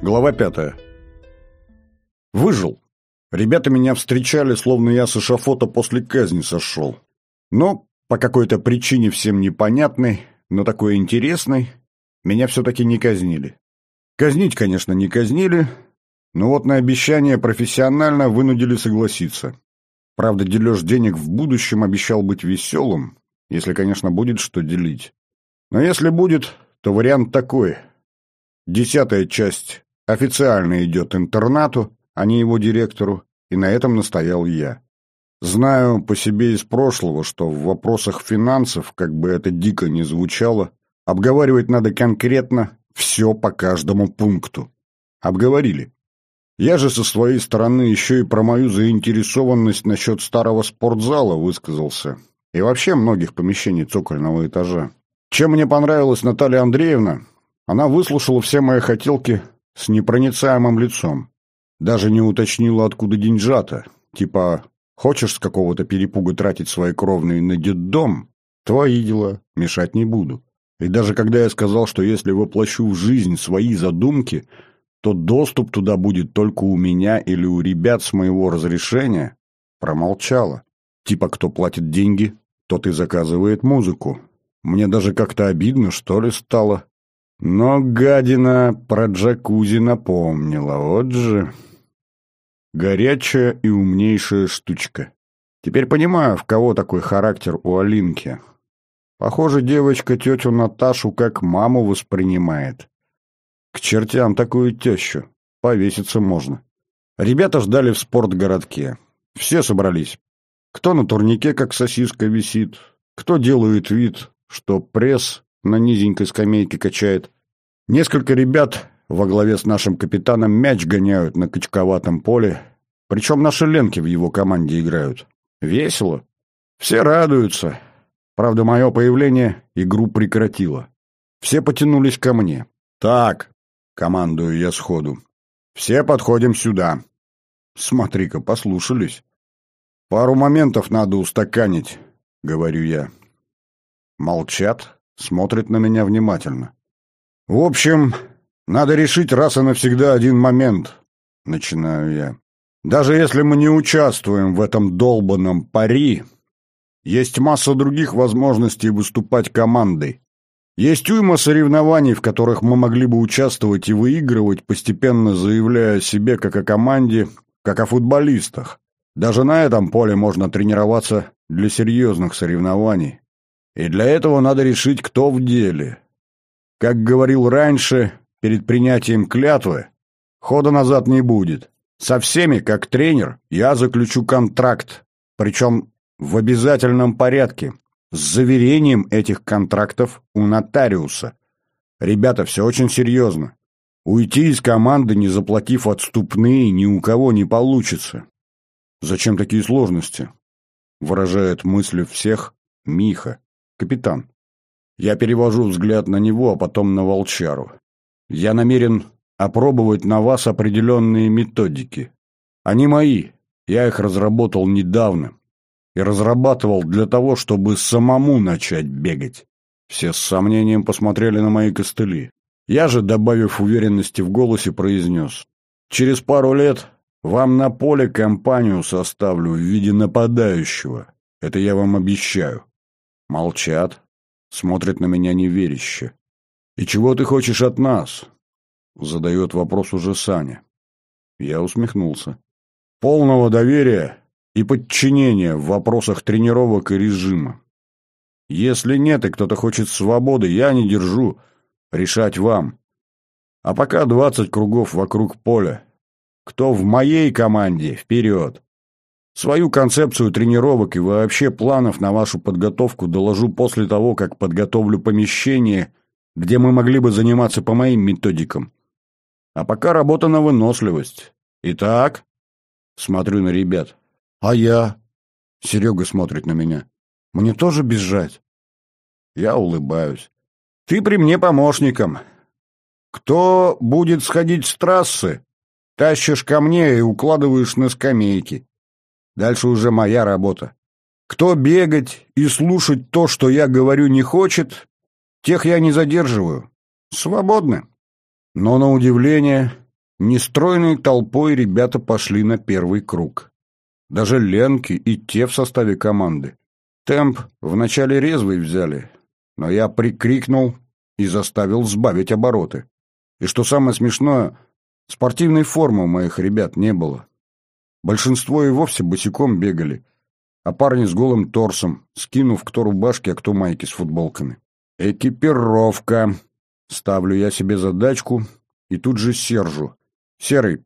Глава пятая. Выжил. Ребята меня встречали, словно я с эшафота после казни сошел. Но по какой-то причине всем непонятной, но такой интересной, меня все-таки не казнили. Казнить, конечно, не казнили, но вот на обещание профессионально вынудили согласиться. Правда, дележ денег в будущем обещал быть веселым, если, конечно, будет что делить. Но если будет, то вариант такой. Десятая часть официально идет интернату, а не его директору, и на этом настоял я. Знаю по себе из прошлого, что в вопросах финансов, как бы это дико ни звучало, обговаривать надо конкретно все по каждому пункту. Обговорили. Я же со своей стороны еще и про мою заинтересованность насчет старого спортзала высказался. И вообще многих помещений цокольного этажа. Чем мне понравилась Наталья Андреевна, она выслушала все мои хотелки с непроницаемым лицом. Даже не уточнила, откуда деньжата. Типа, хочешь с какого-то перепуга тратить свои кровные на детдом? Твои дела, мешать не буду. И даже когда я сказал, что если воплощу в жизнь свои задумки, то доступ туда будет только у меня или у ребят с моего разрешения, промолчала. Типа, кто платит деньги, тот и заказывает музыку. Мне даже как-то обидно, что ли, стало. Но гадина про джакузи напомнила, вот же. Горячая и умнейшая штучка. Теперь понимаю, в кого такой характер у Алинки. Похоже, девочка тетю Наташу как маму воспринимает. К чертям такую тещу. Повеситься можно. Ребята ждали в спортгородке. Все собрались. Кто на турнике, как сосиска, висит, кто делает вид, что пресс на низенькой скамейке качает. Несколько ребят во главе с нашим капитаном мяч гоняют на качковатом поле, причем наши Ленки в его команде играют. Весело. Все радуются. Правда, мое появление игру прекратило. Все потянулись ко мне. «Так», — командую я сходу, — «все подходим сюда». Смотри-ка, послушались. «Пару моментов надо устаканить», — говорю я. Молчат, смотрят на меня внимательно. «В общем, надо решить раз и навсегда один момент», — начинаю я. «Даже если мы не участвуем в этом долбанном пари, есть масса других возможностей выступать командой. Есть уйма соревнований, в которых мы могли бы участвовать и выигрывать, постепенно заявляя о себе как о команде, как о футболистах. Даже на этом поле можно тренироваться для серьезных соревнований. И для этого надо решить, кто в деле. Как говорил раньше, перед принятием клятвы, хода назад не будет. Со всеми, как тренер, я заключу контракт, причем в обязательном порядке, с заверением этих контрактов у нотариуса. Ребята, все очень серьезно. Уйти из команды, не заплатив отступные, ни у кого не получится. Зачем такие сложности? Выражает мысли всех Миха. «Капитан». Я перевожу взгляд на него, а потом на волчару. Я намерен опробовать на вас определенные методики. Они мои, я их разработал недавно. И разрабатывал для того, чтобы самому начать бегать. Все с сомнением посмотрели на мои костыли. Я же, добавив уверенности в голосе, произнес. «Через пару лет вам на поле компанию составлю в виде нападающего. Это я вам обещаю. Молчат, смотрят на меня неверяще. «И чего ты хочешь от нас?» Задает вопрос уже Саня. Я усмехнулся. «Полного доверия и подчинения в вопросах тренировок и режима. Если нет и кто-то хочет свободы, я не держу. Решать вам. А пока двадцать кругов вокруг поля. Кто в моей команде, вперед!» Свою концепцию тренировок и вообще планов на вашу подготовку доложу после того, как подготовлю помещение, где мы могли бы заниматься по моим методикам. А пока работа на выносливость. Итак, смотрю на ребят. А я? Серега смотрит на меня. Мне тоже бежать? Я улыбаюсь. Ты при мне помощником. Кто будет сходить с трассы, тащишь ко мне и укладываешь на скамейки. Дальше уже моя работа. Кто бегать и слушать то, что я говорю, не хочет, тех я не задерживаю. Свободны. Но, на удивление, Нестройной толпой ребята пошли на первый круг. Даже Ленки и те в составе команды. Темп вначале резвый взяли, но я прикрикнул и заставил сбавить обороты. И что самое смешное, спортивной формы у моих ребят не было. Большинство и вовсе босиком бегали, а парни с голым торсом, скинув кто рубашки, а кто майки с футболками. Экипировка. Ставлю я себе задачку и тут же Сержу. Серый,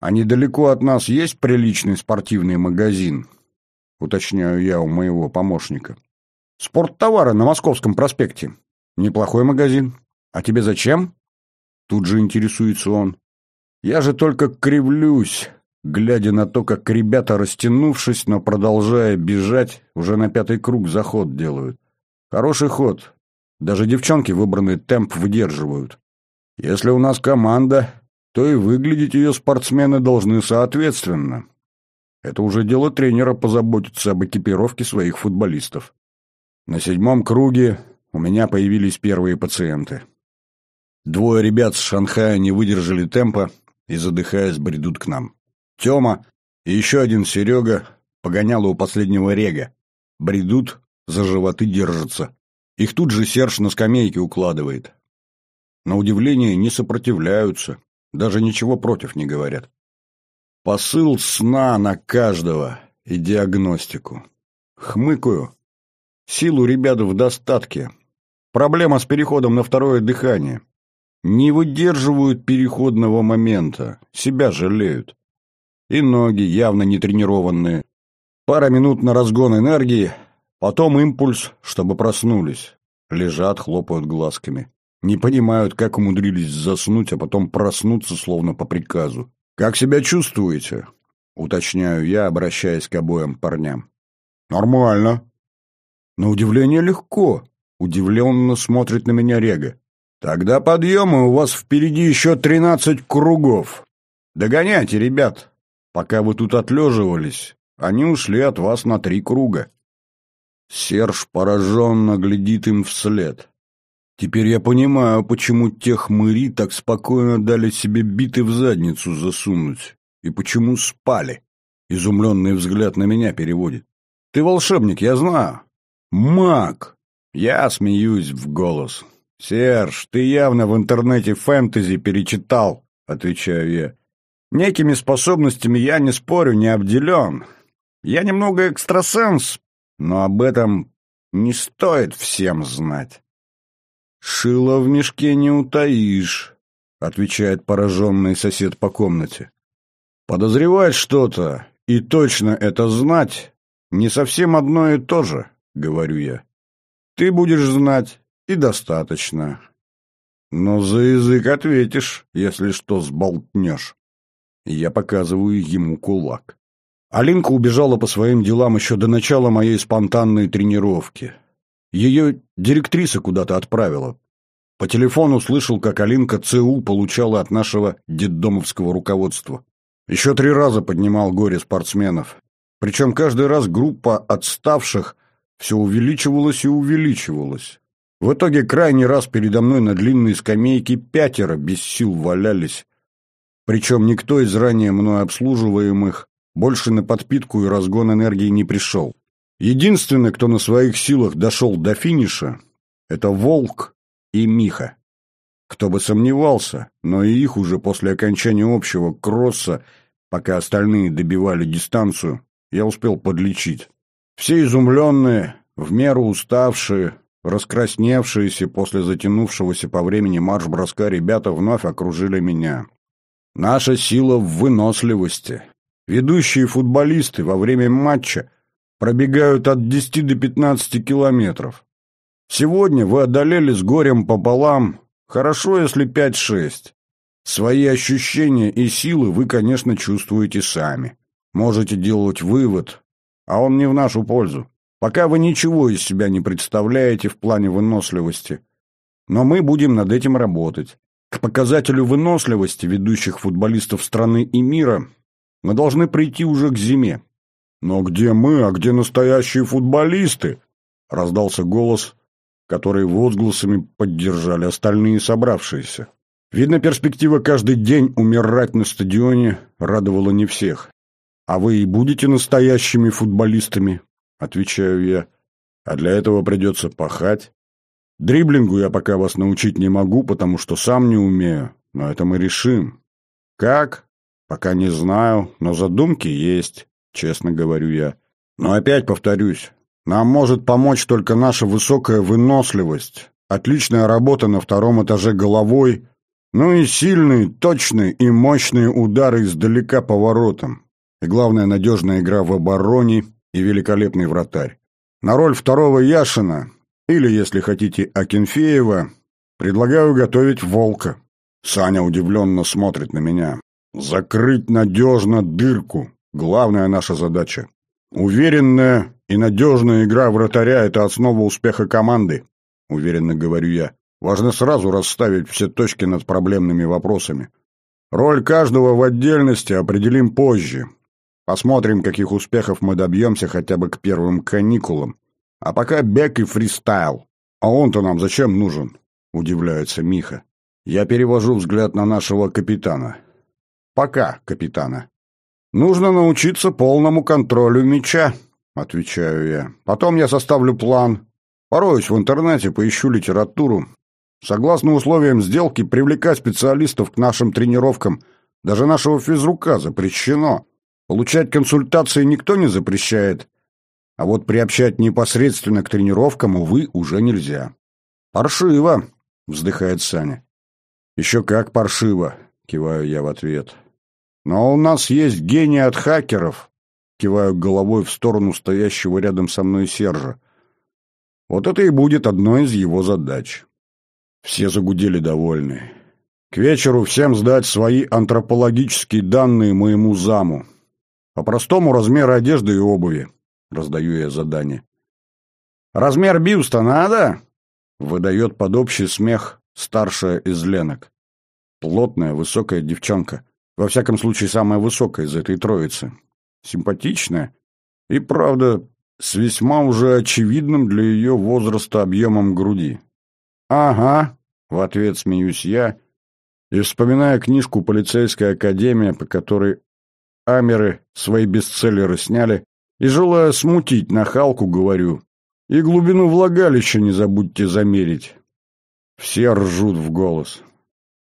а недалеко от нас есть приличный спортивный магазин? Уточняю я у моего помощника. Спорттовары на Московском проспекте. Неплохой магазин. А тебе зачем? Тут же интересуется он. Я же только кривлюсь, глядя на то, как ребята, растянувшись, но продолжая бежать, уже на пятый круг заход делают. Хороший ход. Даже девчонки выбранный темп выдерживают. Если у нас команда, то и выглядеть ее спортсмены должны соответственно. Это уже дело тренера позаботиться об экипировке своих футболистов. На седьмом круге у меня появились первые пациенты. Двое ребят с Шанхая не выдержали темпа и, задыхаясь, бредут к нам. Тёма и еще один Серега погоняло у последнего рега. Бредут, за животы держатся. Их тут же Серж на скамейке укладывает. На удивление не сопротивляются, даже ничего против не говорят. Посыл сна на каждого и диагностику. Хмыкаю. Силу ребят в достатке. Проблема с переходом на второе дыхание. Не выдерживают переходного момента, себя жалеют. И ноги явно не тренированные. Пара минут на разгон энергии, потом импульс, чтобы проснулись. Лежат, хлопают глазками. Не понимают, как умудрились заснуть, а потом проснуться словно по приказу. «Как себя чувствуете?» — уточняю я, обращаясь к обоим парням. «Нормально». «На удивление легко», — удивленно смотрит на меня Рега. «Тогда подъемы, у вас впереди еще тринадцать кругов. Догоняйте, ребят. Пока вы тут отлеживались, они ушли от вас на три круга». Серж пораженно глядит им вслед. Теперь я понимаю, почему те хмыри так спокойно дали себе биты в задницу засунуть. И почему спали. Изумленный взгляд на меня переводит. Ты волшебник, я знаю. Маг. Я смеюсь в голос. Серж, ты явно в интернете фэнтези перечитал, отвечаю я. Некими способностями я не спорю, не обделен. Я немного экстрасенс, но об этом не стоит всем знать. «Шило в мешке не утаишь», — отвечает пораженный сосед по комнате. «Подозревать что-то и точно это знать не совсем одно и то же», — говорю я. «Ты будешь знать, и достаточно. Но за язык ответишь, если что сболтнешь». Я показываю ему кулак. Алинка убежала по своим делам еще до начала моей спонтанной тренировки. Ее директриса куда-то отправила. По телефону слышал, как Алинка ЦУ получала от нашего детдомовского руководства. Еще три раза поднимал горе спортсменов. Причем каждый раз группа отставших все увеличивалась и увеличивалась. В итоге крайний раз передо мной на длинной скамейке пятеро без сил валялись. Причем никто из ранее мной обслуживаемых больше на подпитку и разгон энергии не пришел. Единственный, кто на своих силах дошел до финиша, это Волк и Миха. Кто бы сомневался, но и их уже после окончания общего кросса, пока остальные добивали дистанцию, я успел подлечить. Все изумленные, в меру уставшие, раскрасневшиеся после затянувшегося по времени марш-броска ребята вновь окружили меня. Наша сила в выносливости. Ведущие футболисты во время матча пробегают от 10 до 15 километров. Сегодня вы одолели с горем пополам, хорошо, если 5-6. Свои ощущения и силы вы, конечно, чувствуете сами. Можете делать вывод, а он не в нашу пользу. Пока вы ничего из себя не представляете в плане выносливости. Но мы будем над этим работать. К показателю выносливости ведущих футболистов страны и мира мы должны прийти уже к зиме. «Но где мы, а где настоящие футболисты?» — раздался голос, который возгласами поддержали остальные собравшиеся. Видно, перспектива каждый день умирать на стадионе радовала не всех. «А вы и будете настоящими футболистами?» — отвечаю я. «А для этого придется пахать. Дриблингу я пока вас научить не могу, потому что сам не умею, но это мы решим. Как? Пока не знаю, но задумки есть, честно говорю я. Но опять повторюсь, нам может помочь только наша высокая выносливость, отличная работа на втором этаже головой, ну и сильные, точные и мощные удары издалека поворотом. И главное, надежная игра в обороне и великолепный вратарь. На роль второго Яшина или, если хотите, Акинфеева, предлагаю готовить волка. Саня удивленно смотрит на меня. Закрыть надежно дырку. Главная наша задача. Уверенная и надежная игра вратаря – это основа успеха команды, уверенно говорю я. Важно сразу расставить все точки над проблемными вопросами. Роль каждого в отдельности определим позже. Посмотрим, каких успехов мы добьемся хотя бы к первым каникулам. А пока бег и фристайл. А он-то нам зачем нужен? Удивляется Миха. Я перевожу взгляд на нашего капитана. Пока, капитана. Нужно научиться полному контролю мяча, отвечаю я. Потом я составлю план. Пороюсь в интернете, поищу литературу. Согласно условиям сделки, привлекать специалистов к нашим тренировкам даже нашего физрука запрещено. Получать консультации никто не запрещает, а вот приобщать непосредственно к тренировкам, увы, уже нельзя. «Паршиво!» — вздыхает Саня. «Еще как паршиво!» — киваю я в ответ. «Но у нас есть гений от хакеров!» — киваю головой в сторону стоящего рядом со мной Сержа. «Вот это и будет одной из его задач». Все загудели довольны. К вечеру всем сдать свои антропологические данные моему заму. По-простому размер одежды и обуви. Раздаю я задание. «Размер бюста надо?» Выдает под общий смех старшая из Ленок. Плотная, высокая девчонка. Во всяком случае, самая высокая из этой троицы. Симпатичная. И, правда, с весьма уже очевидным для ее возраста объемом груди. «Ага», — в ответ смеюсь я, и вспоминая книжку «Полицейская академия», по которой амеры свои бестселлеры сняли, и, желая смутить нахалку, говорю, и глубину влагалища не забудьте замерить. Все ржут в голос.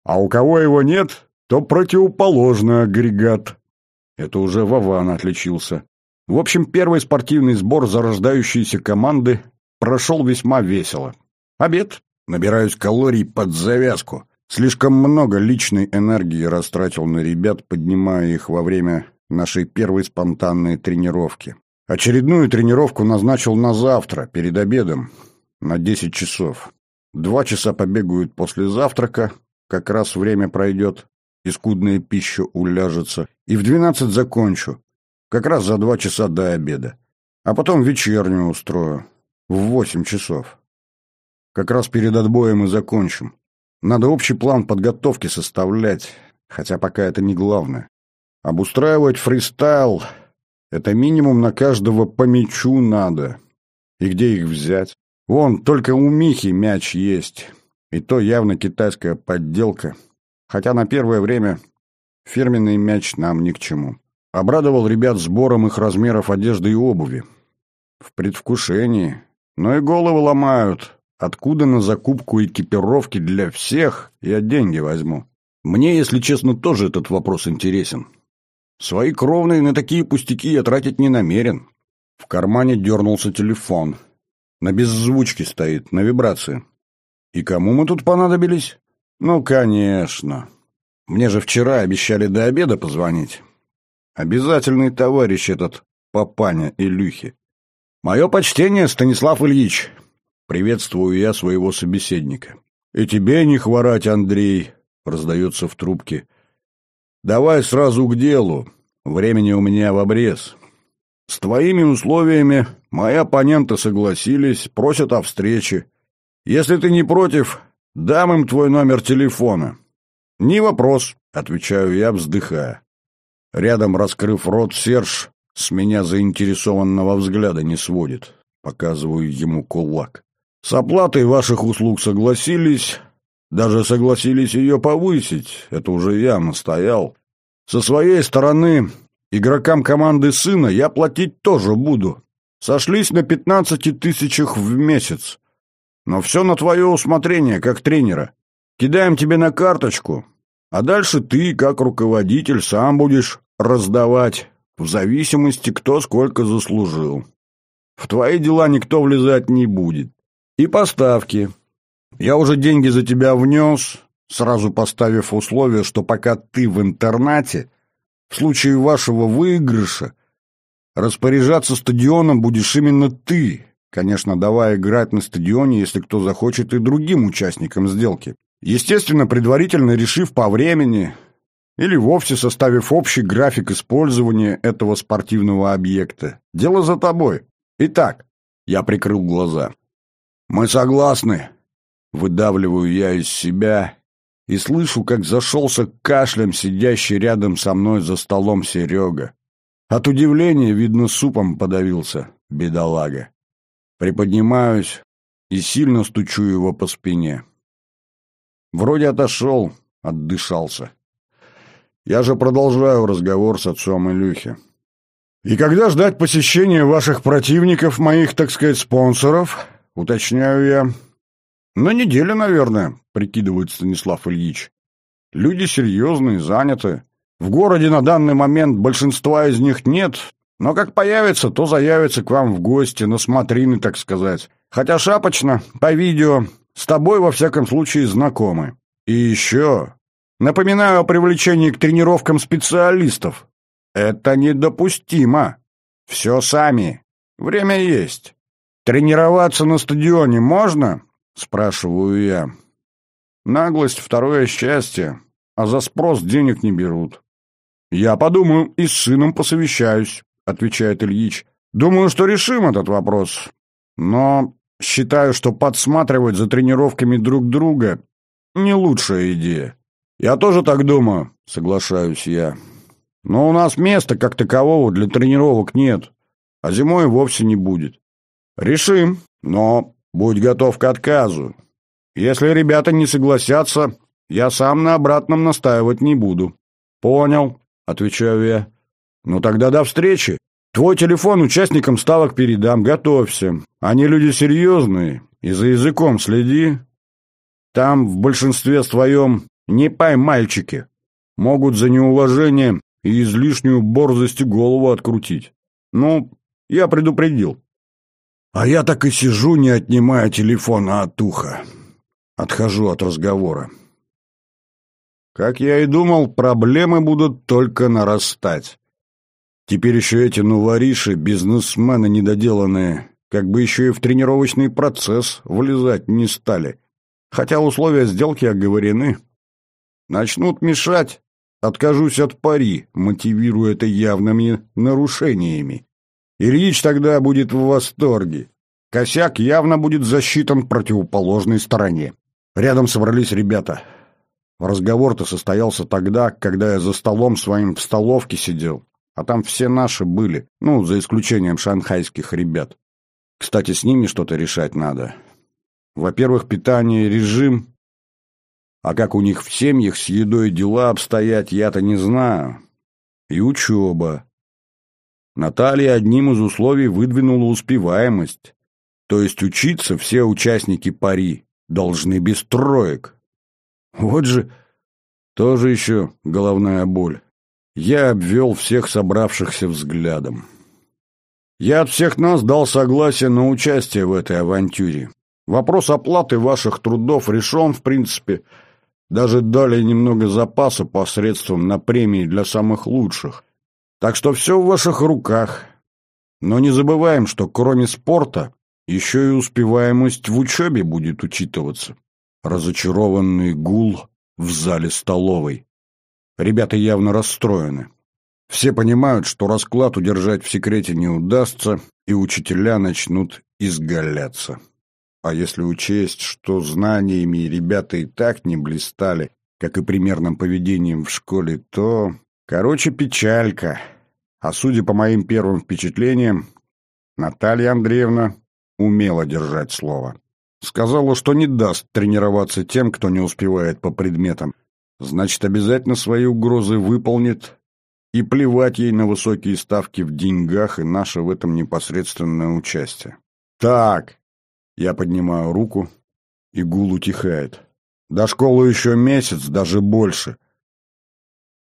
А у кого его нет, то противоположный агрегат. Это уже Вован отличился. В общем, первый спортивный сбор зарождающейся команды прошел весьма весело. Обед. Набираюсь калорий под завязку. Слишком много личной энергии растратил на ребят, поднимая их во время нашей первой спонтанной тренировки. Очередную тренировку назначил на завтра, перед обедом, на 10 часов. Два часа побегают после завтрака, как раз время пройдет, и скудная пища уляжется, и в 12 закончу, как раз за два часа до обеда. А потом вечернюю устрою, в 8 часов. Как раз перед отбоем и закончим. Надо общий план подготовки составлять, хотя пока это не главное. Обустраивать фристайл — это минимум на каждого по мячу надо. И где их взять? Вон, только у Михи мяч есть. И то явно китайская подделка. Хотя на первое время фирменный мяч нам ни к чему. Обрадовал ребят сбором их размеров одежды и обуви. В предвкушении. Но и головы ломают. Откуда на закупку экипировки для всех я деньги возьму? Мне, если честно, тоже этот вопрос интересен. Свои кровные на такие пустяки я тратить не намерен. В кармане дернулся телефон. На беззвучке стоит, на вибрации. И кому мы тут понадобились? Ну, конечно. Мне же вчера обещали до обеда позвонить. Обязательный товарищ этот папаня Илюхи. Мое почтение, Станислав Ильич. Приветствую я своего собеседника. И тебе не хворать, Андрей, раздается в трубке. Давай сразу к делу. Времени у меня в обрез. С твоими условиями мои оппоненты согласились, просят о встрече. Если ты не против, дам им твой номер телефона. Не вопрос, отвечаю я, вздыхая. Рядом, раскрыв рот, Серж с меня заинтересованного взгляда не сводит. Показываю ему кулак. С оплатой ваших услуг согласились. Даже согласились ее повысить, это уже я настоял. Со своей стороны, игрокам команды сына я платить тоже буду. Сошлись на пятнадцати тысячах в месяц. Но все на твое усмотрение, как тренера. Кидаем тебе на карточку, а дальше ты, как руководитель, сам будешь раздавать, в зависимости, кто сколько заслужил. В твои дела никто влезать не будет. И поставки. Я уже деньги за тебя внес, сразу поставив условие, что пока ты в интернате, в случае вашего выигрыша, распоряжаться стадионом будешь именно ты, конечно, давая играть на стадионе, если кто захочет, и другим участникам сделки. Естественно, предварительно решив по времени или вовсе составив общий график использования этого спортивного объекта. Дело за тобой. Итак, я прикрыл глаза. Мы согласны. Выдавливаю я из себя и слышу, как зашелся кашлем сидящий рядом со мной за столом Серега. От удивления, видно, супом подавился, бедолага. Приподнимаюсь и сильно стучу его по спине. Вроде отошел, отдышался. Я же продолжаю разговор с отцом Илюхи. «И когда ждать посещения ваших противников, моих, так сказать, спонсоров?» — уточняю я. «На неделю, наверное», — прикидывает Станислав Ильич. «Люди серьезные, заняты. В городе на данный момент большинства из них нет, но как появится, то заявится к вам в гости, на смотрины, так сказать. Хотя шапочно, по видео, с тобой, во всяком случае, знакомы. И еще напоминаю о привлечении к тренировкам специалистов. Это недопустимо. Все сами. Время есть. Тренироваться на стадионе можно? Спрашиваю я. Наглость — второе счастье, а за спрос денег не берут. Я подумаю и с сыном посовещаюсь, отвечает Ильич. Думаю, что решим этот вопрос. Но считаю, что подсматривать за тренировками друг друга — не лучшая идея. Я тоже так думаю, соглашаюсь я. Но у нас места как такового для тренировок нет, а зимой вовсе не будет. Решим, но будь готов к отказу. Если ребята не согласятся, я сам на обратном настаивать не буду. Понял, отвечаю я. Ну тогда до встречи. Твой телефон участникам ставок передам, готовься. Они люди серьезные, и за языком следи. Там в большинстве своем не пай мальчики. Могут за неуважение и излишнюю борзость голову открутить. Ну, я предупредил. А я так и сижу, не отнимая телефона от уха. Отхожу от разговора. Как я и думал, проблемы будут только нарастать. Теперь еще эти нувориши, бизнесмены недоделанные, как бы еще и в тренировочный процесс влезать не стали. Хотя условия сделки оговорены. Начнут мешать, откажусь от пари, мотивируя это явными нарушениями. Ильич тогда будет в восторге. Косяк явно будет засчитан противоположной стороне. Рядом собрались ребята. Разговор-то состоялся тогда, когда я за столом своим в столовке сидел, а там все наши были, ну, за исключением шанхайских ребят. Кстати, с ними что-то решать надо. Во-первых, питание режим, а как у них в семьях с едой дела обстоят, я-то не знаю. И учеба. Наталья одним из условий выдвинула успеваемость. То есть учиться все участники пари должны без троек. Вот же тоже еще головная боль. Я обвел всех собравшихся взглядом. Я от всех нас дал согласие на участие в этой авантюре. Вопрос оплаты ваших трудов решен, в принципе, — даже дали немного запаса посредством на премии для самых лучших. Так что все в ваших руках. Но не забываем, что кроме спорта еще и успеваемость в учебе будет учитываться. Разочарованный гул в зале столовой. Ребята явно расстроены. Все понимают, что расклад удержать в секрете не удастся, и учителя начнут изгаляться. А если учесть, что знаниями ребята и так не блистали, как и примерным поведением в школе, то... Короче, печалька. А судя по моим первым впечатлениям, Наталья Андреевна умела держать слово. Сказала, что не даст тренироваться тем, кто не успевает по предметам. Значит, обязательно свои угрозы выполнит, и плевать ей на высокие ставки в деньгах и наше в этом непосредственное участие. Так, я поднимаю руку, и гул утихает. До школы еще месяц, даже больше.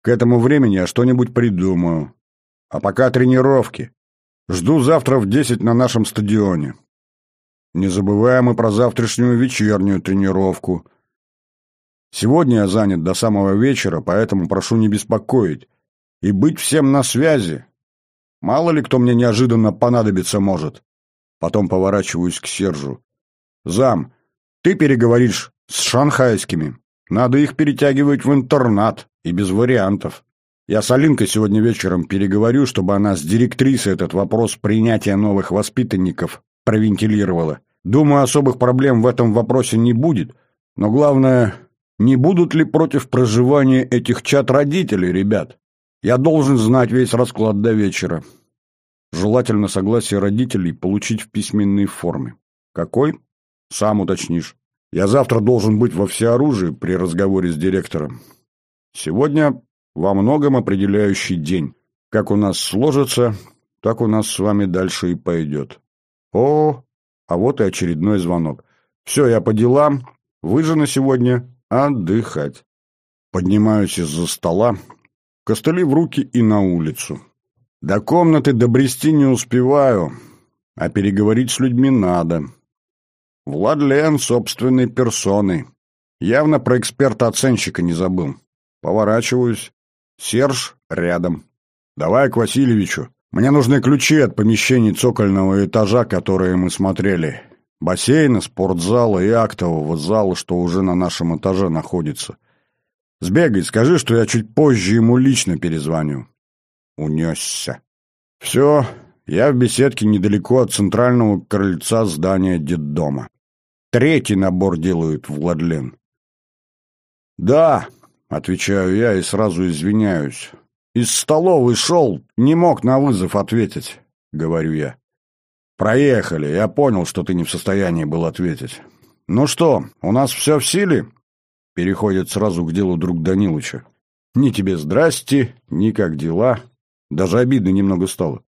К этому времени я что-нибудь придумаю. А пока тренировки. Жду завтра в десять на нашем стадионе. Не забываем и про завтрашнюю вечернюю тренировку. Сегодня я занят до самого вечера, поэтому прошу не беспокоить. И быть всем на связи. Мало ли кто мне неожиданно понадобиться может. Потом поворачиваюсь к Сержу. «Зам, ты переговоришь с шанхайскими. Надо их перетягивать в интернат, и без вариантов. Я с Алинкой сегодня вечером переговорю, чтобы она с директрисой этот вопрос принятия новых воспитанников провентилировала. Думаю, особых проблем в этом вопросе не будет, но главное, не будут ли против проживания этих чат родителей, ребят? Я должен знать весь расклад до вечера. Желательно согласие родителей получить в письменной форме. Какой? Сам уточнишь. Я завтра должен быть во всеоружии при разговоре с директором. Сегодня во многом определяющий день. Как у нас сложится, так у нас с вами дальше и пойдет. О, а вот и очередной звонок. Все, я по делам. Вы же на сегодня отдыхать. Поднимаюсь из-за стола, костыли в руки и на улицу. До комнаты добрести не успеваю, а переговорить с людьми надо. Владлен собственной персоной. Явно про эксперта-оценщика не забыл. Поворачиваюсь. Серж рядом. «Давай к Васильевичу. Мне нужны ключи от помещений цокольного этажа, которые мы смотрели. Бассейна, спортзала и актового зала, что уже на нашем этаже находится. Сбегай, скажи, что я чуть позже ему лично перезвоню». Унесся. «Все, я в беседке недалеко от центрального крыльца здания детдома. Третий набор делают Владлен». «Да», — отвечаю я и сразу извиняюсь. «Из столовой шел, не мог на вызов ответить», — говорю я. «Проехали, я понял, что ты не в состоянии был ответить». «Ну что, у нас все в силе?» Переходит сразу к делу друг Данилыча. «Ни тебе здрасте, ни как дела». Даже обидно немного стало.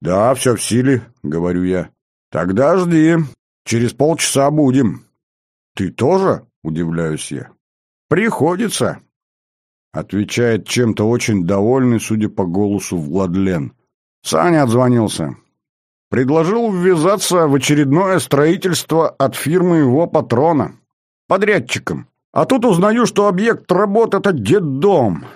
«Да, все в силе», — говорю я. «Тогда жди. Через полчаса будем». «Ты тоже?» — удивляюсь я. «Приходится», Отвечает чем-то очень довольный, судя по голосу, Владлен. Саня отзвонился. Предложил ввязаться в очередное строительство от фирмы его патрона. Подрядчиком. А тут узнаю, что объект работ — это детдом.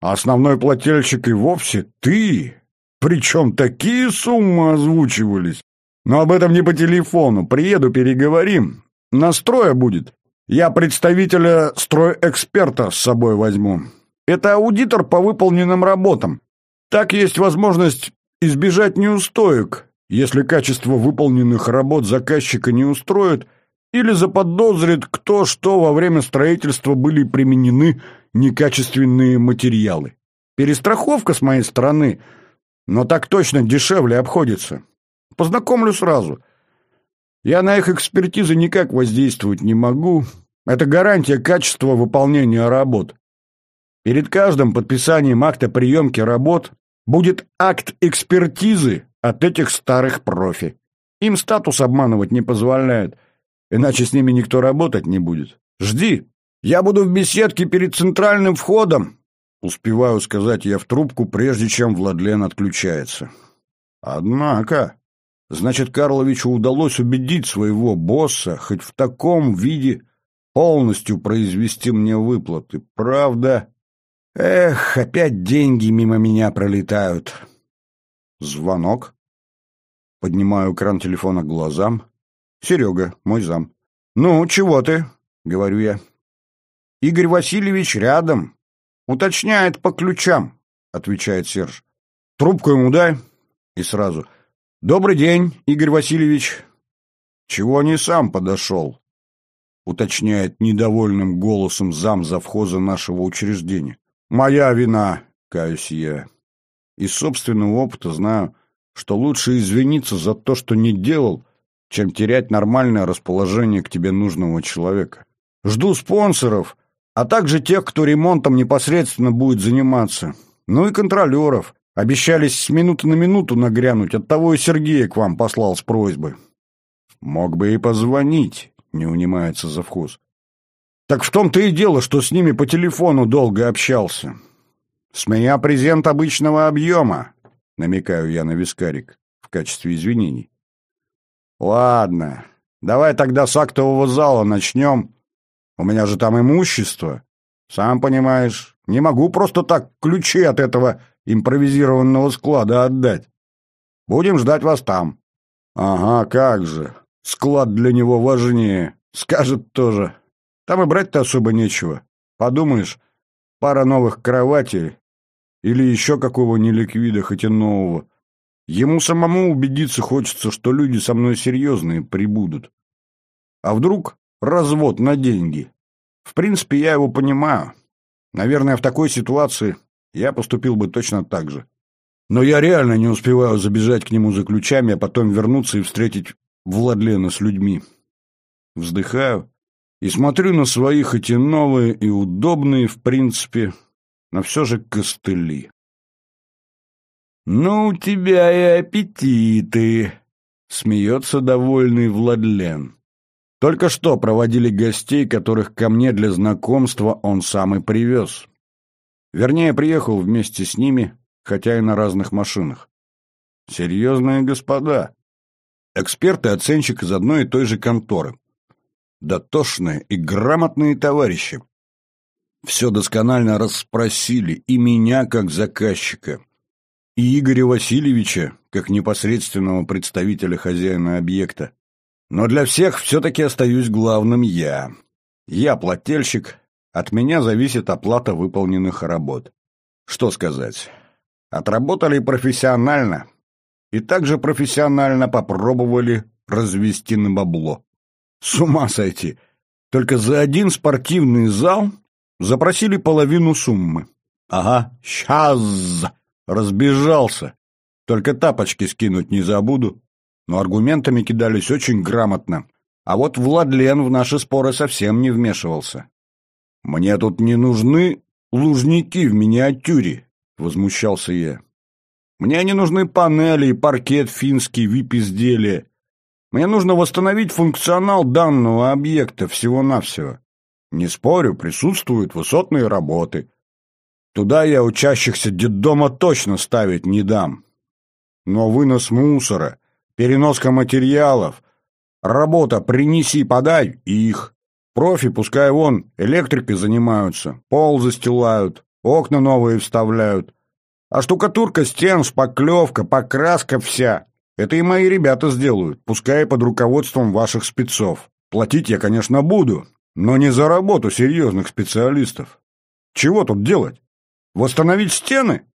А основной плательщик и вовсе ты. Причем такие суммы озвучивались. Но об этом не по телефону. Приеду, переговорим. Настроя будет. Я представителя стройэксперта с собой возьму. Это аудитор по выполненным работам. Так есть возможность избежать неустоек, если качество выполненных работ заказчика не устроит или заподозрит, кто что во время строительства были применены некачественные материалы. Перестраховка с моей стороны, но так точно дешевле обходится. Познакомлю сразу – я на их экспертизы никак воздействовать не могу. Это гарантия качества выполнения работ. Перед каждым подписанием акта приемки работ будет акт экспертизы от этих старых профи. Им статус обманывать не позволяет, иначе с ними никто работать не будет. Жди, я буду в беседке перед центральным входом. Успеваю сказать я в трубку, прежде чем Владлен отключается. Однако... Значит, Карловичу удалось убедить своего босса хоть в таком виде полностью произвести мне выплаты. Правда? Эх, опять деньги мимо меня пролетают. Звонок. Поднимаю экран телефона к глазам. Серега, мой зам. «Ну, чего ты?» — говорю я. «Игорь Васильевич рядом. Уточняет по ключам», — отвечает Серж. «Трубку ему дай». И сразу. «Добрый день, Игорь Васильевич». «Чего не сам подошел?» уточняет недовольным голосом зам завхоза нашего учреждения. «Моя вина», — каюсь я. Из собственного опыта знаю, что лучше извиниться за то, что не делал, чем терять нормальное расположение к тебе нужного человека. Жду спонсоров, а также тех, кто ремонтом непосредственно будет заниматься. Ну и контролеров. Обещались с минуты на минуту нагрянуть, оттого и Сергея к вам послал с просьбой. Мог бы и позвонить, не унимается завхоз. Так в том-то и дело, что с ними по телефону долго общался. С меня презент обычного объема, намекаю я на вискарик в качестве извинений. Ладно, давай тогда с актового зала начнем. У меня же там имущество. Сам понимаешь, не могу просто так ключи от этого импровизированного склада отдать. Будем ждать вас там. Ага, как же. Склад для него важнее. Скажет тоже. Там и брать-то особо нечего. Подумаешь, пара новых кроватей или еще какого неликвида, хоть и нового. Ему самому убедиться хочется, что люди со мной серьезные прибудут. А вдруг развод на деньги? В принципе, я его понимаю. Наверное, в такой ситуации я поступил бы точно так же. Но я реально не успеваю забежать к нему за ключами, а потом вернуться и встретить Владлена с людьми. Вздыхаю и смотрю на свои хоть и новые и удобные, в принципе, но все же костыли. «Ну, у тебя и аппетиты!» — смеется довольный Владлен. Только что проводили гостей, которых ко мне для знакомства он сам и привез. Вернее, приехал вместе с ними, хотя и на разных машинах. Серьезные господа. Эксперты-оценщик из одной и той же конторы. Дотошные и грамотные товарищи. Все досконально расспросили и меня как заказчика, и Игоря Васильевича как непосредственного представителя хозяина объекта. Но для всех все-таки остаюсь главным я. Я плательщик, от меня зависит оплата выполненных работ. Что сказать? Отработали профессионально. И также профессионально попробовали развести на бабло. С ума сойти! Только за один спортивный зал запросили половину суммы. Ага, сейчас разбежался. Только тапочки скинуть не забуду. Но аргументами кидались очень грамотно. А вот Владлен в наши споры совсем не вмешивался. «Мне тут не нужны лужники в миниатюре», — возмущался я. «Мне не нужны панели и паркет финский вип-изделия. Мне нужно восстановить функционал данного объекта всего-навсего. Не спорю, присутствуют высотные работы. Туда я учащихся детдома точно ставить не дам. Но вынос мусора, переноска материалов, работа «принеси-подай» их. Профи, пускай вон, электрикой занимаются, пол застилают, окна новые вставляют. А штукатурка стен, шпаклевка, покраска вся. Это и мои ребята сделают, пускай под руководством ваших спецов. Платить я, конечно, буду, но не за работу серьезных специалистов. Чего тут делать? Восстановить стены?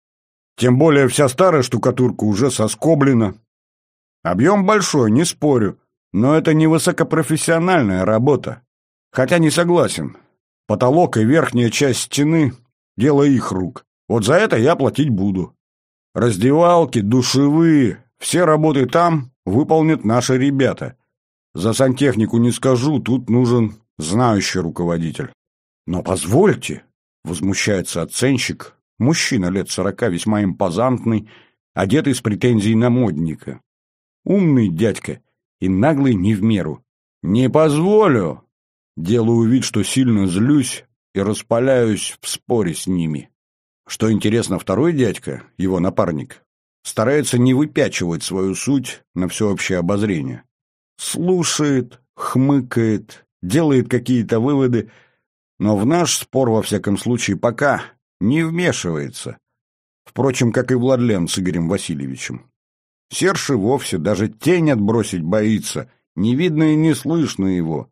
Тем более вся старая штукатурка уже соскоблена. Объем большой, не спорю, но это не высокопрофессиональная работа. Хотя не согласен. Потолок и верхняя часть стены — дело их рук. Вот за это я платить буду. Раздевалки, душевые, все работы там выполнят наши ребята. За сантехнику не скажу, тут нужен знающий руководитель. Но позвольте, возмущается оценщик, мужчина лет сорока, весьма импозантный, одетый с претензией на модника. Умный дядька и наглый не в меру. Не позволю, Делаю вид, что сильно злюсь и распаляюсь в споре с ними. Что интересно, второй дядька, его напарник, старается не выпячивать свою суть на всеобщее обозрение. Слушает, хмыкает, делает какие-то выводы, но в наш спор, во всяком случае, пока не вмешивается. Впрочем, как и Владлен с Игорем Васильевичем. Серж вовсе даже тень отбросить боится, не видно и не слышно его.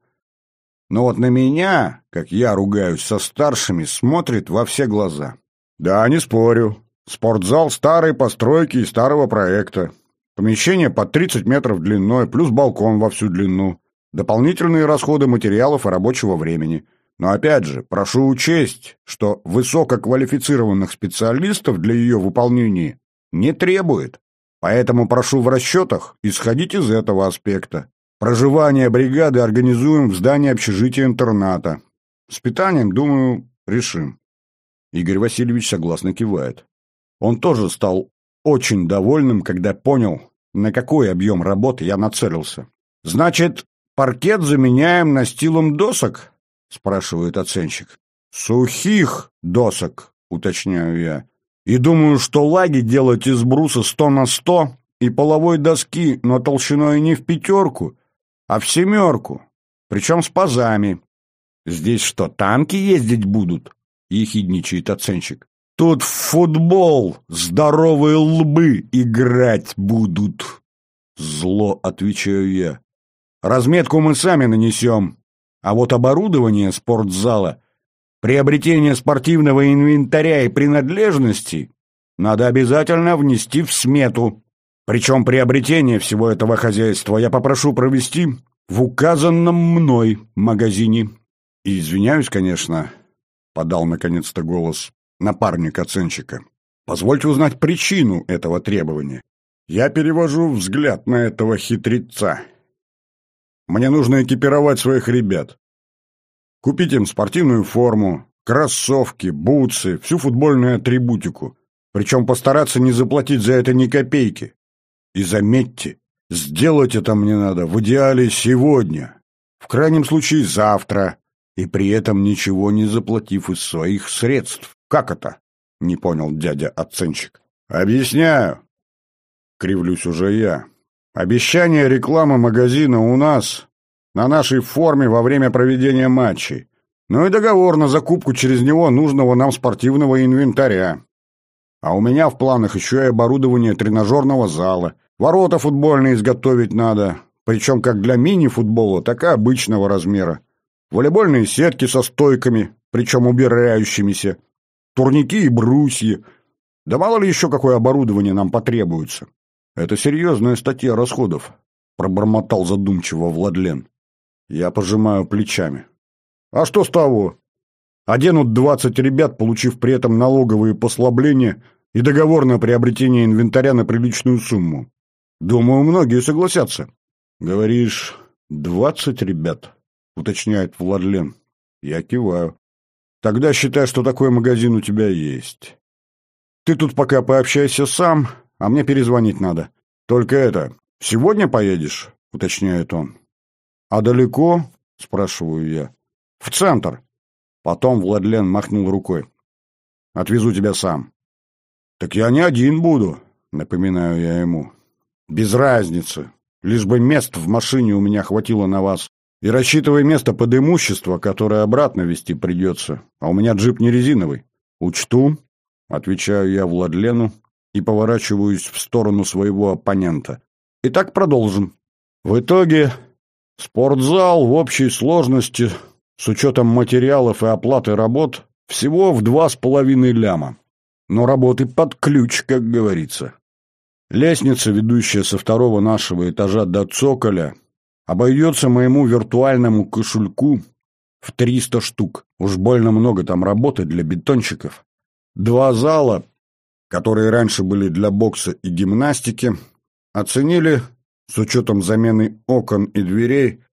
Но вот на меня, как я ругаюсь со старшими, смотрит во все глаза. Да, не спорю. Спортзал старой постройки и старого проекта. Помещение под 30 метров длиной, плюс балкон во всю длину. Дополнительные расходы материалов и рабочего времени. Но опять же, прошу учесть, что высококвалифицированных специалистов для ее выполнения не требует. Поэтому прошу в расчетах исходить из этого аспекта. Проживание бригады организуем в здании общежития интерната. С питанием, думаю, решим. Игорь Васильевич согласно кивает. Он тоже стал очень довольным, когда понял, на какой объем работы я нацелился. «Значит, паркет заменяем настилом досок?» — спрашивает оценщик. «Сухих досок», — уточняю я. «И думаю, что лаги делать из бруса сто на сто и половой доски, но толщиной не в пятерку, а в семерку, причем с пазами. Здесь что, танки ездить будут?» — ехидничает оценщик. «Тут в футбол здоровые лбы играть будут!» Зло отвечаю я. «Разметку мы сами нанесем, а вот оборудование спортзала, приобретение спортивного инвентаря и принадлежностей надо обязательно внести в смету. Причем приобретение всего этого хозяйства я попрошу провести в указанном мной магазине. И извиняюсь, конечно, — подал наконец-то голос напарник оценщика. Позвольте узнать причину этого требования. Я перевожу взгляд на этого хитреца. Мне нужно экипировать своих ребят. Купить им спортивную форму, кроссовки, бутсы, всю футбольную атрибутику. Причем постараться не заплатить за это ни копейки. И заметьте, сделать это мне надо в идеале сегодня. В крайнем случае завтра. И при этом ничего не заплатив из своих средств. Как это? Не понял дядя-оценщик. Объясняю. Кривлюсь уже я. Обещание рекламы магазина у нас, на нашей форме во время проведения матчей. Ну и договор на закупку через него нужного нам спортивного инвентаря. А у меня в планах еще и оборудование тренажерного зала. Ворота футбольные изготовить надо, причем как для мини-футбола, так и обычного размера. Волейбольные сетки со стойками, причем убирающимися. Турники и брусья. Да мало ли еще какое оборудование нам потребуется. «Это серьезная статья расходов», — пробормотал задумчиво Владлен. Я пожимаю плечами. «А что с того? Оденут двадцать ребят, получив при этом налоговые послабления и договор на приобретение инвентаря на приличную сумму. Думаю, многие согласятся». «Говоришь, двадцать ребят?» — уточняет Владлен. Я киваю. «Тогда считай, что такой магазин у тебя есть. Ты тут пока пообщайся сам, а мне перезвонить надо. Только это, сегодня поедешь?» — уточняет он. «А далеко?» — спрашиваю я. «В центр». Потом Владлен махнул рукой. «Отвезу тебя сам». «Так я не один буду», — напоминаю я ему. «Без разницы. Лишь бы мест в машине у меня хватило на вас. И рассчитывай место под имущество, которое обратно везти придется. А у меня джип не резиновый. Учту», — отвечаю я Владлену и поворачиваюсь в сторону своего оппонента. Итак, продолжим. В итоге спортзал в общей сложности с учетом материалов и оплаты работ всего в два с половиной ляма. Но работы под ключ, как говорится. Лестница, ведущая со второго нашего этажа до цоколя, обойдется моему виртуальному кошельку в 300 штук. Уж больно много там работы для бетонщиков. Два зала которые раньше были для бокса и гимнастики, оценили, с учетом замены окон и дверей,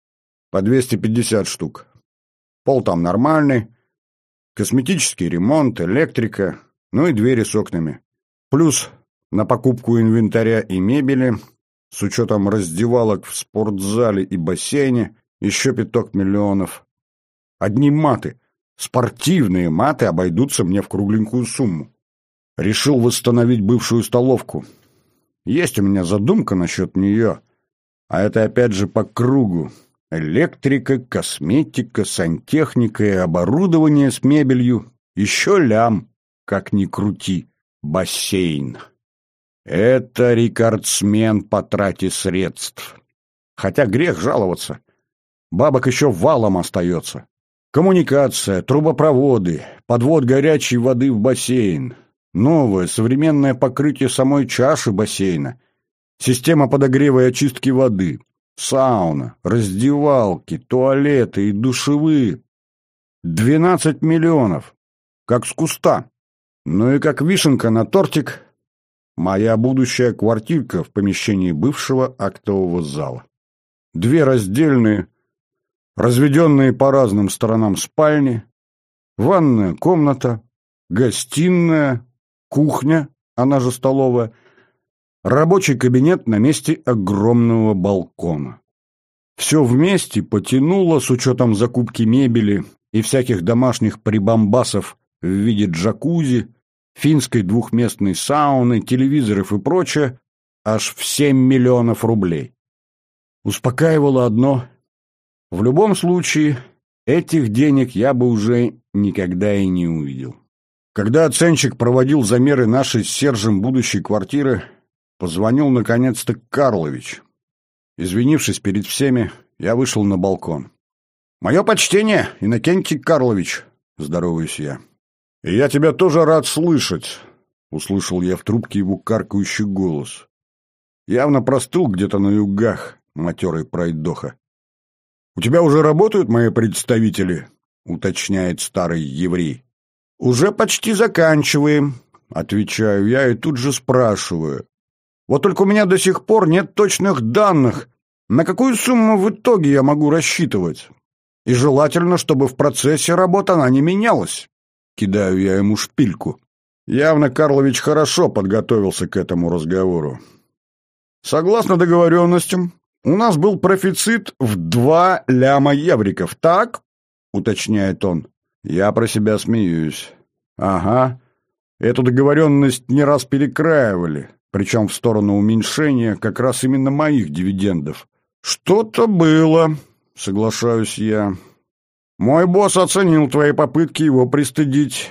по 250 штук. Пол там нормальный, косметический ремонт, электрика, ну и двери с окнами. Плюс на покупку инвентаря и мебели, с учетом раздевалок в спортзале и бассейне, еще пяток миллионов. Одни маты, спортивные маты обойдутся мне в кругленькую сумму. Решил восстановить бывшую столовку. Есть у меня задумка насчет нее. А это опять же по кругу. Электрика, косметика, сантехника и оборудование с мебелью. Еще лям, как ни крути, бассейн. Это рекордсмен по трате средств. Хотя грех жаловаться. Бабок еще валом остается. Коммуникация, трубопроводы, подвод горячей воды в бассейн, Новое, современное покрытие самой чаши бассейна, система подогрева и очистки воды, сауна, раздевалки, туалеты и душевые. Двенадцать миллионов. Как с куста. Ну и как вишенка на тортик, моя будущая квартирка в помещении бывшего актового зала. две раздельные, разведенные по разным сторонам спальни, ванная комната, гостиная, кухня, она же столовая, рабочий кабинет на месте огромного балкона. Все вместе потянуло с учетом закупки мебели и всяких домашних прибамбасов в виде джакузи, финской двухместной сауны, телевизоров и прочее, аж в 7 миллионов рублей. Успокаивало одно. В любом случае, этих денег я бы уже никогда и не увидел. Когда оценщик проводил замеры нашей с Сержем будущей квартиры, позвонил наконец-то Карлович. Извинившись перед всеми, я вышел на балкон. «Мое почтение, Иннокентий Карлович!» — здороваюсь я. «И я тебя тоже рад слышать!» — услышал я в трубке его каркающий голос. Явно простыл где-то на югах, матерый пройдоха. «У тебя уже работают мои представители?» — уточняет старый еврей. «Уже почти заканчиваем», — отвечаю я и тут же спрашиваю. «Вот только у меня до сих пор нет точных данных, на какую сумму в итоге я могу рассчитывать. И желательно, чтобы в процессе работы она не менялась». Кидаю я ему шпильку. Явно Карлович хорошо подготовился к этому разговору. Согласно договоренностям, у нас был профицит в два ляма евриков, так? Уточняет он. Я про себя смеюсь. Ага. Эту договоренность не раз перекраивали, причем в сторону уменьшения как раз именно моих дивидендов. Что-то было, соглашаюсь я. Мой босс оценил твои попытки его пристыдить,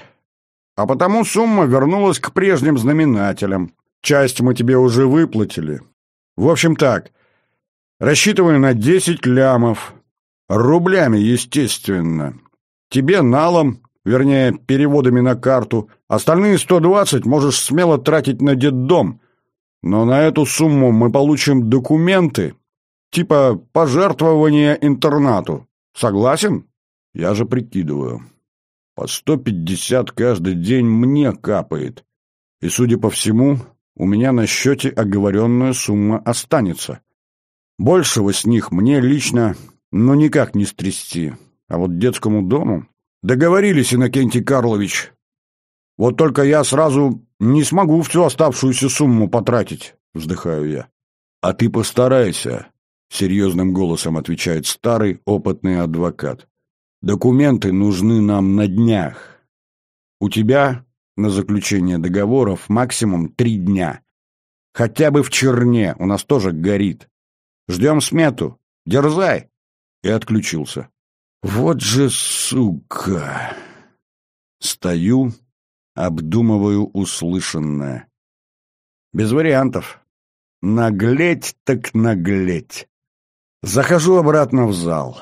а потому сумма вернулась к прежним знаменателям. Часть мы тебе уже выплатили. В общем так, рассчитываю на десять лямов. Рублями, естественно. Тебе налом, вернее, переводами на карту. Остальные 120 можешь смело тратить на детдом. Но на эту сумму мы получим документы, типа пожертвования интернату. Согласен? Я же прикидываю. По 150 каждый день мне капает. И, судя по всему, у меня на счете оговоренная сумма останется. Большего с них мне лично, ну, никак не стрясти. А вот детскому дому... Договорились, Иннокентий Карлович. Вот только я сразу не смогу всю оставшуюся сумму потратить, вздыхаю я. А ты постарайся, серьезным голосом отвечает старый опытный адвокат. Документы нужны нам на днях. У тебя на заключение договоров максимум три дня. Хотя бы в черне, у нас тоже горит. Ждем смету. Дерзай. И отключился. Вот же сука! Стою, обдумываю услышанное. Без вариантов. Наглеть так наглеть. Захожу обратно в зал.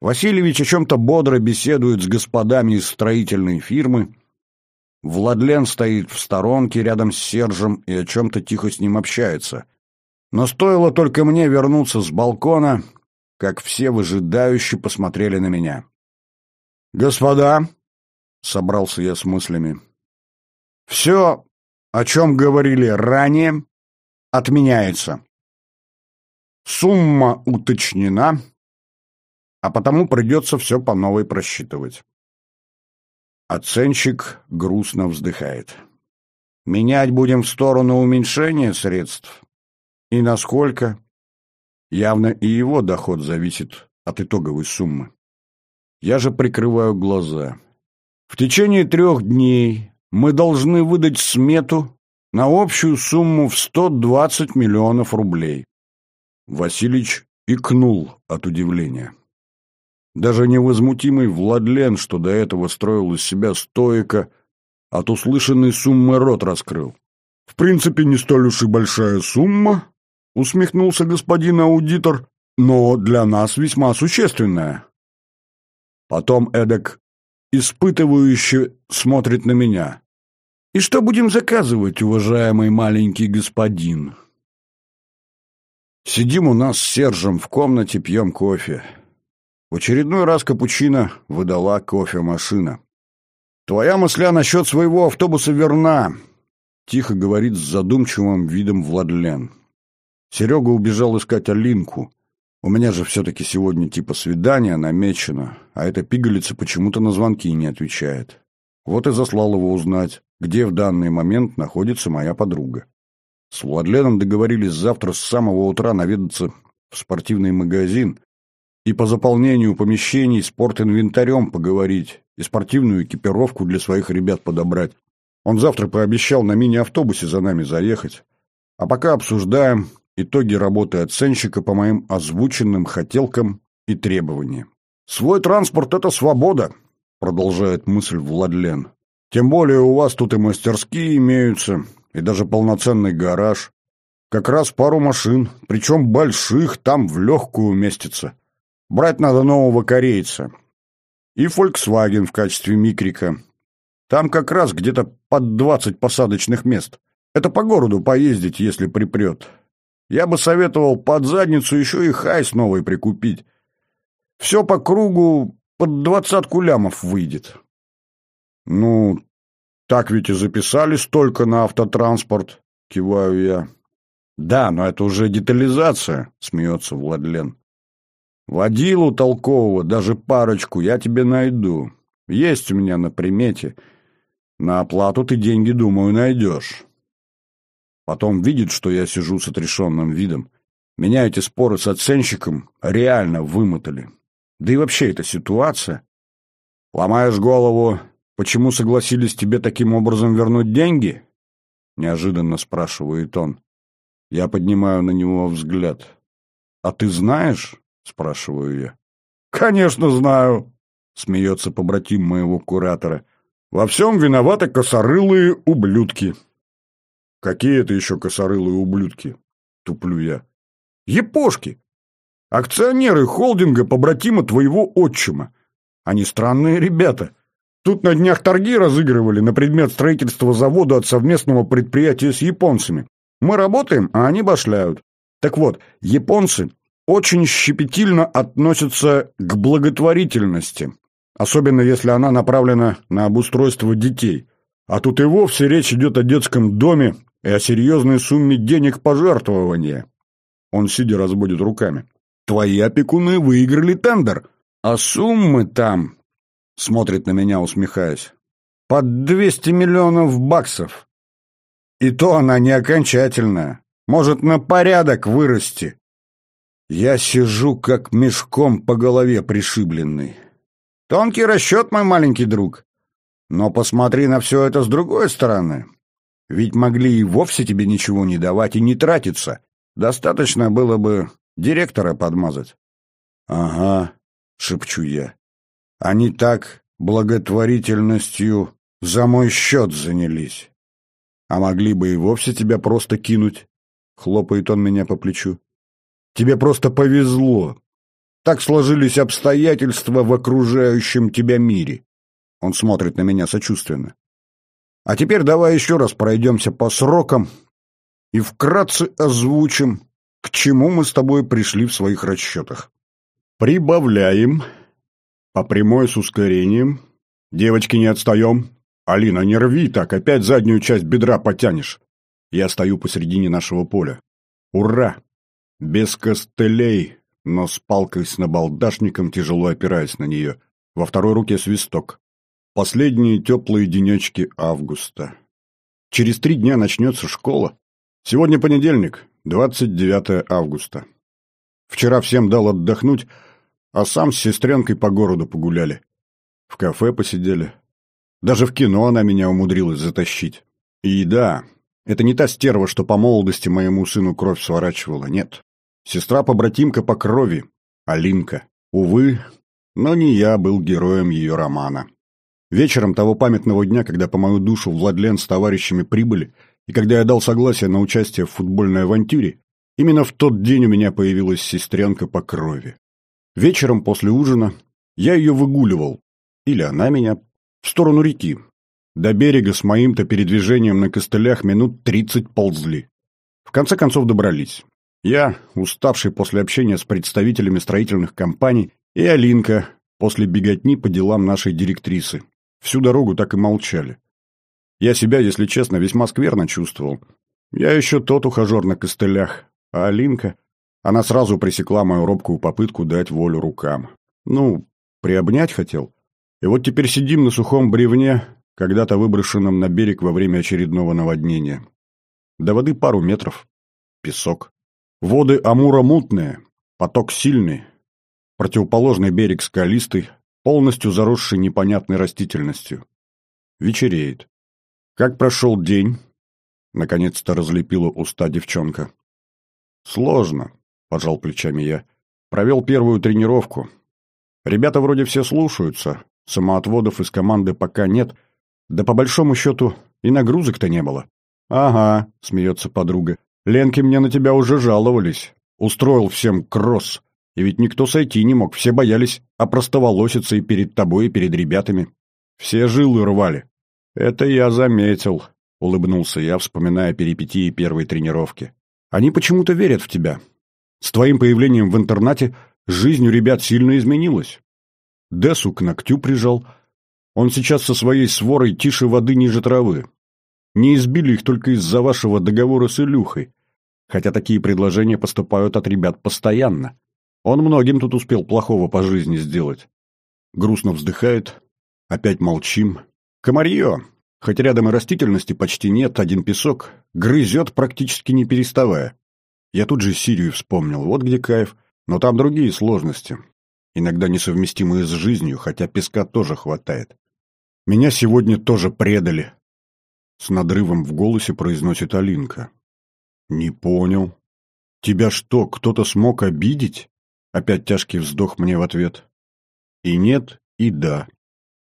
Васильевич о чем-то бодро беседует с господами из строительной фирмы. Владлен стоит в сторонке рядом с Сержем и о чем-то тихо с ним общается. Но стоило только мне вернуться с балкона, как все выжидающе посмотрели на меня. «Господа», — собрался я с мыслями, — «все, о чем говорили ранее, отменяется. Сумма уточнена, а потому придется все по новой просчитывать». Оценщик грустно вздыхает. «Менять будем в сторону уменьшения средств? И насколько?» Явно и его доход зависит от итоговой суммы. Я же прикрываю глаза. В течение трех дней мы должны выдать смету на общую сумму в 120 миллионов рублей. Василич икнул от удивления. Даже невозмутимый Владлен, что до этого строил из себя стоика, от услышанной суммы рот раскрыл. В принципе, не столь уж и большая сумма, — усмехнулся господин аудитор, — но для нас весьма существенная. Потом эдак испытывающе смотрит на меня. «И что будем заказывать, уважаемый маленький господин?» Сидим у нас с Сержем в комнате, пьем кофе. В очередной раз капучино выдала кофемашина. «Твоя мысля насчет своего автобуса верна», — тихо говорит с задумчивым видом Владлен. Серега убежал искать Алинку. У меня же все-таки сегодня типа свидание намечено, а эта пигалица почему-то на звонки не отвечает. Вот и заслал его узнать, где в данный момент находится моя подруга. С Владленом договорились завтра с самого утра наведаться в спортивный магазин и по заполнению помещений спортинвентарем поговорить и спортивную экипировку для своих ребят подобрать. Он завтра пообещал на мини-автобусе за нами заехать. А пока обсуждаем итоги работы оценщика по моим озвученным хотелкам и требованиям. «Свой транспорт — это свобода», — продолжает мысль Владлен. «Тем более у вас тут и мастерские имеются, и даже полноценный гараж. Как раз пару машин, причем больших, там в легкую уместится. Брать надо нового корейца. И Volkswagen в качестве микрика. Там как раз где-то под двадцать посадочных мест. Это по городу поездить, если припрет. Я бы советовал под задницу еще и Hiace новый прикупить. Все по кругу под двадцатку лямов выйдет. Ну, так ведь и записались только на автотранспорт, киваю я. Да, но это уже детализация, смеется Владлен. Водилу толкового, даже парочку, я тебе найду. Есть у меня на примете. На оплату ты деньги, думаю, найдешь. Потом видит, что я сижу с отрешенным видом. Меня эти споры с оценщиком реально вымотали. Да и вообще эта ситуация. Ломаешь голову, почему согласились тебе таким образом вернуть деньги? Неожиданно спрашивает он. Я поднимаю на него взгляд. А ты знаешь? Спрашиваю я. Конечно знаю, смеется побратим моего куратора. Во всем виноваты косорылые ублюдки. Какие это еще косорылые ублюдки? Туплю я. Епошки! Акционеры холдинга побратима твоего отчима. Они странные ребята. Тут на днях торги разыгрывали на предмет строительства завода от совместного предприятия с японцами. Мы работаем, а они башляют. Так вот, японцы очень щепетильно относятся к благотворительности, особенно если она направлена на обустройство детей. А тут и вовсе речь идет о детском доме и о серьезной сумме денег пожертвования. Он, сидя, разводит руками. Твои опекуны выиграли тендер, а суммы там, смотрит на меня, усмехаясь, под 200 миллионов баксов. И то она не окончательная, может на порядок вырасти. Я сижу, как мешком по голове пришибленный. Тонкий расчет, мой маленький друг. Но посмотри на все это с другой стороны. Ведь могли и вовсе тебе ничего не давать и не тратиться. Достаточно было бы директора подмазать. — Ага, — шепчу я. — Они так благотворительностью за мой счет занялись. А могли бы и вовсе тебя просто кинуть. Хлопает он меня по плечу. Тебе просто повезло. Так сложились обстоятельства в окружающем тебя мире. Он смотрит на меня сочувственно. А теперь давай еще раз пройдемся по срокам и вкратце озвучим, к чему мы с тобой пришли в своих расчетах. Прибавляем. По прямой с ускорением. Девочки, не отстаем. Алина, не рви так, опять заднюю часть бедра потянешь. Я стою посередине нашего поля. Ура! Без костылей, но с палкой с набалдашником, тяжело опираясь на нее. Во второй руке свисток. Последние теплые денечки августа. Через три дня начнется школа. Сегодня понедельник, 29 августа. Вчера всем дал отдохнуть, а сам с сестренкой по городу погуляли. В кафе посидели. Даже в кино она меня умудрилась затащить. И да, это не та стерва, что по молодости моему сыну кровь сворачивала, нет. Сестра-побратимка по крови, Алинка. Увы, но не я был героем ее романа. Вечером того памятного дня, когда по мою душу Владлен с товарищами прибыли, и когда я дал согласие на участие в футбольной авантюре, именно в тот день у меня появилась сестренка по крови. Вечером после ужина я ее выгуливал, или она меня, в сторону реки. До берега с моим-то передвижением на костылях минут тридцать ползли. В конце концов добрались. Я, уставший после общения с представителями строительных компаний, и Алинка, после беготни по делам нашей директрисы. Всю дорогу так и молчали. Я себя, если честно, весьма скверно чувствовал. Я еще тот ухажер на костылях, а Алинка... Она сразу пресекла мою робкую попытку дать волю рукам. Ну, приобнять хотел. И вот теперь сидим на сухом бревне, когда-то выброшенном на берег во время очередного наводнения. До воды пару метров. Песок. Воды Амура мутные, поток сильный. Противоположный берег скалистый, полностью заросший непонятной растительностью. Вечереет. Как прошел день? Наконец-то разлепила уста девчонка. Сложно, пожал плечами я. Провел первую тренировку. Ребята вроде все слушаются, самоотводов из команды пока нет, да по большому счету и нагрузок-то не было. Ага, смеется подруга. Ленки мне на тебя уже жаловались. Устроил всем кросс. И ведь никто сойти не мог, все боялись опростоволоситься и перед тобой, и перед ребятами. Все жилы рвали. Это я заметил, — улыбнулся я, вспоминая перипетии первой тренировки. «Они почему-то верят в тебя. С твоим появлением в интернате жизнь у ребят сильно изменилась. Десу к ногтю прижал. Он сейчас со своей сворой тише воды ниже травы. Не избили их только из-за вашего договора с Илюхой, хотя такие предложения поступают от ребят постоянно. Он многим тут успел плохого по жизни сделать». Грустно вздыхает. Опять молчим. «Комарье, Хоть рядом и растительности почти нет, один песок грызет практически не переставая. Я тут же Сирию вспомнил, вот где кайф, но там другие сложности, иногда несовместимые с жизнью, хотя песка тоже хватает. Меня сегодня тоже предали. С надрывом в голосе произносит Алинка. Не понял. Тебя что, кто-то смог обидеть? Опять тяжкий вздох мне в ответ. И нет, и да,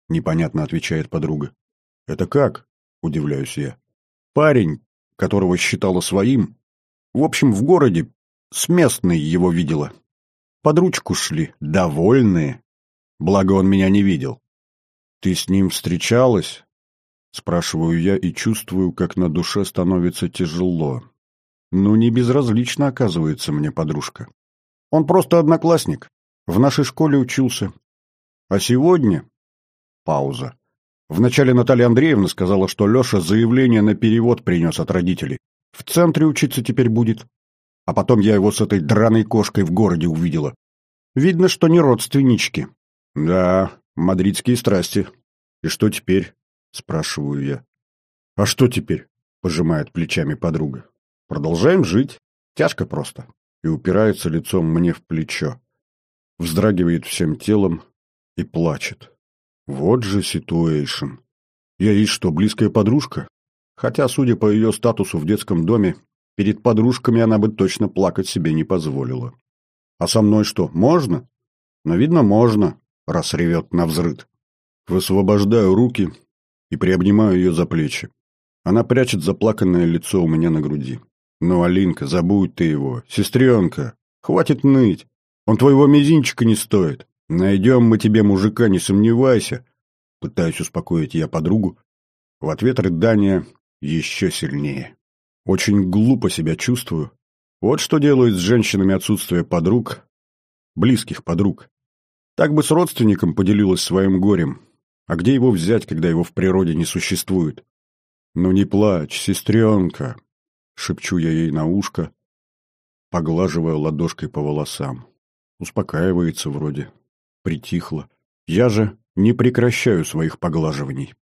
непонятно отвечает подруга. «Это как?» – удивляюсь я. «Парень, которого считала своим, в общем, в городе, с местной его видела. Под ручку шли, довольные. Благо он меня не видел. Ты с ним встречалась?» Спрашиваю я и чувствую, как на душе становится тяжело. Ну, не безразлично, оказывается, мне подружка. Он просто одноклассник. В нашей школе учился. А сегодня... Пауза. Вначале Наталья Андреевна сказала, что Леша заявление на перевод принес от родителей. В центре учиться теперь будет. А потом я его с этой драной кошкой в городе увидела. Видно, что не родственнички. Да, мадридские страсти. И что теперь? Спрашиваю я. А что теперь? Пожимает плечами подруга. Продолжаем жить. Тяжко просто. И упирается лицом мне в плечо. Вздрагивает всем телом и плачет. Вот же ситуэйшн. Я ей что, близкая подружка? Хотя, судя по ее статусу в детском доме, перед подружками она бы точно плакать себе не позволила. А со мной что, можно? Но, видно, можно, раз ревет на взрыд. Высвобождаю руки и приобнимаю ее за плечи. Она прячет заплаканное лицо у меня на груди. «Ну, Алинка, забудь ты его. Сестренка, хватит ныть. Он твоего мизинчика не стоит. «Найдем мы тебе мужика, не сомневайся», — пытаюсь успокоить я подругу. В ответ рыдания еще сильнее. Очень глупо себя чувствую. Вот что делают с женщинами отсутствие подруг, близких подруг. Так бы с родственником поделилась своим горем. А где его взять, когда его в природе не существует? «Ну не плачь, сестренка», — шепчу я ей на ушко, поглаживая ладошкой по волосам. Успокаивается вроде притихла. Я же не прекращаю своих поглаживаний.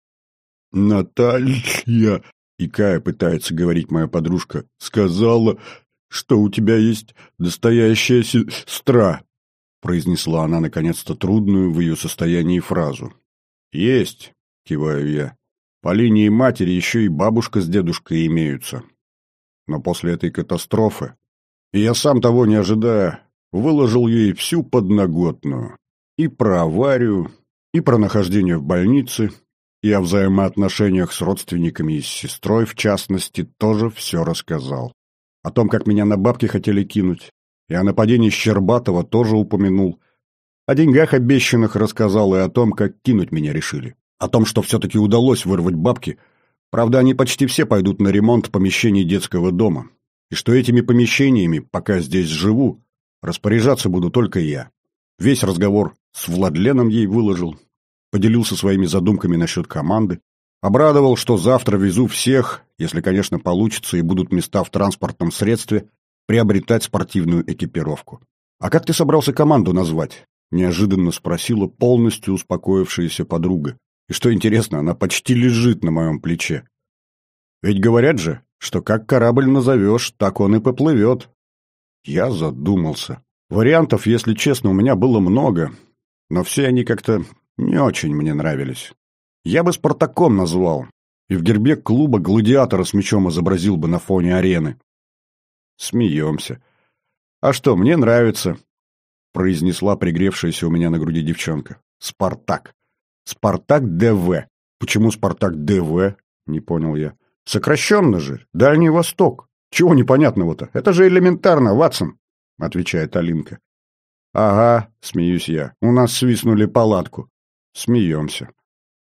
«Наталья!» — икая пытается говорить моя подружка. «Сказала, что у тебя есть настоящая сестра!» произнесла она наконец-то трудную в ее состоянии фразу. «Есть!» — киваю я. «По линии матери еще и бабушка с дедушкой имеются. Но после этой катастрофы, и я сам того не ожидая, выложил ей всю подноготную. И про аварию, и про нахождение в больнице, и о взаимоотношениях с родственниками и с сестрой, в частности, тоже все рассказал. О том, как меня на бабки хотели кинуть, и о нападении Щербатова тоже упомянул. О деньгах обещанных рассказал и о том, как кинуть меня решили. О том, что все-таки удалось вырвать бабки. Правда, они почти все пойдут на ремонт помещений детского дома. И что этими помещениями, пока здесь живу, распоряжаться буду только я. Весь разговор с Владленом ей выложил, поделился своими задумками насчет команды, обрадовал, что завтра везу всех, если, конечно, получится и будут места в транспортном средстве, приобретать спортивную экипировку. «А как ты собрался команду назвать?» – неожиданно спросила полностью успокоившаяся подруга. И что интересно, она почти лежит на моем плече. Ведь говорят же, что как корабль назовешь, так он и поплывет. Я задумался. Вариантов, если честно, у меня было много, но все они как-то не очень мне нравились. Я бы «Спартаком» назвал, и в гербе клуба гладиатора с мечом изобразил бы на фоне арены. Смеемся. «А что, мне нравится», — произнесла пригревшаяся у меня на груди девчонка. «Спартак. Спартак ДВ. Почему Спартак ДВ?» — не понял я. «Сокращенно же. Дальний Восток. Чего непонятного-то? Это же элементарно, Ватсон», — отвечает Алинка. «Ага», — смеюсь я. «У нас свистнули палатку». Смеемся.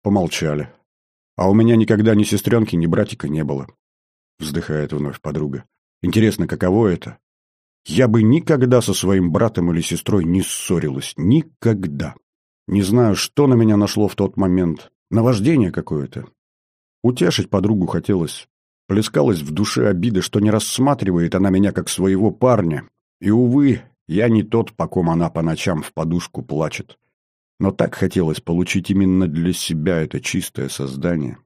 Помолчали. «А у меня никогда ни сестренки, ни братика не было», — вздыхает вновь подруга. «Интересно, каково это? Я бы никогда со своим братом или сестрой не ссорилась. Никогда. Не знаю, что на меня нашло в тот момент. Наваждение какое-то. Утешить подругу хотелось. Плескалась в душе обида, что не рассматривает она меня как своего парня. И, увы, я не тот, по ком она по ночам в подушку плачет. Но так хотелось получить именно для себя это чистое создание.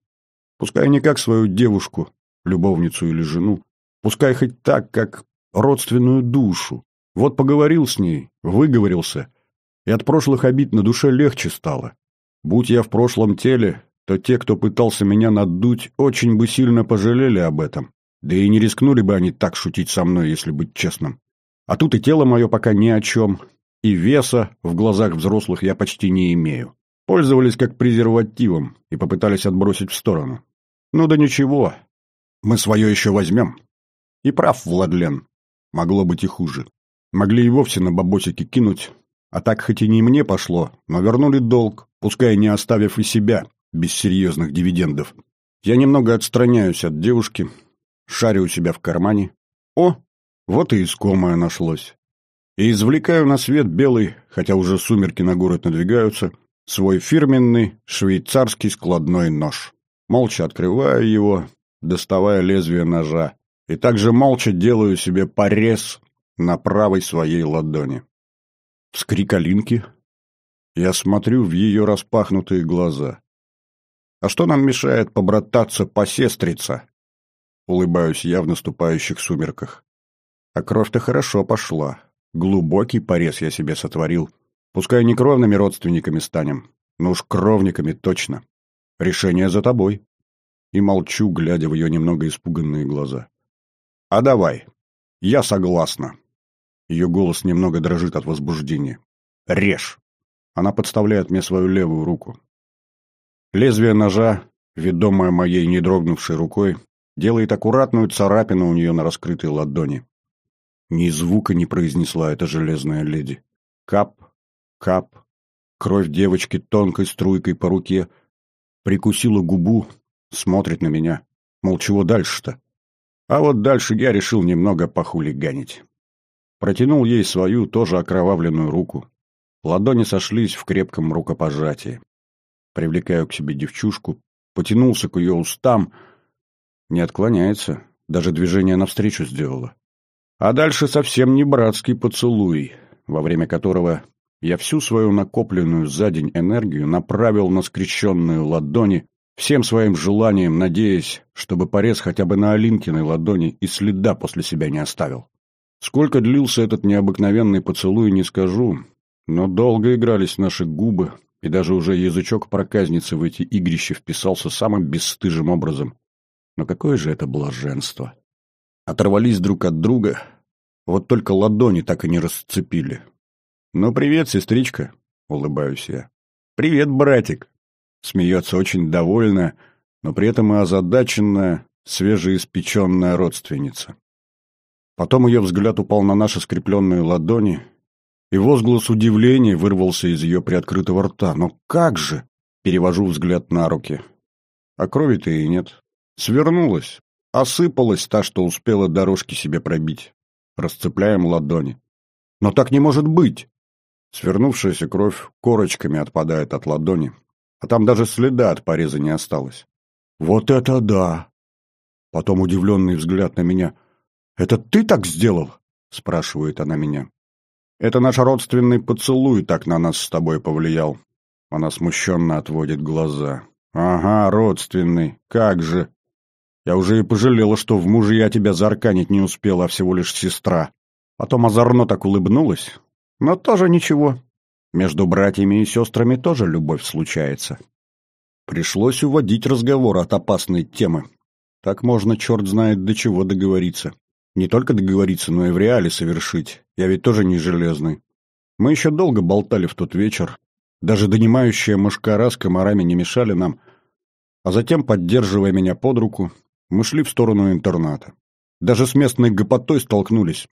Пускай не как свою девушку, любовницу или жену, пускай хоть так, как родственную душу. Вот поговорил с ней, выговорился, и от прошлых обид на душе легче стало. Будь я в прошлом теле, то те, кто пытался меня надуть, очень бы сильно пожалели об этом. Да и не рискнули бы они так шутить со мной, если быть честным. А тут и тело мое пока ни о чем, и веса в глазах взрослых я почти не имею. Пользовались как презервативом и попытались отбросить в сторону. Ну да ничего, мы свое еще возьмем. И прав Владлен, могло быть и хуже. Могли и вовсе на бабосики кинуть, а так хоть и не мне пошло, но вернули долг, пускай не оставив и себя без серьезных дивидендов. Я немного отстраняюсь от девушки, шарю у себя в кармане. О, вот и искомое нашлось и извлекаю на свет белый, хотя уже сумерки на город надвигаются, свой фирменный швейцарский складной нож. Молча открываю его, доставая лезвие ножа, и также молча делаю себе порез на правой своей ладони. Вскрик Алинки. Я смотрю в ее распахнутые глаза. А что нам мешает побрататься, посестриться? Улыбаюсь я в наступающих сумерках. А кровь-то хорошо пошла. Глубокий порез я себе сотворил. Пускай не кровными родственниками станем, но уж кровниками точно. Решение за тобой. И молчу, глядя в ее немного испуганные глаза. А давай. Я согласна. Ее голос немного дрожит от возбуждения. Режь. Она подставляет мне свою левую руку. Лезвие ножа, ведомое моей не дрогнувшей рукой, делает аккуратную царапину у нее на раскрытой ладони. Ни звука не произнесла эта железная леди. Кап, кап, кровь девочки тонкой струйкой по руке. Прикусила губу, смотрит на меня. Мол, чего дальше-то? А вот дальше я решил немного похулиганить. Протянул ей свою, тоже окровавленную руку. Ладони сошлись в крепком рукопожатии. Привлекаю к себе девчушку, потянулся к ее устам. Не отклоняется, даже движение навстречу сделала. А дальше совсем не братский поцелуй, во время которого я всю свою накопленную за день энергию направил на скрещенные ладони, всем своим желанием надеясь, чтобы порез хотя бы на Алинкиной ладони и следа после себя не оставил. Сколько длился этот необыкновенный поцелуй, не скажу, но долго игрались наши губы, и даже уже язычок проказницы в эти игрища вписался самым бесстыжим образом. Но какое же это блаженство! Оторвались друг от друга, вот только ладони так и не расцепили. «Ну, привет, сестричка», — улыбаюсь я. «Привет, братик», — смеется очень довольная, но при этом и озадаченная, свежеиспеченная родственница. Потом ее взгляд упал на наши скрепленные ладони, и возглас удивления вырвался из ее приоткрытого рта. «Но как же?» — перевожу взгляд на руки. А крови-то и нет. Свернулась, Осыпалась та, что успела дорожки себе пробить. Расцепляем ладони. Но так не может быть! Свернувшаяся кровь корочками отпадает от ладони, а там даже следа от пореза не осталось. Вот это да! Потом удивленный взгляд на меня. Это ты так сделал? — спрашивает она меня. «Это наш родственный поцелуй так на нас с тобой повлиял». Она смущенно отводит глаза. «Ага, родственный. Как же. Я уже и пожалела, что в мужья тебя зарканить не успела, а всего лишь сестра. Потом озорно так улыбнулась. Но тоже ничего. Между братьями и сестрами тоже любовь случается. Пришлось уводить разговор от опасной темы. Так можно, черт знает, до чего договориться. Не только договориться, но и в реале совершить. Я ведь тоже не железный. Мы еще долго болтали в тот вечер. Даже донимающая мышкара с комарами не мешали нам. А затем, поддерживая меня под руку, мы шли в сторону интерната. Даже с местной гопотой столкнулись.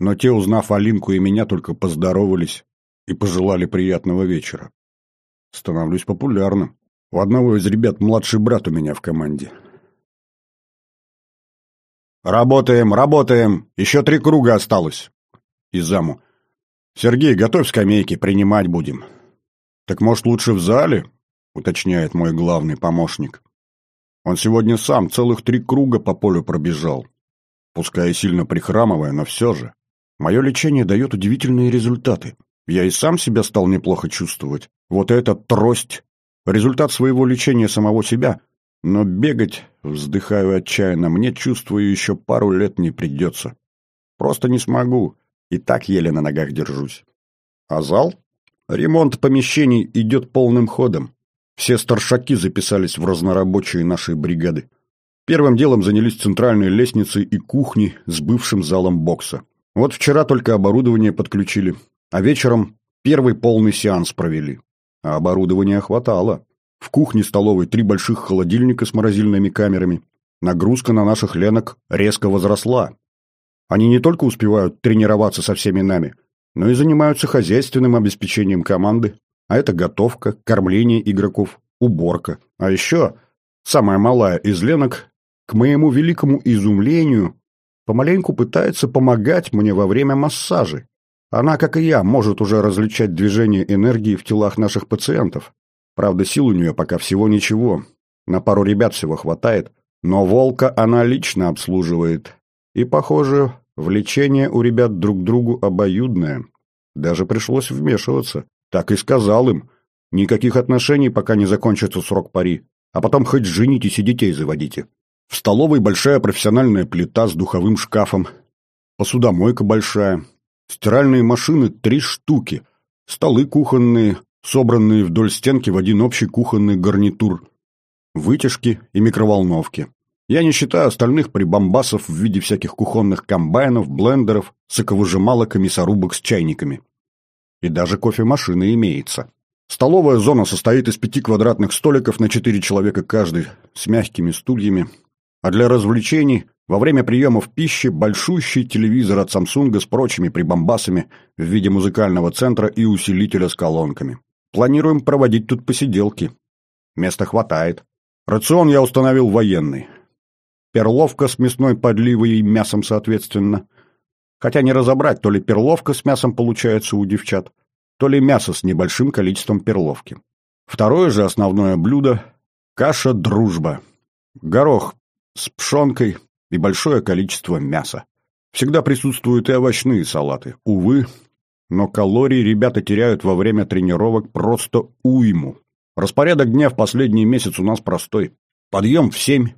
Но те, узнав Алинку и меня, только поздоровались и пожелали приятного вечера. Становлюсь популярным. У одного из ребят младший брат у меня в команде. «Работаем, работаем! Еще три круга осталось!» И заму. «Сергей, готовь скамейки, принимать будем». «Так, может, лучше в зале?» — уточняет мой главный помощник. Он сегодня сам целых три круга по полю пробежал. Пускай и сильно прихрамывая, но все же. Мое лечение дает удивительные результаты. Я и сам себя стал неплохо чувствовать. Вот эта трость — результат своего лечения самого себя. Но бегать, вздыхаю отчаянно, мне, чувствую, еще пару лет не придется. Просто не смогу. И так еле на ногах держусь. А зал? Ремонт помещений идет полным ходом. Все старшаки записались в разнорабочие нашей бригады. Первым делом занялись центральной лестницей и кухней с бывшим залом бокса. Вот вчера только оборудование подключили, а вечером первый полный сеанс провели. А оборудования хватало. В кухне-столовой три больших холодильника с морозильными камерами. Нагрузка на наших ленок резко возросла. Они не только успевают тренироваться со всеми нами, но и занимаются хозяйственным обеспечением команды, а это готовка, кормление игроков, уборка. А еще самая малая из Ленок, к моему великому изумлению, помаленьку пытается помогать мне во время массажей. Она, как и я, может уже различать движение энергии в телах наших пациентов. Правда, сил у нее пока всего ничего. На пару ребят всего хватает. Но волка она лично обслуживает. И, похоже, влечение у ребят друг к другу обоюдное. Даже пришлось вмешиваться. Так и сказал им. Никаких отношений, пока не закончится срок пари. А потом хоть женитесь и детей заводите. В столовой большая профессиональная плита с духовым шкафом. Посудомойка большая. Стиральные машины три штуки. Столы кухонные, собранные вдоль стенки в один общий кухонный гарнитур. Вытяжки и микроволновки. Я не считаю остальных прибамбасов в виде всяких кухонных комбайнов, блендеров, соковыжималок и мясорубок с чайниками. И даже кофемашина имеется. Столовая зона состоит из пяти квадратных столиков на четыре человека каждый, с мягкими стульями. А для развлечений во время приемов пищи большущий телевизор от Samsung с прочими прибамбасами в виде музыкального центра и усилителя с колонками. Планируем проводить тут посиделки. Места хватает. Рацион я установил военный. Перловка с мясной подливой и мясом соответственно – Хотя не разобрать, то ли перловка с мясом получается у девчат, то ли мясо с небольшим количеством перловки. Второе же основное блюдо – каша «Дружба». Горох с пшенкой и большое количество мяса. Всегда присутствуют и овощные салаты. Увы, но калорий ребята теряют во время тренировок просто уйму. Распорядок дня в последний месяц у нас простой. Подъем в семь,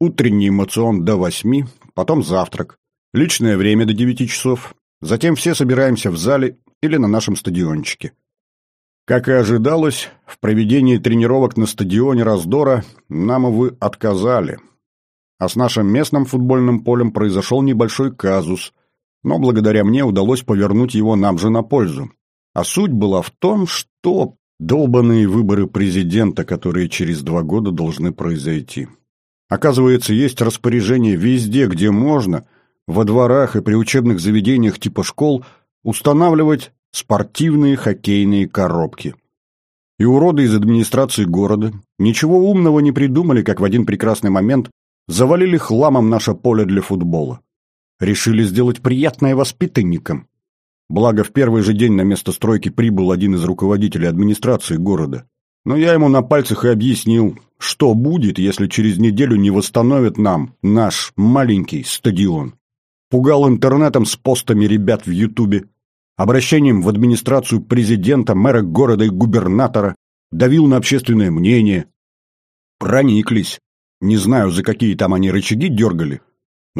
утренний эмоцион до восьми, потом завтрак, Личное время до девяти часов. Затем все собираемся в зале или на нашем стадиончике. Как и ожидалось, в проведении тренировок на стадионе раздора нам, увы, отказали. А с нашим местным футбольным полем произошел небольшой казус, но благодаря мне удалось повернуть его нам же на пользу. А суть была в том, что долбанные выборы президента, которые через два года должны произойти. Оказывается, есть распоряжение везде, где можно – во дворах и при учебных заведениях типа школ устанавливать спортивные хоккейные коробки. И уроды из администрации города ничего умного не придумали, как в один прекрасный момент завалили хламом наше поле для футбола. Решили сделать приятное воспитанникам. Благо, в первый же день на место стройки прибыл один из руководителей администрации города. Но я ему на пальцах и объяснил, что будет, если через неделю не восстановят нам наш маленький стадион. пугал интернетом с постами ребят в Ютубе, обращением в администрацию президента, мэра города и губернатора, давил на общественное мнение. Прониклись. Не знаю, за какие там они рычаги дергали,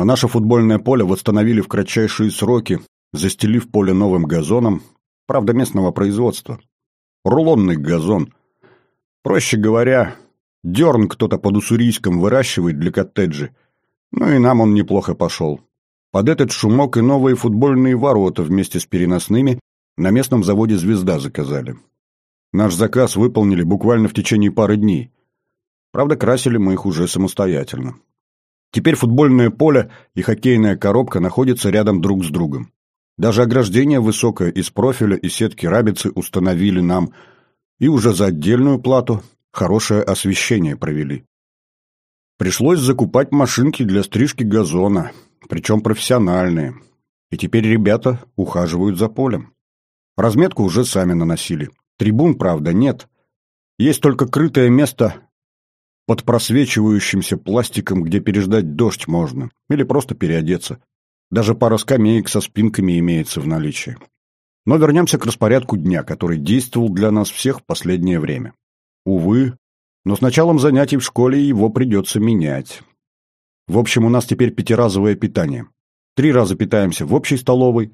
но наше футбольное поле восстановили в кратчайшие сроки, застелив поле новым газоном, правда, местного производства. Рулонный газон. Проще говоря, дерн кто-то под Уссурийском выращивает для коттеджей, ну и нам он неплохо пошел. Под этот шумок и новые футбольные ворота вместе с переносными на местном заводе «Звезда» заказали. Наш заказ выполнили буквально в течение пары дней. Правда, красили мы их уже самостоятельно. Теперь футбольное поле и хоккейная коробка находятся рядом друг с другом. Даже ограждение высокое из профиля и сетки рабицы установили нам, и уже за отдельную плату хорошее освещение провели. Пришлось закупать машинки для стрижки газона, причем профессиональные. И теперь ребята ухаживают за полем. Разметку уже сами наносили. Трибун, правда, нет. Есть только крытое место под просвечивающимся пластиком, где переждать дождь можно. Или просто переодеться. Даже пара скамеек со спинками имеется в наличии. Но вернемся к распорядку дня, который действовал для нас всех в последнее время. Увы, но с началом занятий в школе его придется менять. В общем, у нас теперь пятиразовое питание. Три раза питаемся в общей столовой,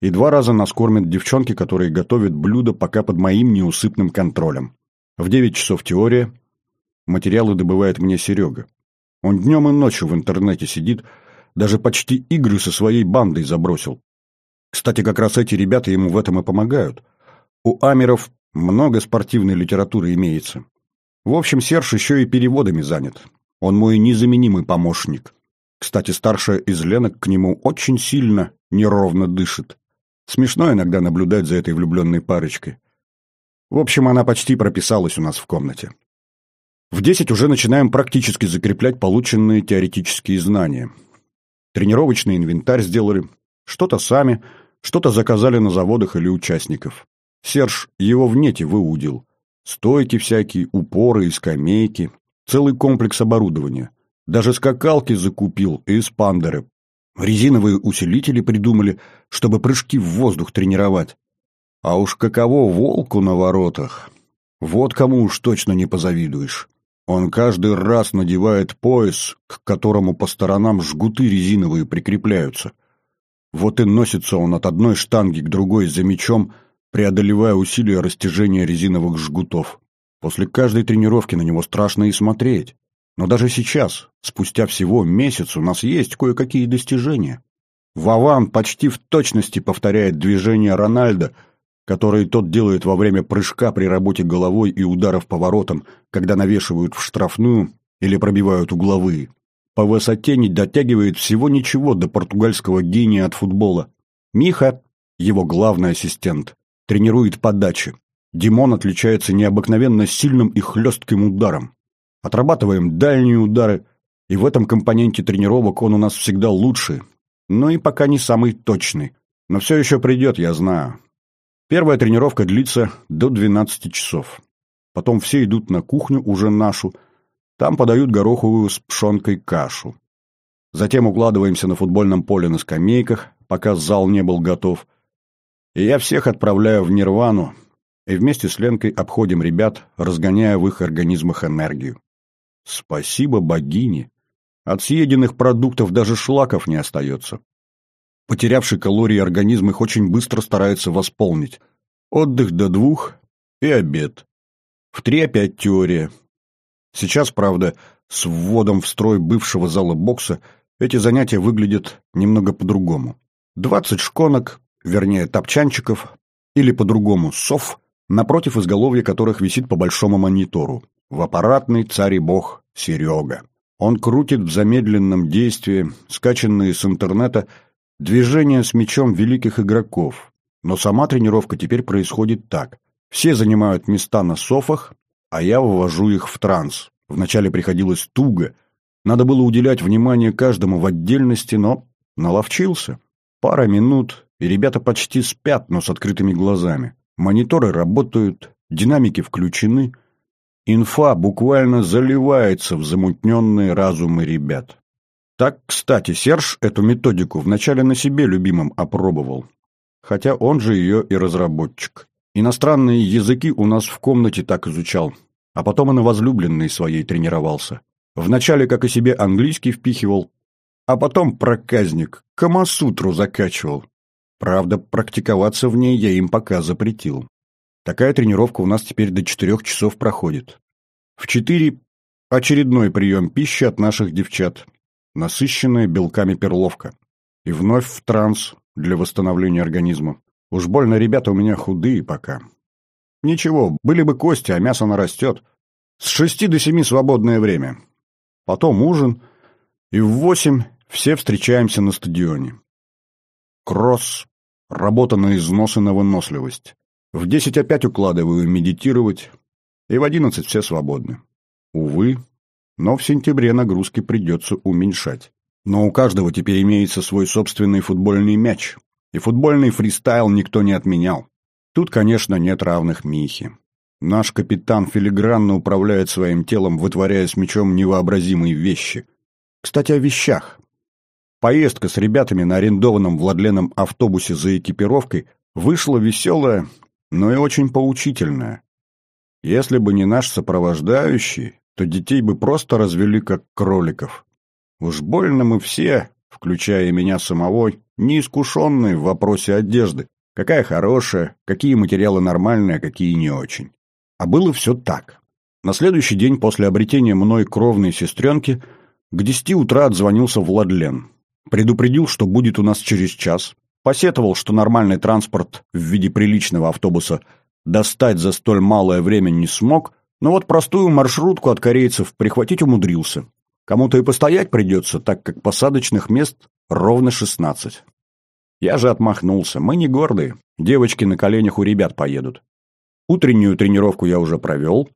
и два раза нас кормят девчонки, которые готовят блюда пока под моим неусыпным контролем. В девять часов теория. Материалы добывает мне Серега. Он днем и ночью в интернете сидит, даже почти игры со своей бандой забросил. Кстати, как раз эти ребята ему в этом и помогают. У Амеров много спортивной литературы имеется. В общем, Серж еще и переводами занят. Он мой незаменимый помощник. Кстати, старшая из Ленок к нему очень сильно неровно дышит. Смешно иногда наблюдать за этой влюбленной парочкой. В общем, она почти прописалась у нас в комнате. В десять уже начинаем практически закреплять полученные теоретические знания. Тренировочный инвентарь сделали, что-то сами, что-то заказали на заводах или участников. Серж его в нете выудил. Стойки всякие, упоры и скамейки, Целый комплекс оборудования. Даже скакалки закупил и эспандеры. Резиновые усилители придумали, чтобы прыжки в воздух тренировать. А уж каково волку на воротах. Вот кому уж точно не позавидуешь. Он каждый раз надевает пояс, к которому по сторонам жгуты резиновые прикрепляются. Вот и носится он от одной штанги к другой за мечом, преодолевая усилия растяжения резиновых жгутов. После каждой тренировки на него страшно и смотреть. Но даже сейчас, спустя всего месяц, у нас есть кое-какие достижения. Вован почти в точности повторяет движения Рональда, которые тот делает во время прыжка при работе головой и ударов поворотом, когда навешивают в штрафную или пробивают угловые. По высоте не дотягивает всего ничего до португальского гения от футбола. Миха, его главный ассистент, тренирует подачи. Димон отличается необыкновенно сильным и хлестким ударом. Отрабатываем дальние удары, и в этом компоненте тренировок он у нас всегда лучший, но и пока не самый точный. Но все еще придет, я знаю. Первая тренировка длится до 12 часов. Потом все идут на кухню, уже нашу. Там подают гороховую с пшенкой кашу. Затем укладываемся на футбольном поле на скамейках, пока зал не был готов. И я всех отправляю в нирвану, и вместе с Ленкой обходим ребят, разгоняя в их организмах энергию. Спасибо богине! От съеденных продуктов даже шлаков не остается. Потерявший калории организм их очень быстро старается восполнить. Отдых до двух и обед. В три опять теория. Сейчас, правда, с вводом в строй бывшего зала бокса эти занятия выглядят немного по-другому. Двадцать шконок, вернее топчанчиков, или по-другому сов, напротив изголовья которых висит по большому монитору. В аппаратный царь и бог Серега. Он крутит в замедленном действии, скачанные с интернета, движения с мячом великих игроков. Но сама тренировка теперь происходит так. Все занимают места на софах, а я вывожу их в транс. Вначале приходилось туго. Надо было уделять внимание каждому в отдельности, но наловчился. Пара минут, и ребята почти спят, но с открытыми глазами. Мониторы работают, динамики включены. Инфа буквально заливается в замутненные разумы ребят. Так, кстати, Серж эту методику вначале на себе любимым опробовал. Хотя он же ее и разработчик. Иностранные языки у нас в комнате так изучал, а потом и на возлюбленной своей тренировался. Вначале, как и себе, английский впихивал, а потом проказник, Камасутру закачивал. Правда, практиковаться в ней я им пока запретил. Такая тренировка у нас теперь до четырех часов проходит. В четыре очередной прием пищи от наших девчат, насыщенная белками перловка. И вновь в транс для восстановления организма. Уж больно ребята у меня худые пока. Ничего, были бы кости, а мясо нарастет. С шести до семи свободное время. Потом ужин, и в восемь все встречаемся на стадионе. Кросс, работа на износ и на выносливость. В десять опять укладываю медитировать, и в одиннадцать все свободны. Увы, но в сентябре нагрузки придется уменьшать. Но у каждого теперь имеется свой собственный футбольный мяч, и футбольный фристайл никто не отменял. Тут, конечно, нет равных Михе. Наш капитан филигранно управляет своим телом, вытворяя с мячом невообразимые вещи. Кстати, о вещах. Поездка с ребятами на арендованном Владленом автобусе за экипировкой вышла веселая, но и очень поучительная. Если бы не наш сопровождающий, то детей бы просто развели как кроликов. Уж больно мы все, включая меня самого, неискушенные в вопросе одежды. Какая хорошая, какие материалы нормальные, а какие не очень. А было все так. На следующий день после обретения мной кровной сестренки к десяти утра отзвонился Владлен. Предупредил, что будет у нас через час. Посетовал, что нормальный транспорт в виде приличного автобуса достать за столь малое время не смог, но вот простую маршрутку от корейцев прихватить умудрился. Кому-то и постоять придется, так как посадочных мест ровно шестнадцать. Я же отмахнулся. Мы не гордые. Девочки на коленях у ребят поедут. Утреннюю тренировку я уже провел.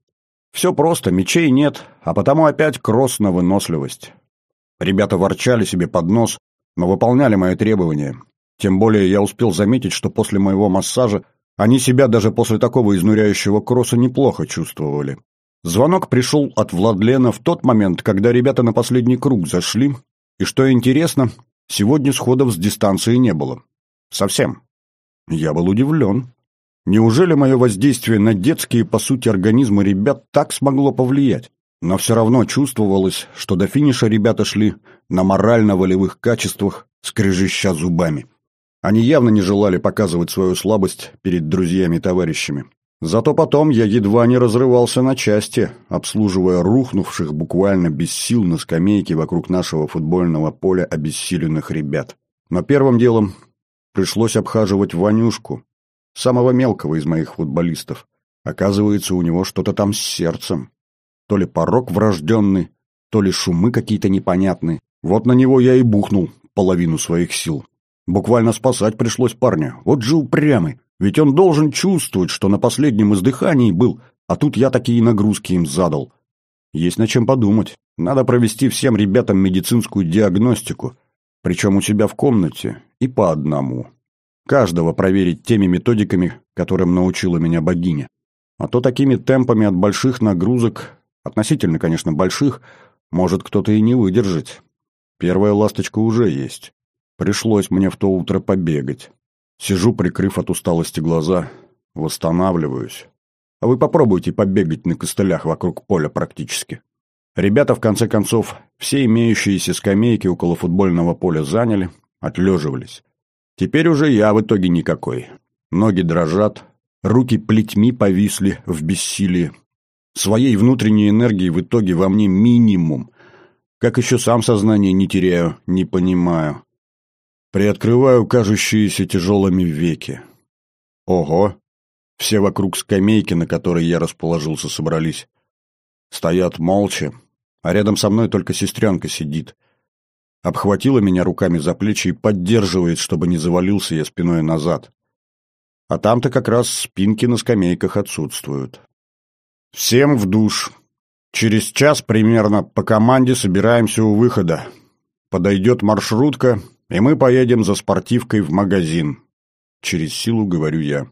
Все просто, мечей нет, а потому опять кросс на выносливость. Ребята ворчали себе под нос, но выполняли мои требования. Тем более я успел заметить, что после моего массажа они себя даже после такого изнуряющего кросса неплохо чувствовали. Звонок пришел от Владлена в тот момент, когда ребята на последний круг зашли, и, что интересно, сегодня сходов с дистанции не было. Совсем. Я был удивлен. Неужели мое воздействие на детские, по сути, организмы ребят так смогло повлиять? Но все равно чувствовалось, что до финиша ребята шли на морально-волевых качествах, скрежеща зубами. Они явно не желали показывать свою слабость перед друзьями-товарищами. Зато потом я едва не разрывался на части, обслуживая рухнувших буквально без сил на скамейке вокруг нашего футбольного поля обессиленных ребят. Но первым делом пришлось обхаживать Ванюшку, самого мелкого из моих футболистов. Оказывается, у него что-то там с сердцем. То ли порог врожденный, то ли шумы какие-то непонятные. Вот на него я и бухнул половину своих сил. Буквально спасать пришлось парня. Вот же упрямый. Ведь он должен чувствовать, что на последнем издыхании был, а тут я такие нагрузки им задал. Есть над чем подумать. Надо провести всем ребятам медицинскую диагностику, причем у себя в комнате и по одному. Каждого проверить теми методиками, которым научила меня богиня. А то такими темпами от больших нагрузок Относительно, конечно, больших, может кто-то и не выдержать. Первая ласточка уже есть. Пришлось мне в то утро побегать. Сижу, прикрыв от усталости глаза, восстанавливаюсь. А вы попробуйте побегать на костылях вокруг поля практически. Ребята, в конце концов, все имеющиеся скамейки около футбольного поля заняли, отлеживались. Теперь уже я в итоге никакой. Ноги дрожат, руки плетьми повисли в бессилии, Своей внутренней энергии в итоге во мне минимум. Как еще сам сознание не теряю, не понимаю. Приоткрываю кажущиеся тяжелыми веки. Ого! Все вокруг скамейки, на которой я расположился, собрались. Стоят молча, а рядом со мной только сестренка сидит. Обхватила меня руками за плечи и поддерживает, чтобы не завалился я спиной назад. А там-то как раз спинки на скамейках отсутствуют. Всем в душ. Через час примерно по команде собираемся у выхода. Подойдет маршрутка, и мы поедем за спортивкой в магазин. Через силу говорю я.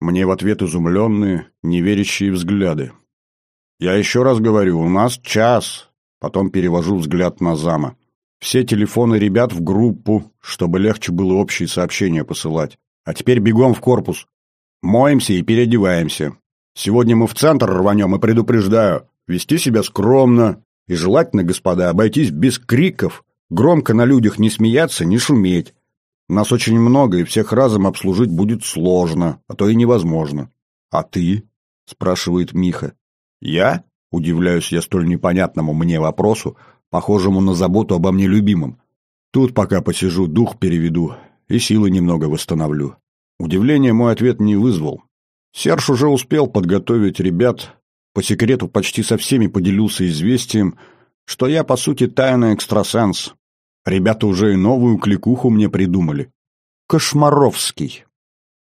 Мне в ответ изумленные, неверящие взгляды. Я еще раз говорю, у нас час. Потом перевожу взгляд на зама. Все телефоны ребят в группу, чтобы легче было общие сообщения посылать. А теперь бегом в корпус. Моемся и переодеваемся. Сегодня мы в центр рванем и предупреждаю. Вести себя скромно. И желательно, господа, обойтись без криков. Громко на людях не смеяться, не шуметь. Нас очень много, и всех разом обслужить будет сложно, а то и невозможно. «А ты?» — спрашивает Миха. «Я?» — удивляюсь я столь непонятному мне вопросу, похожему на заботу обо мне любимом. Тут пока посижу, дух переведу и силы немного восстановлю. Удивление мой ответ не вызвал. Серж уже успел подготовить ребят, по секрету почти со всеми поделился известием, что я, по сути, тайный экстрасенс. Ребята уже и новую кликуху мне придумали. Кошмаровский.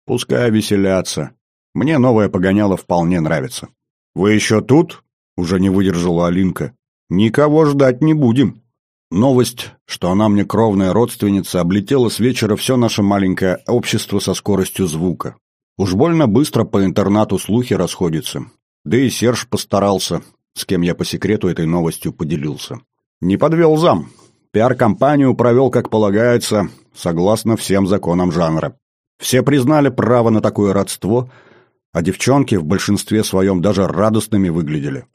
Пускай веселятся. Мне новое погоняло вполне нравится. «Вы еще тут?» — уже не выдержала Алинка. «Никого ждать не будем». Новость, что она мне кровная родственница, облетела с вечера все наше маленькое общество со скоростью звука. Уж больно быстро по интернату слухи расходятся. Да и Серж постарался, с кем я по секрету этой новостью поделился. Не подвел зам. Пиар-компанию провел, как полагается, согласно всем законам жанра. Все признали право на такое родство — а девчонки в большинстве своем даже радостными выглядели.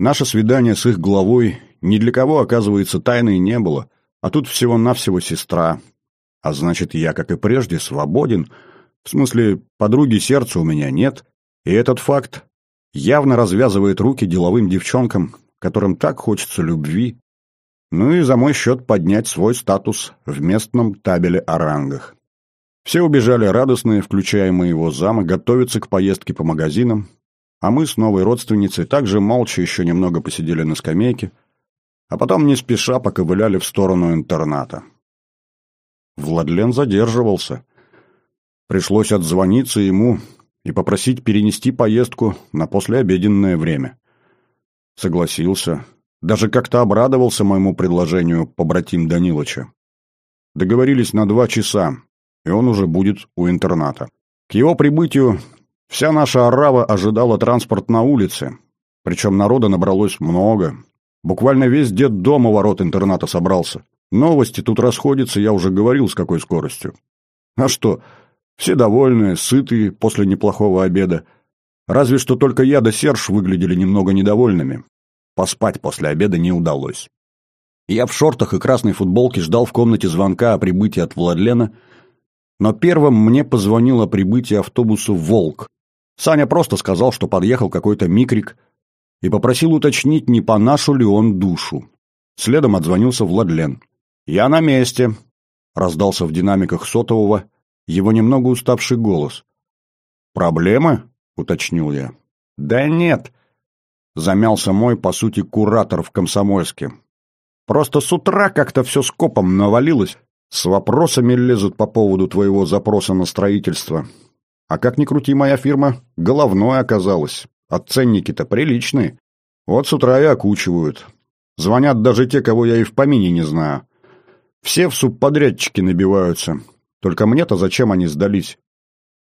Наше свидание с их главой ни для кого, оказывается, тайной не было, а тут всего-навсего сестра. А значит, я, как и прежде, свободен, в смысле, подруги сердца у меня нет, и этот факт явно развязывает руки деловым девчонкам, которым так хочется любви, ну и за мой счет поднять свой статус в местном табеле о рангах. Все убежали радостные, включая моего зама, готовиться к поездке по магазинам, а мы с новой родственницей также молча еще немного посидели на скамейке, а потом не спеша поковыляли в сторону интерната. Владлен задерживался. Пришлось отзвониться ему и попросить перенести поездку на послеобеденное время. Согласился. Даже как-то обрадовался моему предложению побратим Данилыча. Договорились на два часа, и он уже будет у интерната. К его прибытию вся наша орава ожидала транспорт на улице, причем народа набралось много. Буквально весь дед дома ворот интерната собрался. Новости тут расходятся, я уже говорил, с какой скоростью. А что, все довольные, сытые после неплохого обеда. Разве что только я да Серж выглядели немного недовольными. Поспать после обеда не удалось. Я в шортах и красной футболке ждал в комнате звонка о прибытии от Владлена — но первым мне позвонил о прибытии автобуса «Волк». Саня просто сказал, что подъехал какой-то микрик и попросил уточнить, не по нашу ли он душу. Следом отзвонился Владлен. «Я на месте», — раздался в динамиках сотового его немного уставший голос. «Проблемы?» — уточнил я. «Да нет», — замялся мой, по сути, куратор в Комсомольске. «Просто с утра как-то все скопом навалилось, с вопросами лезут по поводу твоего запроса на строительство. А как ни крути, моя фирма головной оказалась. А ценники-то приличные. Вот с утра и окучивают. Звонят даже те, кого я и в помине не знаю. Все в субподрядчики набиваются. Только мне-то зачем они сдались?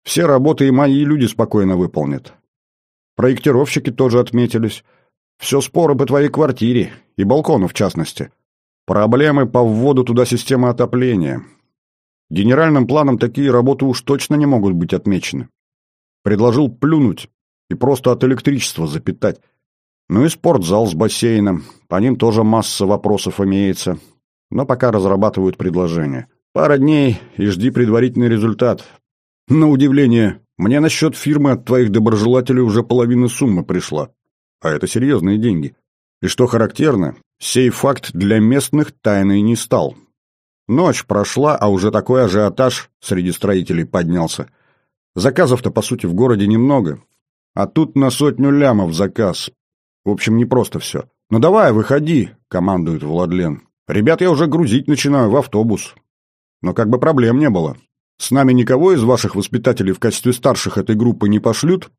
Все работы и мои люди спокойно выполнят. Проектировщики тоже отметились. Все споры по твоей квартире, и балкону в частности. Проблемы по вводу туда системы отопления. Генеральным планом такие работы уж точно не могут быть отмечены. Предложил плюнуть и просто от электричества запитать. Ну и спортзал с бассейном. По ним тоже масса вопросов имеется. Но пока разрабатывают предложение. Пара дней и жди предварительный результат. На удивление, мне на счет фирмы от твоих доброжелателей уже половина суммы пришла. А это серьезные деньги. И что характерно, Сей факт для местных тайной не стал. Ночь прошла, а уже такой ажиотаж среди строителей поднялся. Заказов-то, по сути, в городе немного. А тут на сотню лямов заказ. В общем, не просто все. «Ну давай, выходи», — командует Владлен. «Ребят, я уже грузить начинаю в автобус». Но как бы проблем не было. С нами никого из ваших воспитателей в качестве старших этой группы не пошлют?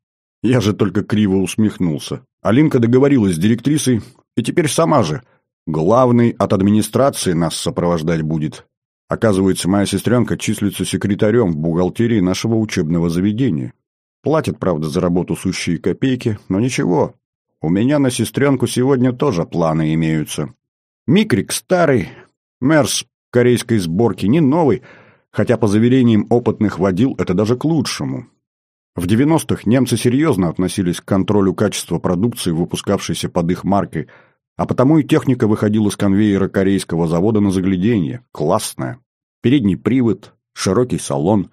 Я же только криво усмехнулся. Алинка договорилась с директрисой, и теперь сама же — Главный от администрации нас сопровождать будет. Оказывается, моя сестренка числится секретарем в бухгалтерии нашего учебного заведения. Платит, правда, за работу сущие копейки, но ничего. У меня на сестренку сегодня тоже планы имеются. Микрик старый, Мерс корейской сборки не новый, хотя по заверениям опытных водил это даже к лучшему. В 90-х немцы серьезно относились к контролю качества продукции, выпускавшейся под их маркой, а потому и техника выходила с конвейера корейского завода на загляденье. Классная. Передний привод, широкий салон,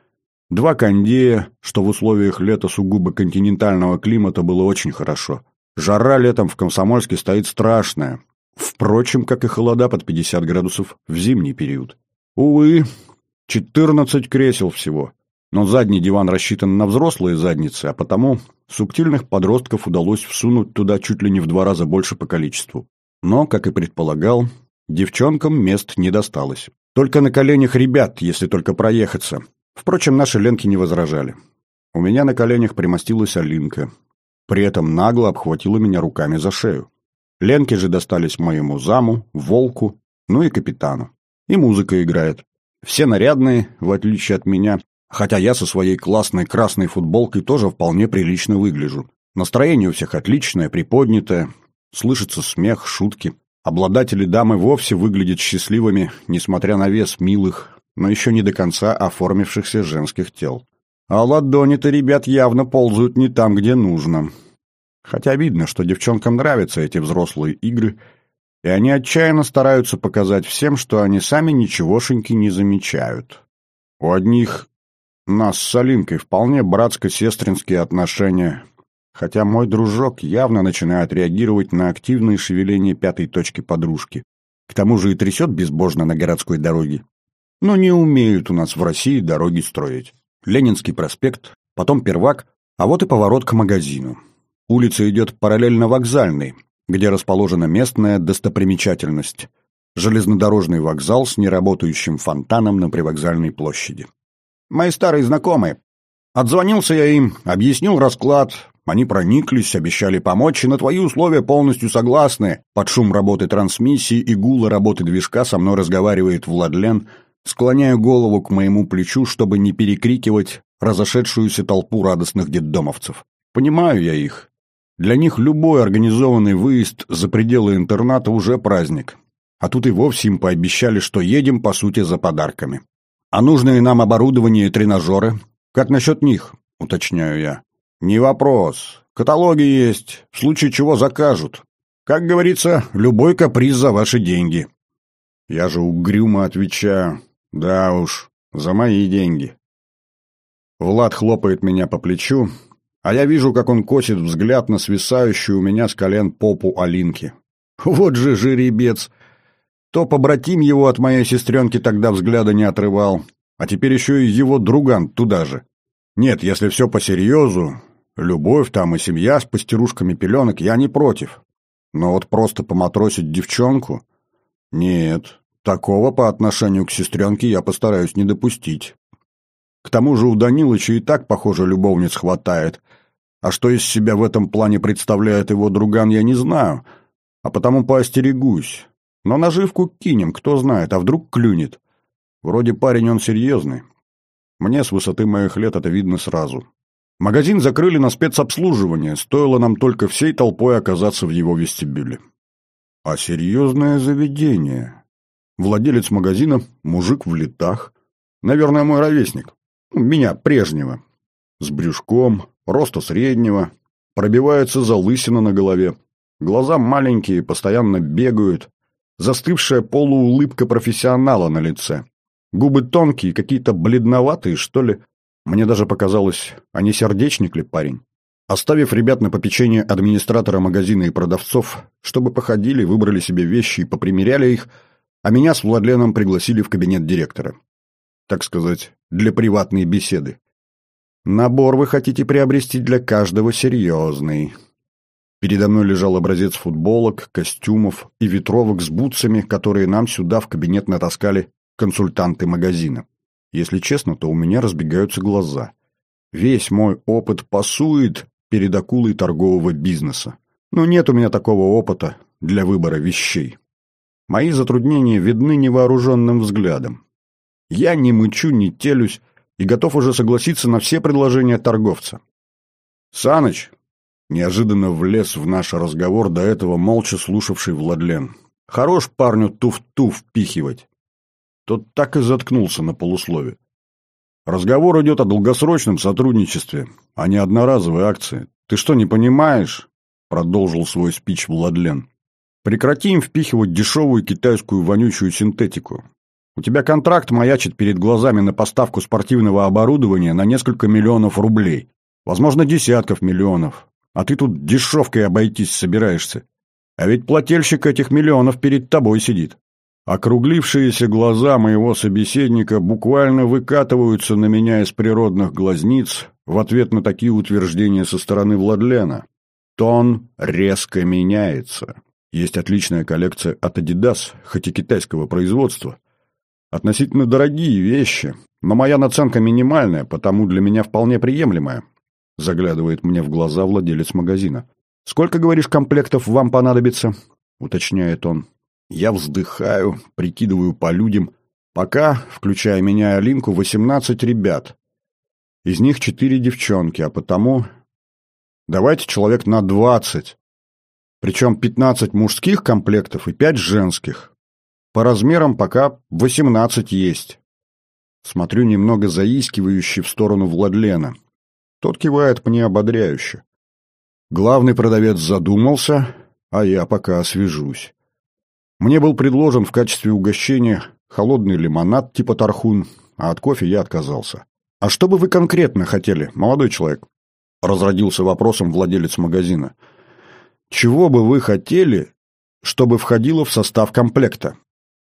два кондея, что в условиях лета сугубо континентального климата было очень хорошо. Жара летом в Комсомольске стоит страшная. Впрочем, как и холода под 50 градусов в зимний период. Увы, 14 кресел всего. Но задний диван рассчитан на взрослые задницы, а потому субтильных подростков удалось всунуть туда чуть ли не в два раза больше по количеству. Но, как и предполагал, девчонкам мест не досталось. Только на коленях ребят, если только проехаться. Впрочем, наши ленки не возражали. У меня на коленях примостилась Алинка. При этом нагло обхватила меня руками за шею. Ленки же достались моему заму, волку, ну и капитану. И музыка играет. Все нарядные, в отличие от меня, хотя я со своей классной красной футболкой тоже вполне прилично выгляжу. Настроение у всех отличное, приподнятое, слышится смех, шутки. Обладатели дамы вовсе выглядят счастливыми, несмотря на вес милых, но еще не до конца оформившихся женских тел. А ладони-то ребят явно ползают не там, где нужно. Хотя видно, что девчонкам нравятся эти взрослые игры, и они отчаянно стараются показать всем, что они сами ничегошеньки не замечают. У одних нас с Алинкой вполне братско-сестринские отношения, хотя мой дружок явно начинает реагировать на активные шевеления пятой точки подружки. К тому же и трясет безбожно на городской дороге. Но не умеют у нас в России дороги строить. Ленинский проспект, потом Первак, а вот и поворот к магазину. Улица идет параллельно вокзальной, где расположена местная достопримечательность – железнодорожный вокзал с неработающим фонтаном на привокзальной площади. Мои старые знакомые. Отзвонился я им, объяснил расклад, они прониклись, обещали помочь, и на твои условия полностью согласны. Под шум работы трансмиссии и гула работы движка со мной разговаривает Владлен, склоняя голову к моему плечу, чтобы не перекрикивать разошедшуюся толпу радостных детдомовцев. Понимаю я их. Для них любой организованный выезд за пределы интерната уже праздник. А тут и вовсе им пообещали, что едем, по сути, за подарками. А нужные нам оборудование и тренажеры? Как насчет них, уточняю я. Не вопрос. Каталоги есть, в случае чего закажут. Как говорится, любой каприз за ваши деньги. Я же угрюмо отвечаю. Да уж, за мои деньги. Влад хлопает меня по плечу, а я вижу, как он косит взгляд на свисающую у меня с колен попу Алинки. Вот же жеребец! То побратим его от моей сестренки тогда взгляда не отрывал, а теперь еще и его друган туда же. Нет, если все по серьезу, любовь там и семья с пастерушками пеленок, я не против. Но вот просто поматросить девчонку? Нет, такого по отношению к сестренке я постараюсь не допустить. К тому же у Данилыча и так, похоже, любовниц хватает. А что из себя в этом плане представляет его друган, я не знаю, а потому поостерегусь. Но наживку кинем, кто знает, а вдруг клюнет. Вроде парень он серьезный. Мне с высоты моих лет это видно сразу. Магазин закрыли на спецобслуживание, стоило нам только всей толпой оказаться в его вестибюле. А серьезное заведение. Владелец магазина – мужик в летах. Наверное, мой ровесник. Меня, прежнего. С брюшком, роста среднего, пробивается залысина на голове. Глаза маленькие, постоянно бегают. Застывшая полуулыбка профессионала на лице. Губы тонкие, какие-то бледноватые, что ли. Мне даже показалось, а не сердечник ли парень? Оставив ребят на попечение администратора магазина и продавцов, чтобы походили, выбрали себе вещи и попримеряли их, а меня с Владленом пригласили в кабинет директора. Так сказать, для приватной беседы. Набор вы хотите приобрести для каждого серьезный. Передо мной лежал образец футболок, костюмов и ветровок с бутсами, которые нам сюда в кабинет натаскали консультанты магазина. Если честно, то у меня разбегаются глаза. Весь мой опыт пасует перед акулой торгового бизнеса. Но нет у меня такого опыта для выбора вещей. Мои затруднения видны невооруженным взглядом. Я не мычу, не телюсь, и готов уже согласиться на все предложения торговца. «Саныч!» — неожиданно влез в наш разговор, до этого молча слушавший Владлен. «Хорош парню туф-туф впихивать. тот так и заткнулся на полуслове. Разговор идет о долгосрочном сотрудничестве, а не одноразовой акции. Ты что, не понимаешь? Продолжил свой спич Владлен. Прекрати им впихивать дешевую китайскую вонючую синтетику. У тебя контракт маячит перед глазами на поставку спортивного оборудования на несколько миллионов рублей. Возможно, десятков миллионов. А ты тут дешевкой обойтись собираешься. А ведь плательщик этих миллионов перед тобой сидит. Округлившиеся глаза моего собеседника буквально выкатываются на меня из природных глазниц в ответ на такие утверждения со стороны Владлена. Тон резко меняется. Есть отличная коллекция от Adidas, хоть и китайского производства. Относительно дорогие вещи, но моя наценка минимальная, потому для меня вполне приемлемая. Заглядывает мне в глаза владелец магазина. «Сколько, говоришь, комплектов вам понадобится?» — уточняет он. Я вздыхаю, прикидываю по людям. Пока, включая меня и Алинку, восемнадцать ребят. Из них четыре девчонки, а потому... Давайте человек на двадцать. Причем пятнадцать мужских комплектов и пять женских. По размерам пока восемнадцать есть. Смотрю немного заискивающе в сторону Владлена. Тот кивает мне ободряюще. Главный продавец задумался, а я пока освежусь. Мне был предложен в качестве угощения холодный лимонад типа тархун, а от кофе я отказался. «А что бы вы конкретно хотели, молодой человек?» — разродился вопросом владелец магазина. «Чего бы вы хотели, чтобы входило в состав комплекта?»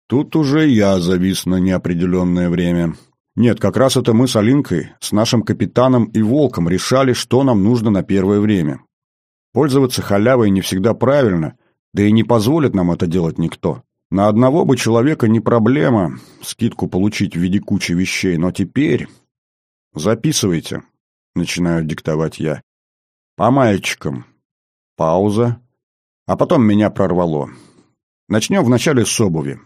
Тут уже я завис на неопределенное время. Нет, как раз это мы с Алинкой, с нашим капитаном и Волком решали, что нам нужно на первое время. Пользоваться халявой не всегда правильно — да и не позволит нам это делать никто. На одного бы человека не проблема скидку получить в виде кучи вещей, но теперь... Записывайте, начинаю диктовать я. По мальчикам. Пауза. А потом меня прорвало. Начнем вначале с обуви.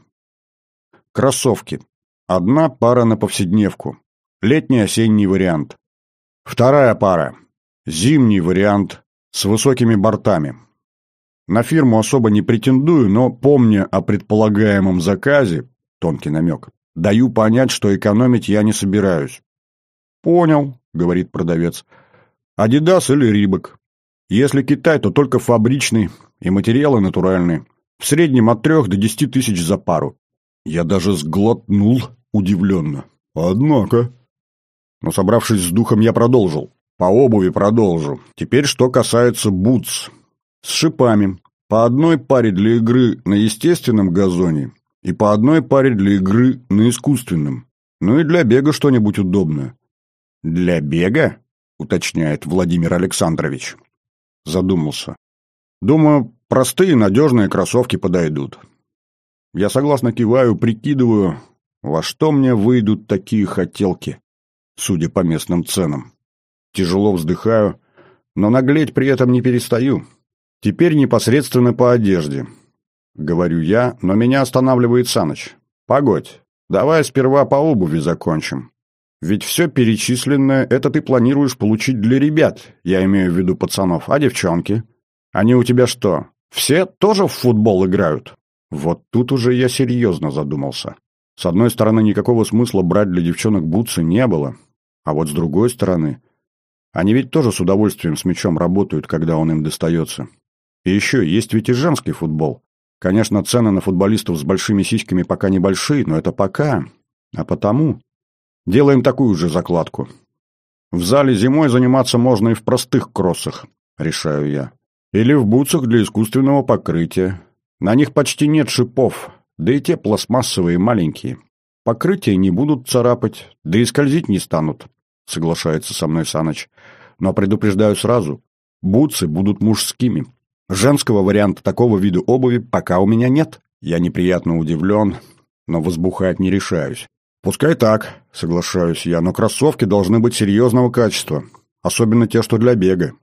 Кроссовки. Одна пара на повседневку. Летний-осенний вариант. Вторая пара. Зимний вариант с высокими бортами. На фирму особо не претендую, но, помня о предполагаемом заказе, тонкий намек, даю понять, что экономить я не собираюсь. «Понял», — говорит продавец. «Адидас или Рибок. Если Китай, то только фабричный и материалы натуральные. В среднем от трех до десяти тысяч за пару». Я даже сглотнул удивленно. «Однако...» Но, собравшись с духом, я продолжил. По обуви продолжу. Теперь, что касается бутс с шипами, по одной паре для игры на естественном газоне и по одной паре для игры на искусственном. Ну и для бега что-нибудь удобное. «Для бега?» — уточняет Владимир Александрович. Задумался. «Думаю, простые надежные кроссовки подойдут». Я согласно киваю, прикидываю, во что мне выйдут такие хотелки, судя по местным ценам. Тяжело вздыхаю, но наглеть при этом не перестаю. Теперь непосредственно по одежде. Говорю я, но меня останавливает Саныч. Погодь, давай сперва по обуви закончим. Ведь все перечисленное это ты планируешь получить для ребят, я имею в виду пацанов, а девчонки? Они у тебя что, все тоже в футбол играют? Вот тут уже я серьезно задумался. С одной стороны, никакого смысла брать для девчонок бутсы не было. А вот с другой стороны, они ведь тоже с удовольствием с мячом работают, когда он им достается. И еще, есть ведь и женский футбол. Конечно, цены на футболистов с большими сиськами пока небольшие, но это пока. А потому делаем такую же закладку. В зале зимой заниматься можно и в простых кроссах, решаю я. Или в бутсах для искусственного покрытия. На них почти нет шипов, да и те пластмассовые маленькие. Покрытия не будут царапать, да и скользить не станут, соглашается со мной Саныч. Но предупреждаю сразу, бутсы будут мужскими. Женского варианта такого вида обуви пока у меня нет. Я неприятно удивлен, но возбухать не решаюсь. Пускай так, соглашаюсь я, но кроссовки должны быть серьезного качества, особенно те, что для бега.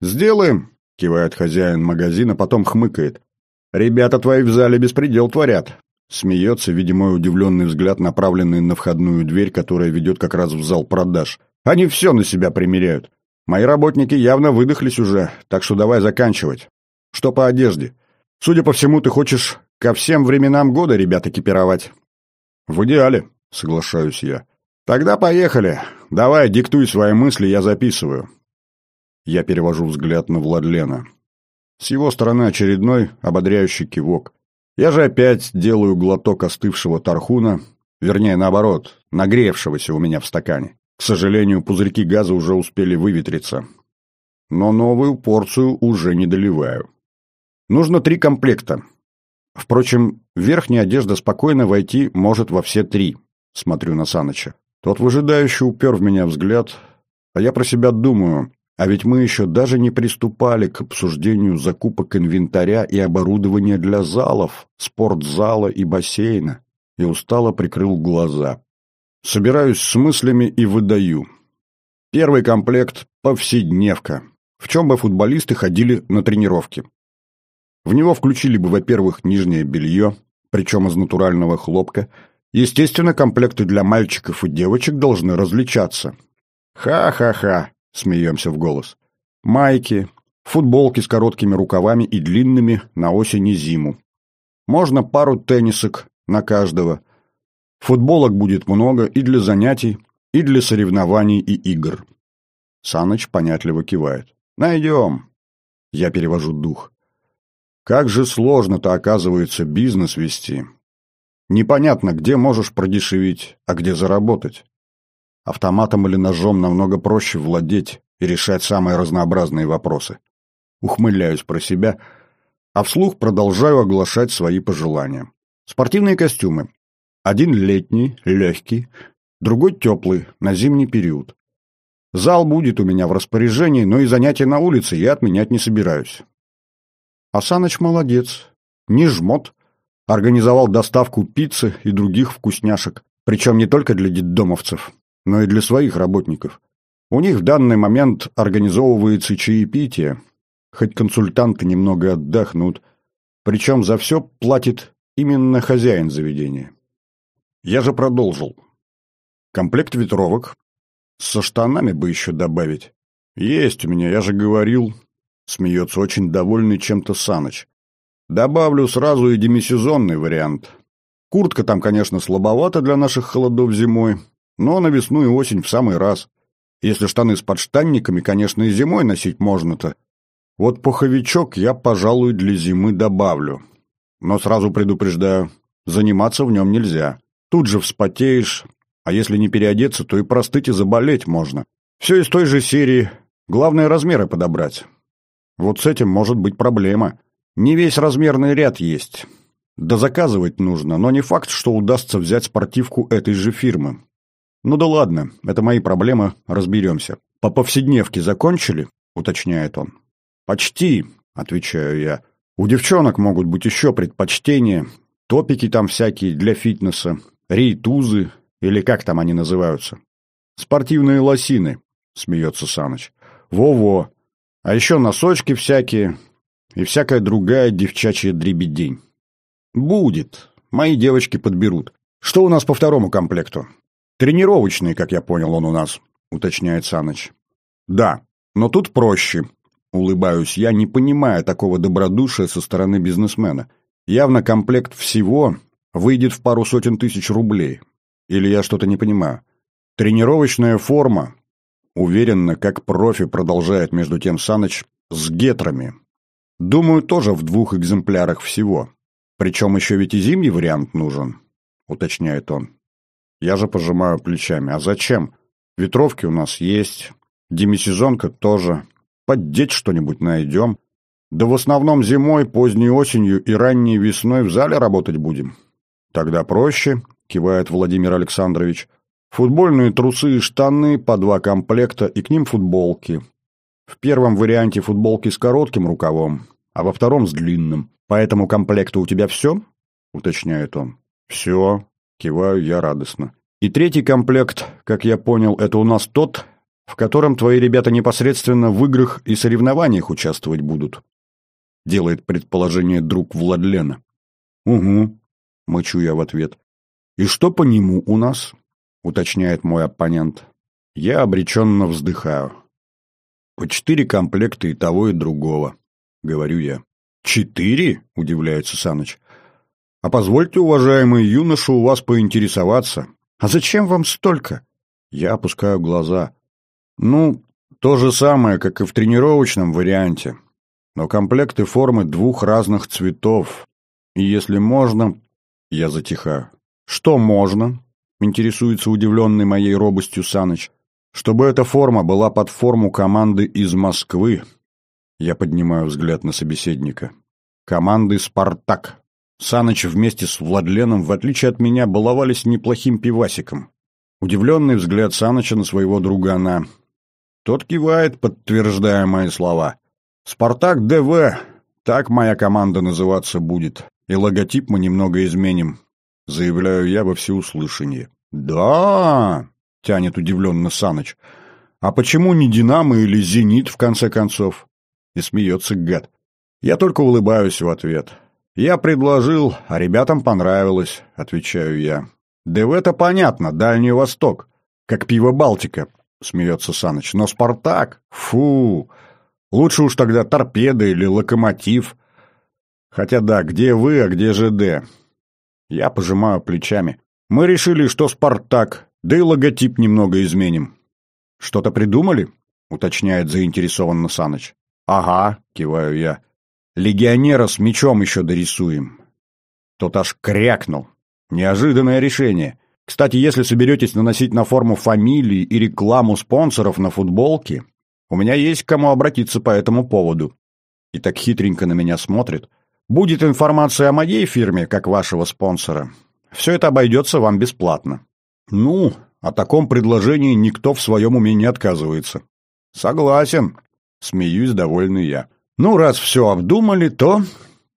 Сделаем, кивает хозяин магазина, потом хмыкает. Ребята твои в зале беспредел творят. Смеется, видя мой удивленный взгляд, направленный на входную дверь, которая ведет как раз в зал продаж. Они все на себя примеряют. Мои работники явно выдохлись уже, так что давай заканчивать. Что по одежде? Судя по всему, ты хочешь ко всем временам года ребят экипировать. В идеале, соглашаюсь я. Тогда поехали. Давай, диктуй свои мысли, я записываю. Я перевожу взгляд на Владлена. С его стороны очередной ободряющий кивок. Я же опять делаю глоток остывшего тархуна, вернее, наоборот, нагревшегося у меня в стакане. К сожалению, пузырьки газа уже успели выветриться. Но новую порцию уже не доливаю. Нужно три комплекта. Впрочем, верхняя одежда спокойно войти может во все три. Смотрю на Саныча. Тот выжидающе упер в меня взгляд, а я про себя думаю, а ведь мы еще даже не приступали к обсуждению закупок инвентаря и оборудования для залов, спортзала и бассейна, и устало прикрыл глаза. Собираюсь с мыслями и выдаю. Первый комплект – повседневка, в чем бы футболисты ходили на тренировки. В него включили бы, во-первых, нижнее белье, причем из натурального хлопка. Естественно, комплекты для мальчиков и девочек должны различаться. Ха-ха-ха, смеемся в голос. Майки, футболки с короткими рукавами и длинными на осень и зиму. Можно пару теннисок на каждого. Футболок будет много и для занятий, и для соревнований и игр. Саныч понятливо кивает. «Найдем». Я перевожу дух. Как же сложно-то, оказывается, бизнес вести. Непонятно, где можешь продешевить, а где заработать. Автоматом или ножом намного проще владеть и решать самые разнообразные вопросы. Ухмыляюсь про себя, а вслух продолжаю оглашать свои пожелания. Спортивные костюмы. Один летний, легкий, другой теплый, на зимний период. Зал будет у меня в распоряжении, но и занятия на улице я отменять не собираюсь. Асаныч молодец, не жмот. Организовал доставку пиццы и других вкусняшек, причем не только для детдомовцев, но и для своих работников. У них в данный момент организовывается чаепитие, хоть консультанты немного отдохнут, причем за все платит именно хозяин заведения. Я же продолжил. Комплект ветровок. Со штанами бы еще добавить. Есть у меня, я же говорил. Смеется очень довольный чем-то Саныч. Добавлю сразу и демисезонный вариант. Куртка там, конечно, слабовата для наших холодов зимой, но на весну и осень в самый раз. Если штаны с подштанниками, конечно, и зимой носить можно-то. Вот пуховичок я, пожалуй, для зимы добавлю. Но сразу предупреждаю, заниматься в нем нельзя. Тут же вспотеешь, а если не переодеться, то и простыть и заболеть можно. Все из той же серии. Главное размеры подобрать. Вот с этим может быть проблема. Не весь размерный ряд есть. Да заказывать нужно, но не факт, что удастся взять спортивку этой же фирмы. Ну да ладно, это мои проблемы, разберемся. По повседневке закончили? Уточняет он. Почти, отвечаю я. У девчонок могут быть еще предпочтения. Топики там всякие для фитнеса, рейтузы, или как там они называются? Спортивные лосины, смеется Саныч. Во-во. А еще носочки всякие и всякая другая девчачья дребедень. Будет. Мои девочки подберут. Что у нас по второму комплекту? Тренировочный, как я понял, он у нас, уточняет Саныч. Да, но тут проще. Улыбаюсь я, не понимая такого добродушия со стороны бизнесмена. Явно комплект всего выйдет в пару сотен тысяч рублей. Или я что-то не понимаю? Тренировочная форма, уверенно, как профи, продолжает между тем Саныч, с гетрами. Думаю, тоже в двух экземплярах всего. Причем еще ведь и зимний вариант нужен, уточняет он. Я же пожимаю плечами. А зачем? Ветровки у нас есть, демисезонка тоже. Поддеть что-нибудь найдем. Да в основном зимой, поздней осенью и ранней весной в зале работать будем. Тогда проще, кивает Владимир Александрович. Футбольные трусы и штаны по два комплекта и к ним футболки. В первом варианте футболки с коротким рукавом, а во втором с длинным. По этому комплекту у тебя все? Уточняет он. Все. Киваю я радостно. И третий комплект, как я понял, это у нас тот, в котором твои ребята непосредственно в играх и соревнованиях участвовать будут. Делает предположение друг Владлена. Угу. Мычу я в ответ. «И что по нему у нас?» — уточняет мой оппонент. Я обреченно вздыхаю. «По четыре комплекта и того, и другого», — говорю я. «Четыре?» — удивляется Саныч. А позвольте, уважаемый юноша, у вас поинтересоваться. А зачем вам столько? Я опускаю глаза. Ну, то же самое, как и в тренировочном варианте. Но комплекты формы двух разных цветов. И если можно... Я затихаю. Что можно? Интересуется удивленный моей робостью Саныч. Чтобы эта форма была под форму команды из Москвы. Я поднимаю взгляд на собеседника. Команды «Спартак». Саныч вместе с Владленом, в отличие от меня, баловались неплохим пивасиком. Удивленный взгляд Саныча на своего другана. Тот кивает, подтверждая мои слова. «Спартак ДВ», так моя команда называться будет. И логотип мы немного изменим. Заявляю я во всеуслышание. «Да!» — тянет удивленно Саныч. «А почему не «Динамо» или «Зенит» в конце концов?» И смеется гад. Я только улыбаюсь в ответ. «Я предложил, а ребятам понравилось», — отвечаю я. ДВ-то понятно, Дальний Восток. Как пиво Балтика, смеется Саныч. Но Спартак? Фу! Лучше уж тогда торпеда или локомотив. Хотя да, где вы, а где ЖД? Я пожимаю плечами. Мы решили, что Спартак, да и логотип немного изменим. Что-то придумали? Уточняет заинтересованно Саныч. Ага, киваю я. Легионера с мечом еще дорисуем. Тот аж крякнул. Неожиданное решение. Кстати, если соберетесь наносить на форму фамилии и рекламу спонсоров на футболке, у меня есть к кому обратиться по этому поводу. И так хитренько на меня смотрит. Будет информация о моей фирме, как вашего спонсора. Все это обойдется вам бесплатно. Ну, о таком предложении никто в своем уме не отказывается. Согласен. Смеюсь, довольный я. Ну, раз все обдумали, то...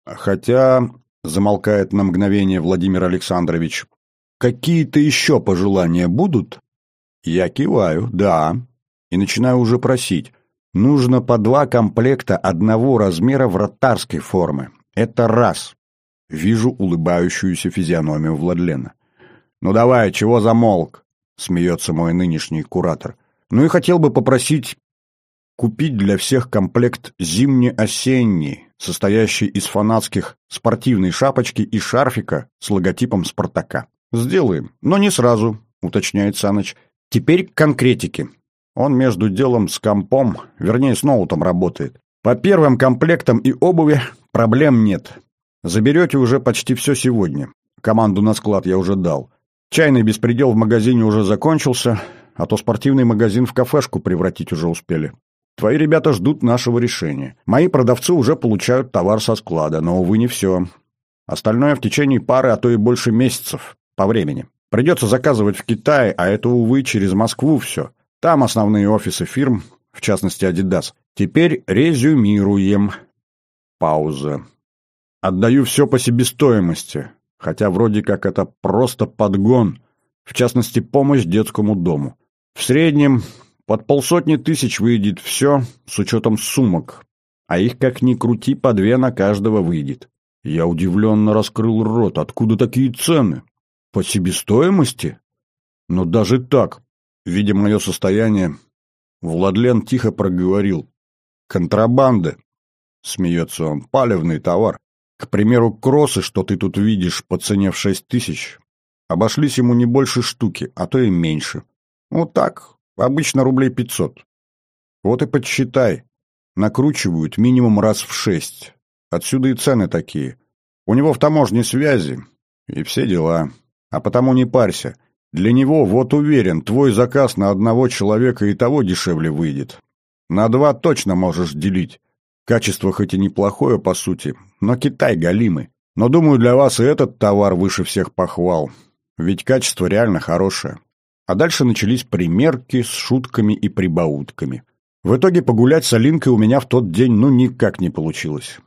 Хотя Замолкает на мгновение Владимир Александрович. «Какие-то еще пожелания будут?» Я киваю, да, и начинаю уже просить. Нужно по два комплекта одного размера вратарской формы. Это раз. Вижу улыбающуюся физиономию Владлена. «Ну давай, чего замолк?» — смеется мой нынешний куратор. «Ну и хотел бы попросить купить для всех комплект зимне-осенний, состоящий из фанатских спортивной шапочки и шарфика с логотипом «Спартака». «Сделаем, но не сразу», — уточняет Саныч. «Теперь к конкретике. Он между делом с компом, вернее, с ноутом работает. По первым комплектам и обуви проблем нет. Заберете уже почти все сегодня. Команду на склад я уже дал. Чайный беспредел в магазине уже закончился, а то спортивный магазин в кафешку превратить уже успели. Твои ребята ждут нашего решения. Мои продавцы уже получают товар со склада, но, увы, не все. Остальное в течение пары, а то и больше месяцев по времени. Придется заказывать в Китае, а это, увы, через Москву все. Там основные офисы фирм, в частности, Adidas. Теперь резюмируем. Пауза. Отдаю все по себестоимости, хотя вроде как это просто подгон, в частности, помощь детскому дому. В среднем под полсотни тысяч выйдет все, с учетом сумок, а их как ни крути, по две на каждого выйдет. Я удивленно раскрыл рот. Откуда такие цены? По себестоимости? Но даже так, видя мое состояние, Владлен тихо проговорил. Контрабанда. Смеется он. Палевный товар. К примеру, кроссы, что ты тут видишь, по цене в шесть тысяч, обошлись ему не больше штуки, а то и меньше. Вот так, Обычно рублей пятьсот. Вот и подсчитай. Накручивают минимум раз в шесть. Отсюда и цены такие. У него в таможне связи. И все дела. А потому не парься. Для него, вот уверен, твой заказ на одного человека и того дешевле выйдет. На два точно можешь делить. Качество хоть и неплохое, по сути, но Китай галимый. Но, думаю, для вас и этот товар выше всех похвал. Ведь качество реально хорошее. А дальше начались примерки с шутками и прибаутками. В итоге погулять с Алинкой у меня в тот день ну никак не получилось.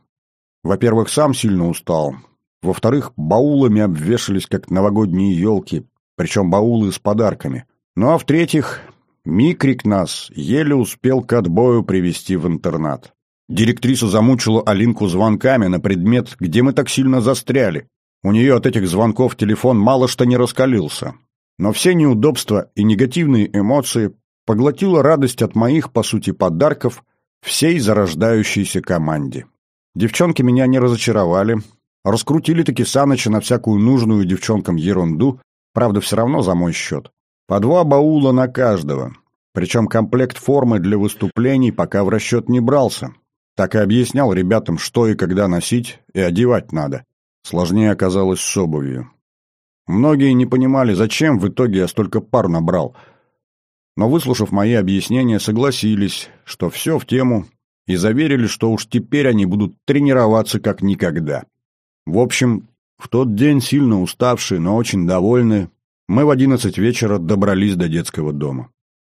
Во-первых, сам сильно устал. Во-вторых, баулами обвешались, как новогодние елки, причем баулы с подарками. Ну а в-третьих, Микрик нас еле успел к отбою привести в интернат. Директриса замучила Алинку звонками на предмет, где мы так сильно застряли. У нее от этих звонков телефон мало что не раскалился. Но все неудобства и негативные эмоции поглотила радость от моих, по сути, подарков всей зарождающейся команде. Девчонки меня не разочаровали, Раскрутили-таки Саныча на всякую нужную девчонкам ерунду, правда, все равно за мой счет. По два баула на каждого. Причем комплект формы для выступлений пока в расчет не брался. Так и объяснял ребятам, что и когда носить и одевать надо. Сложнее оказалось с обувью. Многие не понимали, зачем в итоге я столько пар набрал. Но, выслушав мои объяснения, согласились, что все в тему, и заверили, что уж теперь они будут тренироваться как никогда. В общем, в тот день, сильно уставшие, но очень довольные, мы в одиннадцать вечера добрались до детского дома.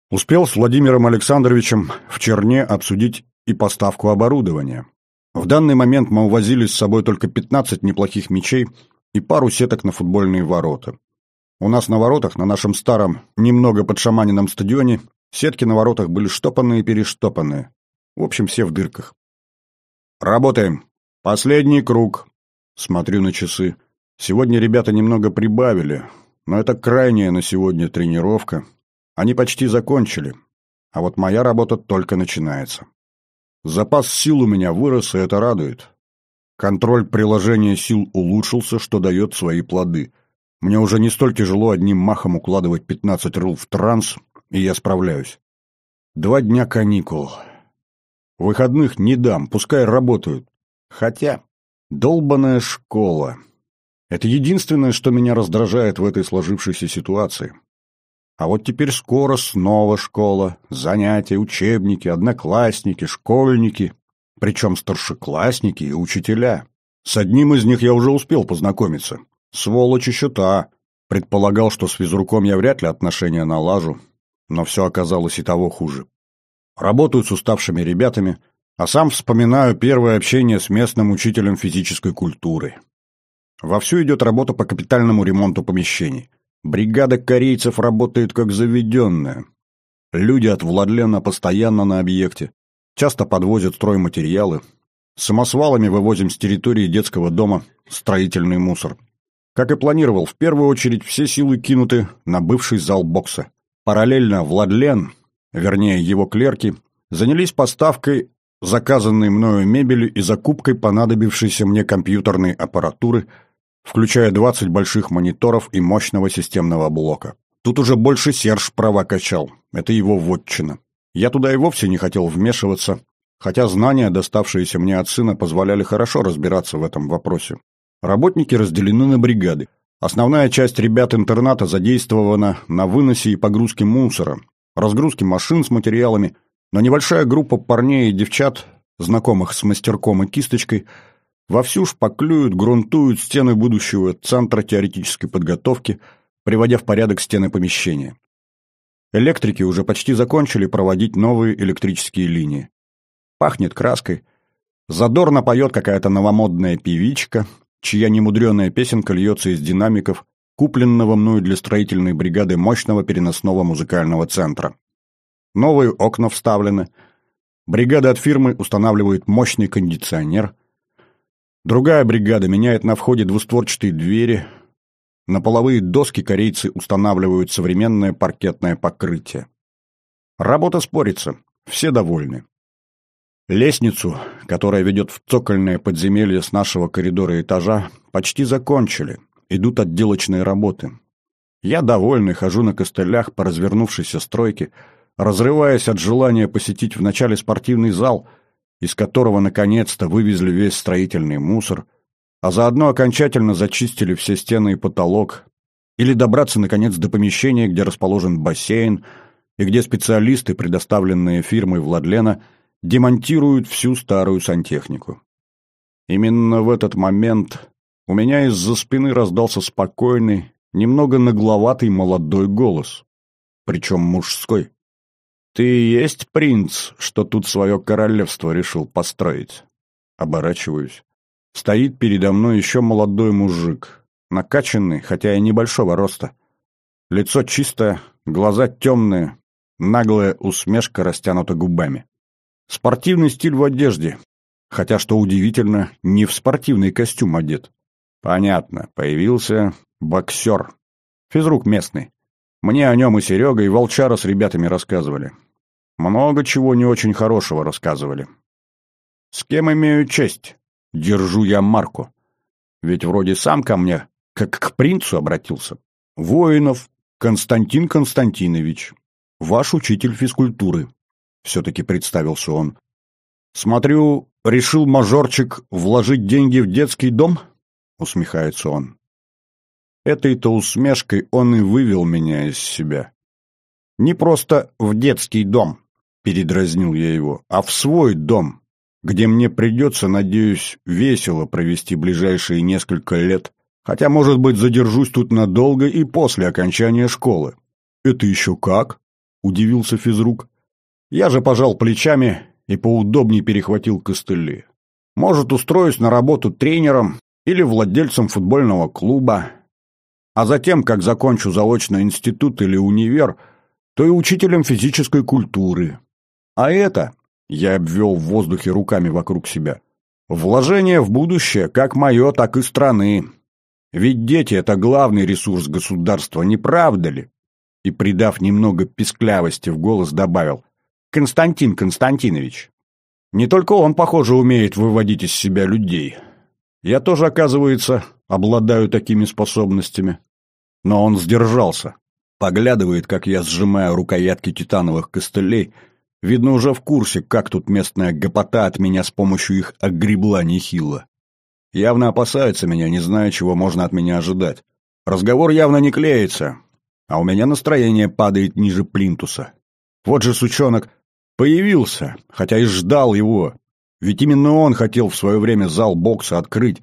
Успел с Владимиром Александровичем в Черне обсудить и поставку оборудования. В данный момент мы увозили с собой только 15 неплохих мячей и пару сеток на футбольные ворота. У нас на воротах, на нашем старом, немного подшаманенном стадионе, сетки на воротах были штопанные и перештопанные. В общем, все в дырках. Работаем. Последний круг. Смотрю на часы. Сегодня ребята немного прибавили, но это крайняя на сегодня тренировка. Они почти закончили, а вот моя работа только начинается. Запас сил у меня вырос, и это радует. Контроль приложения сил улучшился, что дает свои плоды. Мне уже не столь тяжело одним махом укладывать 15 рыл в транс, и я справляюсь. Два дня каникул. Выходных не дам, пускай работают. Хотя, долбаная школа. Это единственное, что меня раздражает в этой сложившейся ситуации. А вот теперь скоро снова школа, занятия, учебники, одноклассники, школьники, причем старшеклассники и учителя. С одним из них я уже успел познакомиться. Сволочь еще та. Предполагал, что с физруком я вряд ли отношения налажу, но все оказалось и того хуже. Работаю с уставшими ребятами, а сам вспоминаю первое общение с местным учителем физической культуры. Вовсю идет работа по капитальному ремонту помещений. Бригада корейцев работает как заведенная. Люди от Владлена постоянно на объекте. Часто подвозят стройматериалы. Самосвалами вывозим с территории детского дома строительный мусор. Как и планировал, в первую очередь все силы кинуты на бывший зал бокса. Параллельно Владлен, вернее его клерки, занялись поставкой заказанной мною мебели и закупкой понадобившейся мне компьютерной аппаратуры – включая 20 больших мониторов и мощного системного блока. Тут уже больше Серж права качал, это его вотчина. Я туда и вовсе не хотел вмешиваться, хотя знания, доставшиеся мне от сына, позволяли хорошо разбираться в этом вопросе. Работники разделены на бригады. Основная часть ребят интерната задействована на выносе и погрузке мусора, разгрузке машин с материалами, но небольшая группа парней и девчат, знакомых с мастерком и кисточкой, Вовсю шпаклюют, грунтуют стены будущего центра теоретической подготовки, приводя в порядок стены помещения. Электрики уже почти закончили проводить новые электрические линии. Пахнет краской. Задорно поет какая-то новомодная певичка, чья немудреная песенка льется из динамиков, купленного мною для строительной бригады мощного переносного музыкального центра. Новые окна вставлены. Бригада от фирмы устанавливает мощный кондиционер – Другая бригада меняет на входе двустворчатые двери. На половые доски корейцы устанавливают современное паркетное покрытие. Работа спорится, все довольны. Лестницу, которая ведет в цокольное подземелье с нашего коридора этажа, почти закончили, идут отделочные работы. Я довольный, хожу на костылях по развернувшейся стройке, разрываясь от желания посетить вначале спортивный зал — из которого наконец-то вывезли весь строительный мусор, а заодно окончательно зачистили все стены и потолок, или добраться, наконец, до помещения, где расположен бассейн, и где специалисты, предоставленные фирмой Владлена, демонтируют всю старую сантехнику. Именно в этот момент у меня из-за спины раздался спокойный, немного нагловатый молодой голос, причем мужской. «Ты есть принц, что тут свое королевство решил построить?» Оборачиваюсь. Стоит передо мной еще молодой мужик, накачанный, хотя и небольшого роста. Лицо чистое, глаза темные, наглая усмешка растянута губами. Спортивный стиль в одежде, хотя, что удивительно, не в спортивный костюм одет. Понятно, появился боксер. Физрук местный. Мне о нем и Серега, и Волчара с ребятами рассказывали. Много чего не очень хорошего рассказывали. С кем имею честь? Держу я марку. Ведь вроде сам ко мне, как к принцу обратился. Воинов Константин Константинович, ваш учитель физкультуры. Все-таки представился он. Смотрю, решил мажорчик вложить деньги в детский дом? Усмехается он. Этой-то усмешкой он и вывел меня из себя. Не просто в детский дом, передразнил я его, а в свой дом, где мне придется, надеюсь, весело провести ближайшие несколько лет, хотя, может быть, задержусь тут надолго и после окончания школы. «Это еще как?» — удивился физрук. Я же пожал плечами и поудобнее перехватил костыли. «Может, устроюсь на работу тренером или владельцем футбольного клуба, а затем, как закончу заочно институт или универ, то и учителем физической культуры. А это, я обвел в воздухе руками вокруг себя, вложение в будущее как мое, так и страны. Ведь дети — это главный ресурс государства, не правда ли? И, придав немного писклявости в голос, добавил «Константин Константинович». Не только он, похоже, умеет выводить из себя людей. Я тоже, оказывается, обладаю такими способностями. Но он сдержался. Поглядывает, как я сжимаю рукоятки титановых костылей. Видно, уже в курсе, как тут местная гопота от меня с помощью их огребла нехило. Явно опасается меня, не зная, чего можно от меня ожидать. Разговор явно не клеится, а у меня настроение падает ниже плинтуса. Вот же сучонок появился, хотя и ждал его. Ведь именно он хотел в свое время зал бокса открыть,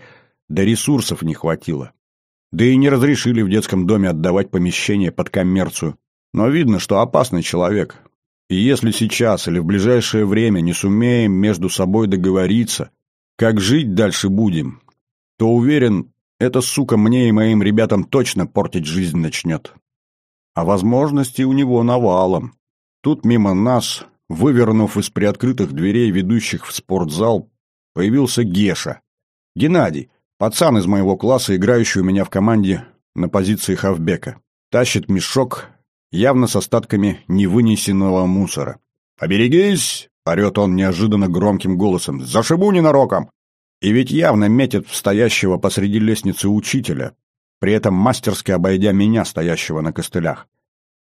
да ресурсов не хватило. Да и не разрешили в детском доме отдавать помещение под коммерцию. Но видно, что опасный человек. И если сейчас или в ближайшее время не сумеем между собой договориться, как жить дальше будем, то, уверен, эта сука мне и моим ребятам точно портить жизнь начнет. А возможностей у него навалом. Тут мимо нас, вывернув из приоткрытых дверей, ведущих в спортзал, появился Геша. Геннадий, Пацан из моего класса, играющий у меня в команде на позиции хавбека. Тащит мешок, явно с остатками невынесенного мусора. «Поберегись!» — орет он неожиданно громким голосом. «Зашибу ненароком!» И ведь явно метит в стоящего посреди лестницы учителя, при этом мастерски обойдя меня, стоящего на костылях.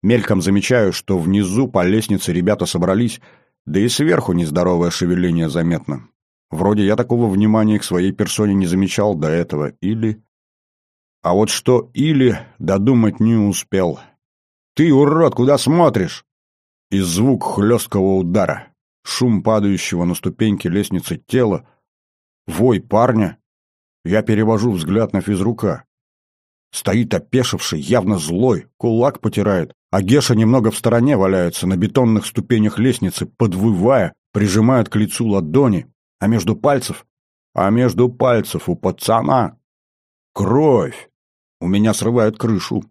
Мельком замечаю, что внизу по лестнице ребята собрались, да и сверху нездоровое шевеление заметно. Вроде я такого внимания к своей персоне не замечал до этого, или... А вот что «или» додумать не успел. «Ты, урод, куда смотришь?» И звук хлесткого удара, шум падающего на ступеньки лестницы тела, вой парня. Я перевожу взгляд на физрука. Стоит опешивший, явно злой, кулак потирает, а Геша немного в стороне валяется на бетонных ступенях лестницы, подвывая, прижимает к лицу ладони, а между пальцев, а между пальцев у пацана кровь. У меня срывает крышу.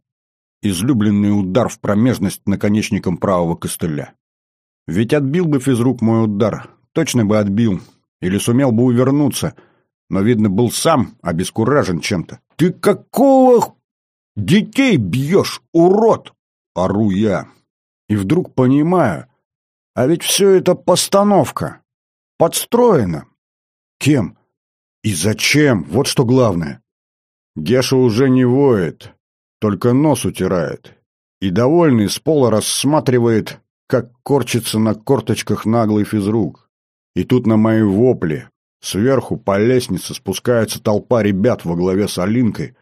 Излюбленный удар в промежность наконечником правого костыля. Ведь отбил бы физрук мой удар, точно бы отбил, или сумел бы увернуться, но, видно, был сам обескуражен чем-то. «Ты какого детей бьешь, урод?» — ору я. И вдруг понимаю, а ведь все это постановка. Подстроено. Кем? И зачем? Вот что главное. Геша уже не воет, только нос утирает. И довольный с пола рассматривает, как корчится на корточках наглый физрук. И тут на мои вопли сверху по лестнице спускается толпа ребят во главе с Алинкой,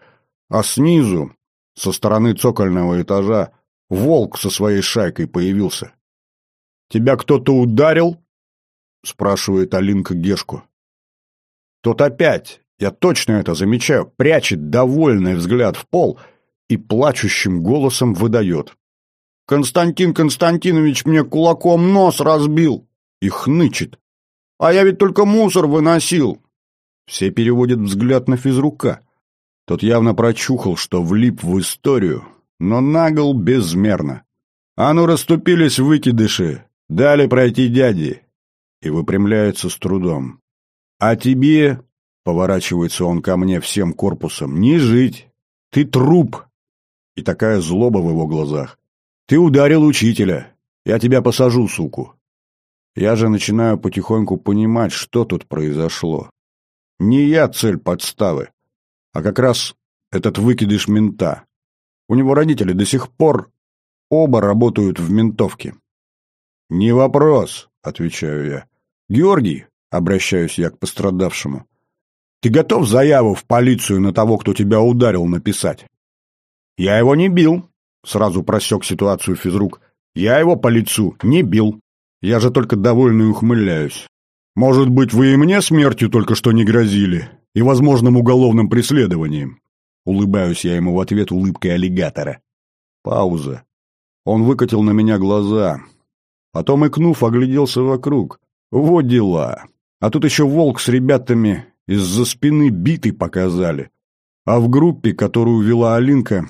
а снизу, со стороны цокольного этажа, волк со своей шайкой появился. «Тебя кто-то ударил?» — спрашивает Алинка Гешку. Тот опять, я точно это замечаю, прячет довольный взгляд в пол и плачущим голосом выдает. «Константин Константинович мне кулаком нос разбил!» и хнычет. «А я ведь только мусор выносил!» Все переводят взгляд на физрука. Тот явно прочухал, что влип в историю, но нагл безмерно. «А ну, расступились выкидыши! Дали пройти дяди! и выпрямляется с трудом. «А тебе...» — поворачивается он ко мне всем корпусом. «Не жить! Ты труп!» И такая злоба в его глазах. «Ты ударил учителя! Я тебя посажу, суку!» Я же начинаю потихоньку понимать, что тут произошло. Не я цель подставы, а как раз этот выкидыш мента. У него родители до сих пор оба работают в ментовке. «Не вопрос», — отвечаю я. «Георгий», — обращаюсь я к пострадавшему, — «ты готов заяву в полицию на того, кто тебя ударил, написать?» «Я его не бил», — сразу просек ситуацию физрук. «Я его по лицу не бил. Я же только довольно ухмыляюсь. Может быть, вы и мне смертью только что не грозили? И возможным уголовным преследованием?» Улыбаюсь я ему в ответ улыбкой аллигатора. Пауза. Он выкатил на меня глаза. Потом, икнув, огляделся вокруг. Вот дела. А тут еще волк с ребятами из-за спины битый показали. А в группе, которую вела Алинка,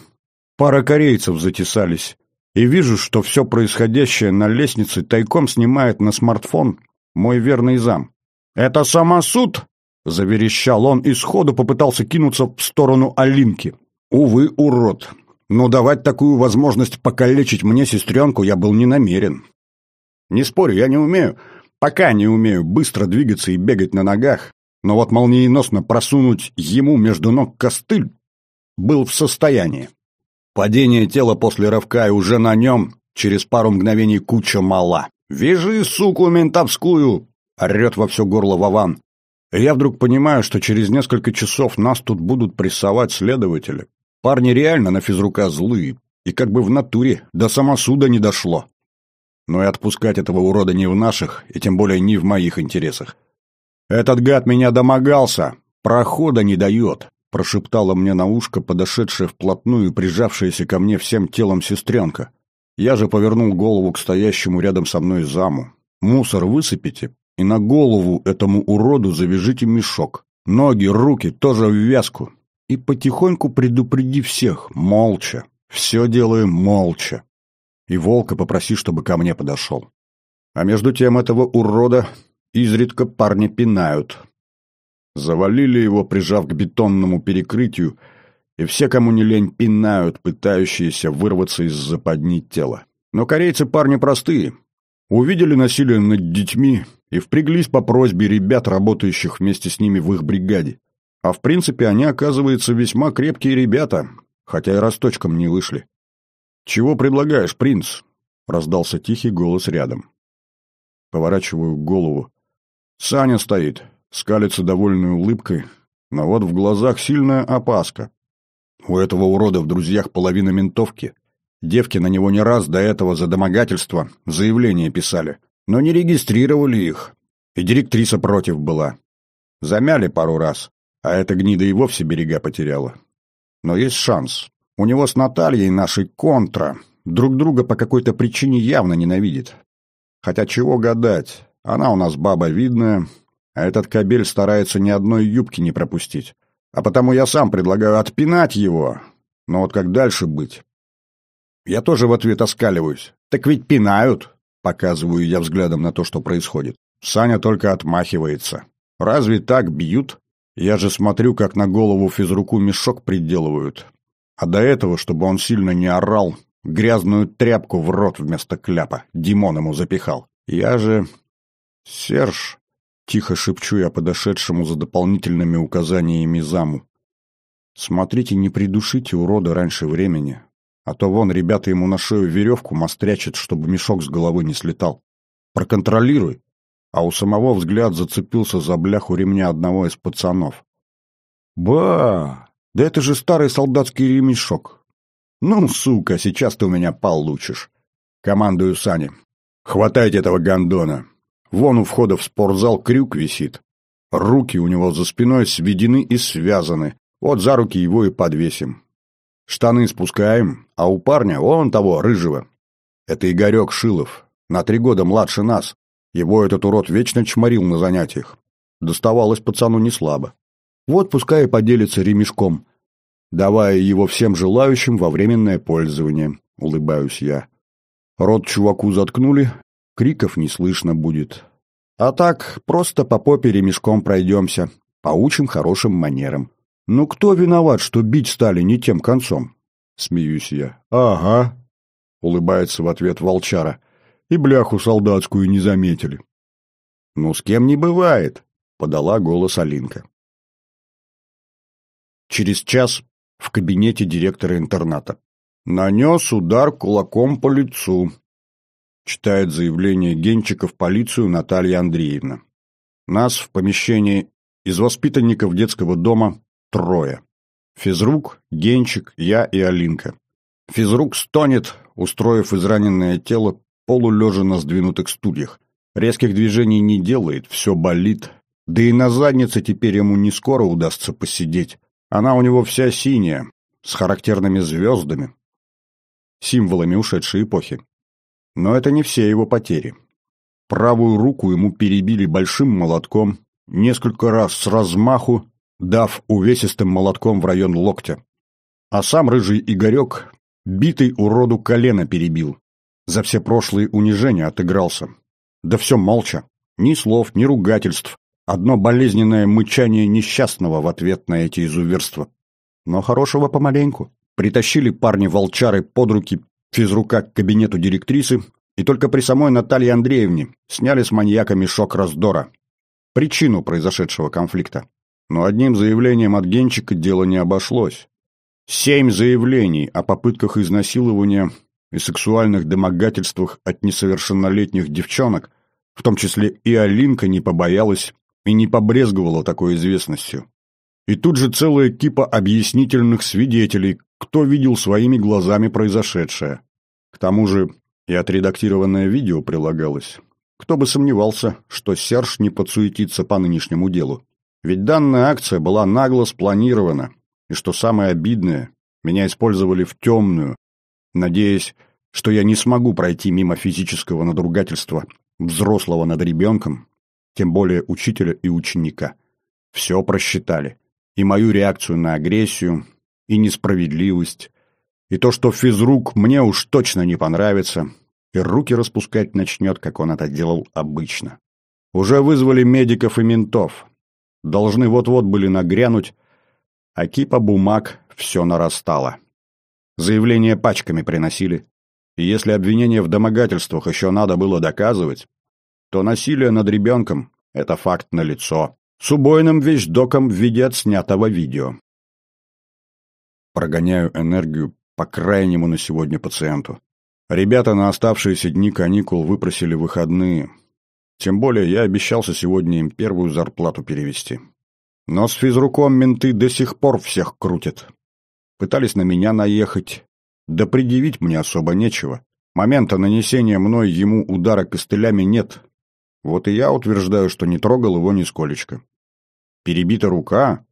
пара корейцев затесались. И вижу, что все происходящее на лестнице тайком снимает на смартфон мой верный зам. «Это самосуд!» — заверещал он и сходу попытался кинуться в сторону Алинки. «Увы, урод. Но давать такую возможность покалечить мне сестренку я был не намерен. Не спорю, я не умею, пока не умею быстро двигаться и бегать на ногах, но вот молниеносно просунуть ему между ног костыль был в состоянии. Падение тела после рывка и уже на нем через пару мгновений куча мала. «Вяжи, суку ментовскую!» — орет во все горло Вован. Я вдруг понимаю, что через несколько часов нас тут будут прессовать следователи. Парни реально на физрука злые, и как бы в натуре до самосуда не дошло. Но и отпускать этого урода не в наших, и тем более не в моих интересах. «Этот гад меня домогался! Прохода не дает!» Прошептала мне на ушко подошедшая вплотную и прижавшаяся ко мне всем телом сестренка. Я же повернул голову к стоящему рядом со мной заму. «Мусор высыпите, и на голову этому уроду завяжите мешок. Ноги, руки тоже в вязку. И потихоньку предупреди всех, молча. Все делаем молча. И волка попроси, чтобы ко мне подошел. А между тем этого урода изредка парни пинают. Завалили его, прижав к бетонному перекрытию, и все, кому не лень, пинают, пытающиеся вырваться из западни тела. Но корейцы парни простые. Увидели насилие над детьми и впряглись по просьбе ребят, работающих вместе с ними в их бригаде. А в принципе они, оказывается, весьма крепкие ребята, хотя и росточком не вышли. «Чего предлагаешь, принц?» — раздался тихий голос рядом. Поворачиваю голову. Саня стоит, скалится довольной улыбкой, но вот в глазах сильная опаска. У этого урода в друзьях половина ментовки. Девки на него не раз до этого за домогательство заявление писали но не регистрировали их, и директриса против была. Замяли пару раз, а эта гнида и вовсе берега потеряла. Но есть шанс. У него с Натальей нашей контра. Друг друга по какой-то причине явно ненавидит. Хотя чего гадать, она у нас баба видная, а этот кабель старается ни одной юбки не пропустить. А потому я сам предлагаю отпинать его. Но вот как дальше быть? Я тоже в ответ оскаливаюсь. Так ведь пинают. Показываю я взглядом на то, что происходит. Саня только отмахивается. Разве так бьют? Я же смотрю, как на голову физруку мешок приделывают. А до этого, чтобы он сильно не орал, грязную тряпку в рот вместо кляпа Димон ему запихал. Я же... Серж, тихо шепчу я подошедшему за дополнительными указаниями заму. Смотрите, не придушите урода раньше времени. А то вон ребята ему на шею веревку мострячат, чтобы мешок с головы не слетал. Проконтролируй. А у самого взгляд зацепился за бляху ремня одного из пацанов. Ба! Да это же старый солдатский ремешок. Ну, сука, сейчас ты у меня получишь. Командую Сане. Хватайте этого гондона. Вон у входа в спортзал крюк висит. Руки у него за спиной сведены и связаны. Вот за руки его и подвесим. Штаны спускаем, а у парня, вон того, рыжего. Это Игорек Шилов, на три года младше нас. Его этот урод вечно чморил на занятиях. Доставалось пацану не слабо. Вот пускай поделится ремешком, давая его всем желающим во временное пользование, улыбаюсь я. Рот чуваку заткнули, криков не слышно будет. А так, просто по попе ремешком пройдемся, поучим хорошим манерам. «Ну кто виноват, что бить стали не тем концом?» Смеюсь я. «Ага», — улыбается в ответ волчара. «И бляху солдатскую не заметили». «Ну, с кем не бывает», — подала голос Алинка. Через час в кабинете директора интерната. «Нанес удар кулаком по лицу», — читает заявление Генчика в полицию Наталья Андреевна. Нас в помещении из воспитанников детского дома трое. Физрук, Генчик, я и Алинка. Физрук стонет, устроив израненное тело полулежа на сдвинутых стульях. Резких движений не делает, все болит. Да и на заднице теперь ему не скоро удастся посидеть. Она у него вся синяя, с характерными звездами, символами ушедшей эпохи. Но это не все его потери. Правую руку ему перебили большим молотком, несколько раз с размаху, дав увесистым молотком в район локтя. А сам рыжий Игорек битый уроду колено перебил. За все прошлые унижения отыгрался. Да все молча. Ни слов, ни ругательств. Одно болезненное мычание несчастного в ответ на эти изуверства. Но хорошего помаленьку. Притащили парни-волчары под руки физрука к кабинету директрисы, и только при самой Наталье Андреевне сняли с маньяка мешок раздора. Причину произошедшего конфликта. Но одним заявлением от Генчика дело не обошлось. Семь заявлений о попытках изнасилования и сексуальных домогательствах от несовершеннолетних девчонок, в том числе и Алинка не побоялась и не побрезговала такой известностью. И тут же целая кипа объяснительных свидетелей, кто видел своими глазами произошедшее. К тому же и отредактированное видео прилагалось. Кто бы сомневался, что Серж не подсуетится по нынешнему делу. Ведь данная акция была нагло спланирована, и что самое обидное, меня использовали в темную, надеясь, что я не смогу пройти мимо физического надругательства взрослого над ребенком, тем более учителя и ученика. Все просчитали. И мою реакцию на агрессию, и несправедливость, и то, что физрук мне уж точно не понравится, и руки распускать начнет, как он это делал обычно. Уже вызвали медиков и ментов. Должны вот-вот были нагрянуть, а кипа бумаг все нарастало. Заявления пачками приносили. И если обвинение в домогательствах еще надо было доказывать, то насилие над ребенком — это факт налицо. С убойным вещдоком в виде отснятого видео. Прогоняю энергию по крайнему на сегодня пациенту. Ребята на оставшиеся дни каникул выпросили выходные. Тем более я обещался сегодня им первую зарплату перевести. Но с физруком менты до сих пор всех крутят. Пытались на меня наехать. Да предъявить мне особо нечего. Момента нанесения мной ему удара костылями нет. Вот и я утверждаю, что не трогал его нисколечко. Перебита рука?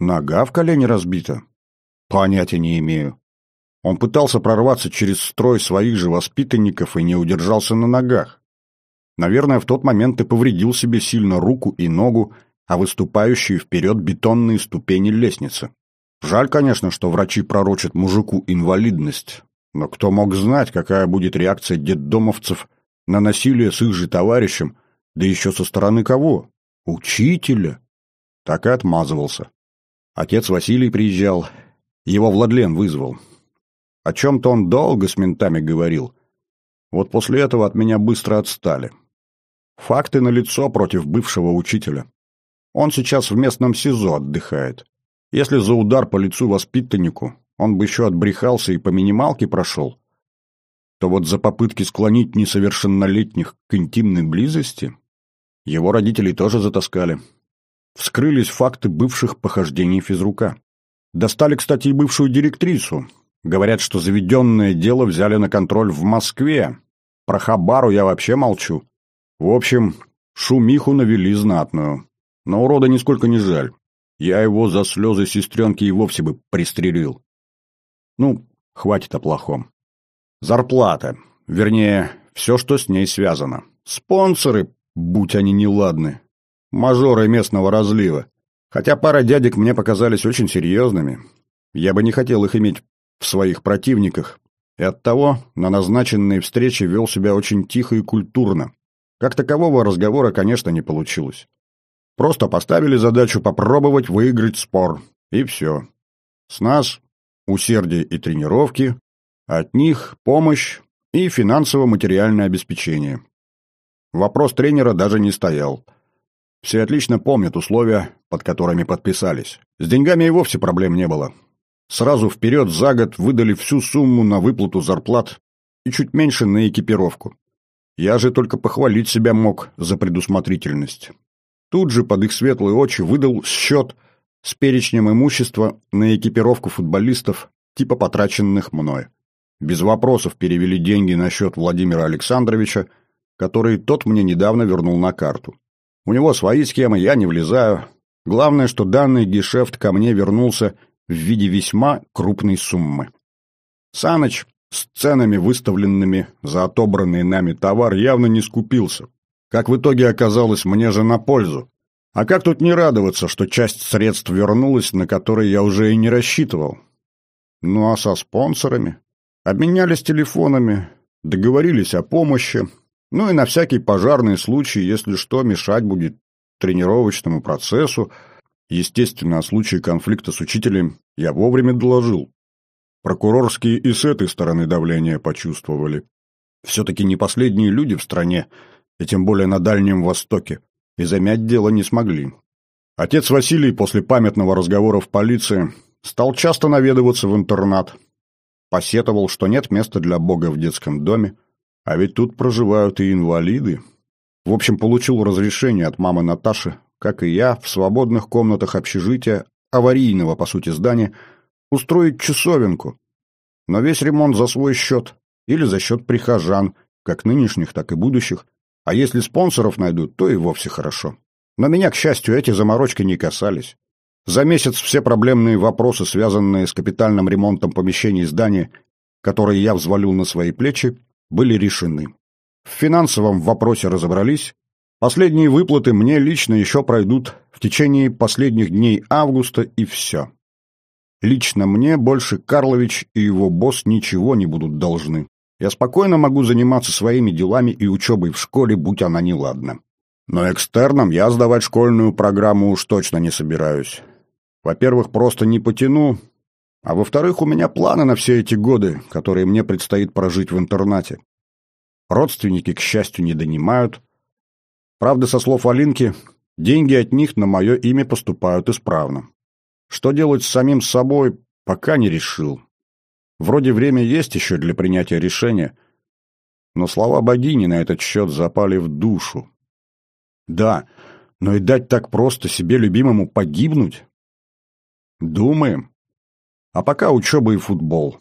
Нога в колене разбита? Понятия не имею. Он пытался прорваться через строй своих же воспитанников и не удержался на ногах. Наверное, в тот момент и повредил себе сильно руку и ногу, а выступающие вперед бетонные ступени лестницы. Жаль, конечно, что врачи пророчат мужику инвалидность, но кто мог знать, какая будет реакция детдомовцев на насилие с их же товарищем, да еще со стороны кого? Учителя. Так и отмазывался. Отец Василий приезжал, его Владлен вызвал. О чем-то он долго с ментами говорил. Вот после этого от меня быстро отстали. Факты налицо против бывшего учителя. Он сейчас в местном СИЗО отдыхает. Если за удар по лицу воспитаннику он бы еще отбрехался и по минималке прошел, то вот за попытки склонить несовершеннолетних к интимной близости его родители тоже затаскали. Вскрылись факты бывших похождений физрука. Достали, кстати, и бывшую директрису, Говорят, что заведенное дело взяли на контроль в Москве. Про Хабару я вообще молчу. В общем, шумиху навели знатную. Но урода нисколько не жаль. Я его за слезы сестренки и вовсе бы пристрелил. Ну, хватит о плохом. Зарплата. Вернее, все, что с ней связано. Спонсоры, будь они неладны. Мажоры местного разлива. Хотя пара дядек мне показались очень серьезными. Я бы не хотел их иметь в своих противниках, и оттого на назначенной встрече вел себя очень тихо и культурно. Как такового разговора, конечно, не получилось. Просто поставили задачу попробовать выиграть спор, и все. С нас усердие и тренировки, от них помощь и финансово-материальное обеспечение. Вопрос тренера даже не стоял. Все отлично помнят условия, под которыми подписались. С деньгами и вовсе проблем не было. Сразу вперед за год выдали всю сумму на выплату зарплат и чуть меньше на экипировку. Я же только похвалить себя мог за предусмотрительность. Тут же под их светлые очи выдал счет с перечнем имущества на экипировку футболистов, типа потраченных мной. Без вопросов перевели деньги на счет Владимира Александровича, который тот мне недавно вернул на карту. У него свои схемы, я не влезаю. Главное, что данный гешефт ко мне вернулся в виде весьма крупной суммы. Саныч с ценами, выставленными за отобранный нами товар, явно не скупился. Как в итоге оказалось, мне же на пользу. А как тут не радоваться, что часть средств вернулась, на которые я уже и не рассчитывал? Ну а со спонсорами? Обменялись телефонами, договорились о помощи, ну и на всякий пожарный случай, если что, мешать будет тренировочному процессу. Естественно, о случае конфликта с учителем я вовремя доложил. Прокурорские и с этой стороны давления почувствовали. Все-таки не последние люди в стране, и тем более на Дальнем Востоке, и замять дело не смогли. Отец Василий после памятного разговора в полиции стал часто наведываться в интернат. Посетовал, что нет места для Бога в детском доме, а ведь тут проживают и инвалиды. В общем, получил разрешение от мамы Наташи, как и я, в свободных комнатах общежития, аварийного, по сути, здания, устроить часовенку. Но весь ремонт за свой счет или за счет прихожан, как нынешних, так и будущих. А если спонсоров найдут, то и вовсе хорошо. Но меня, к счастью, эти заморочки не касались. За месяц все проблемные вопросы, связанные с капитальным ремонтом помещений здания, которые я взвалил на свои плечи, были решены. В финансовом вопросе разобрались. Последние выплаты мне лично еще пройдут в течение последних дней августа и все. Лично мне больше Карлович и его босс ничего не будут должны. Я спокойно могу заниматься своими делами и учебой в школе, будь она неладна. Но экстерном я сдавать школьную программу уж точно не собираюсь. Во-первых, просто не потяну, а во-вторых, у меня планы на все эти годы, которые мне предстоит прожить в интернате. Родственники, к счастью, не донимают. Правда, со слов Алинки, деньги от них на мое имя поступают исправно. Что делать с самим собой, пока не решил. Вроде время есть еще для принятия решения, но слова богини на этот счет запали в душу. Да, но и дать так просто себе любимому погибнуть? Думаем. А пока учеба и футбол.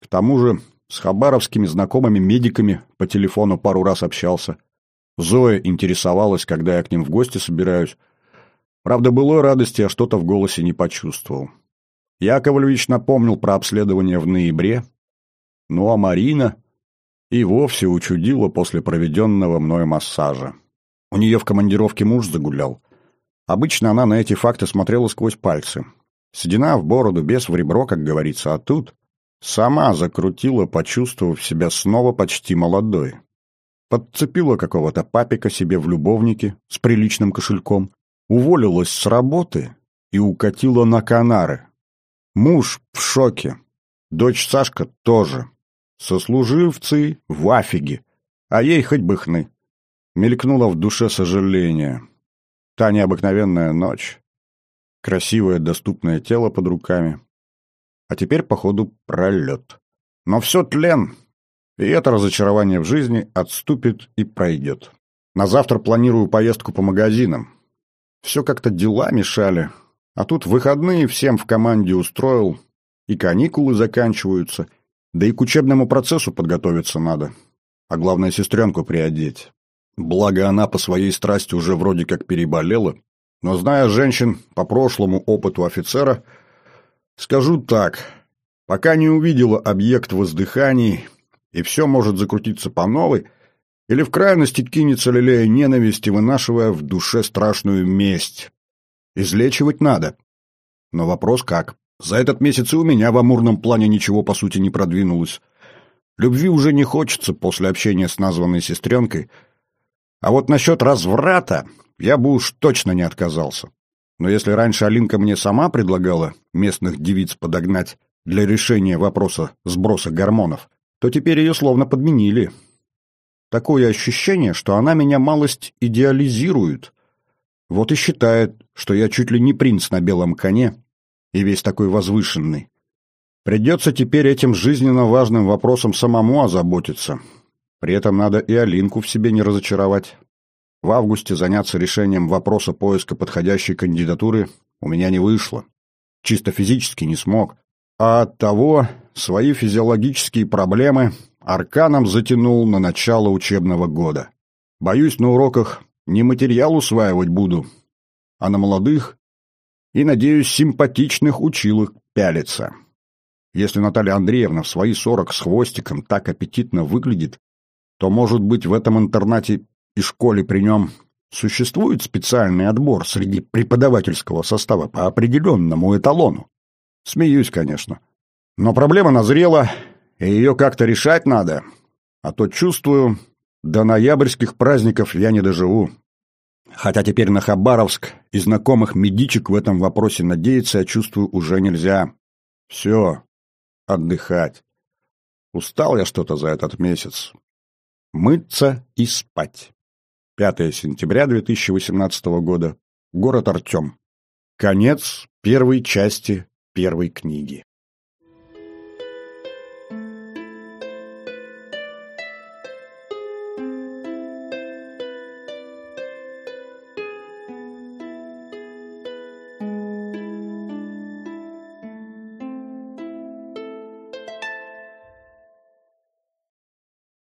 К тому же с хабаровскими знакомыми медиками по телефону пару раз общался. Зоя интересовалась, когда я к ним в гости собираюсь. Правда, былой радости я что-то в голосе не почувствовал. Яковлевич напомнил про обследование в ноябре. Ну а Марина и вовсе учудила после проведенного мной массажа. У нее в командировке муж загулял. Обычно она на эти факты смотрела сквозь пальцы. Седина в бороду, без в ребро, как говорится, а тут сама закрутила, почувствовав себя снова почти молодой. Подцепила какого-то папика себе в любовнике с приличным кошельком, уволилась с работы и укатила на Канары. Муж в шоке, дочь Сашка тоже. Сослуживцы в афиге, а ей хоть бы хны. Мелькнуло в душе сожаление. Та необыкновенная ночь. Красивое доступное тело под руками. А теперь, походу, пролет. Но все тлен, и это разочарование в жизни отступит и пройдет. На завтра планирую поездку по магазинам. Все как-то дела мешали, а тут выходные всем в команде устроил, и каникулы заканчиваются, да и к учебному процессу подготовиться надо. А главное, сестренку приодеть. Благо она по своей страсти уже вроде как переболела, но зная женщин по прошлому опыту офицера, скажу так, пока не увидела объект воздыханий, и все может закрутиться по новой, или в крайности кинется лелея ненависти, вынашивая в душе страшную месть. Излечивать надо. Но вопрос как? За этот месяц и у меня в амурном плане ничего по сути не продвинулось. Любви уже не хочется после общения с названной сестренкой, а вот насчет разврата я бы уж точно не отказался. Но если раньше Алинка мне сама предлагала местных девиц подогнать для решения вопроса сброса гормонов, то теперь ее словно подменили. Такое ощущение, что она меня малость идеализирует. Вот и считает, что я чуть ли не принц на белом коне и весь такой возвышенный. Придется теперь этим жизненно важным вопросом самому озаботиться. При этом надо и Алинку в себе не разочаровать. В августе заняться решением вопроса поиска подходящей кандидатуры у меня не вышло. Чисто физически не смог. А от того свои физиологические проблемы арканом затянул на начало учебного года. Боюсь, на уроках не материал усваивать буду, а на молодых и, надеюсь, симпатичных училок пялиться. Если Наталья Андреевна в свои сорок с хвостиком так аппетитно выглядит, то, может быть, в этом интернате и школе при нем существует специальный отбор среди преподавательского состава по определенному эталону. Смеюсь, конечно. Но проблема назрела, и ее как-то решать надо. А то чувствую, до ноябрьских праздников я не доживу. Хотя теперь на Хабаровск и знакомых медичек в этом вопросе надеяться, я чувствую, уже нельзя. Все, отдыхать. Устал я что-то за этот месяц. Мыться и спать. 5 сентября 2018 года. Город Артем. Конец первой части первой книги.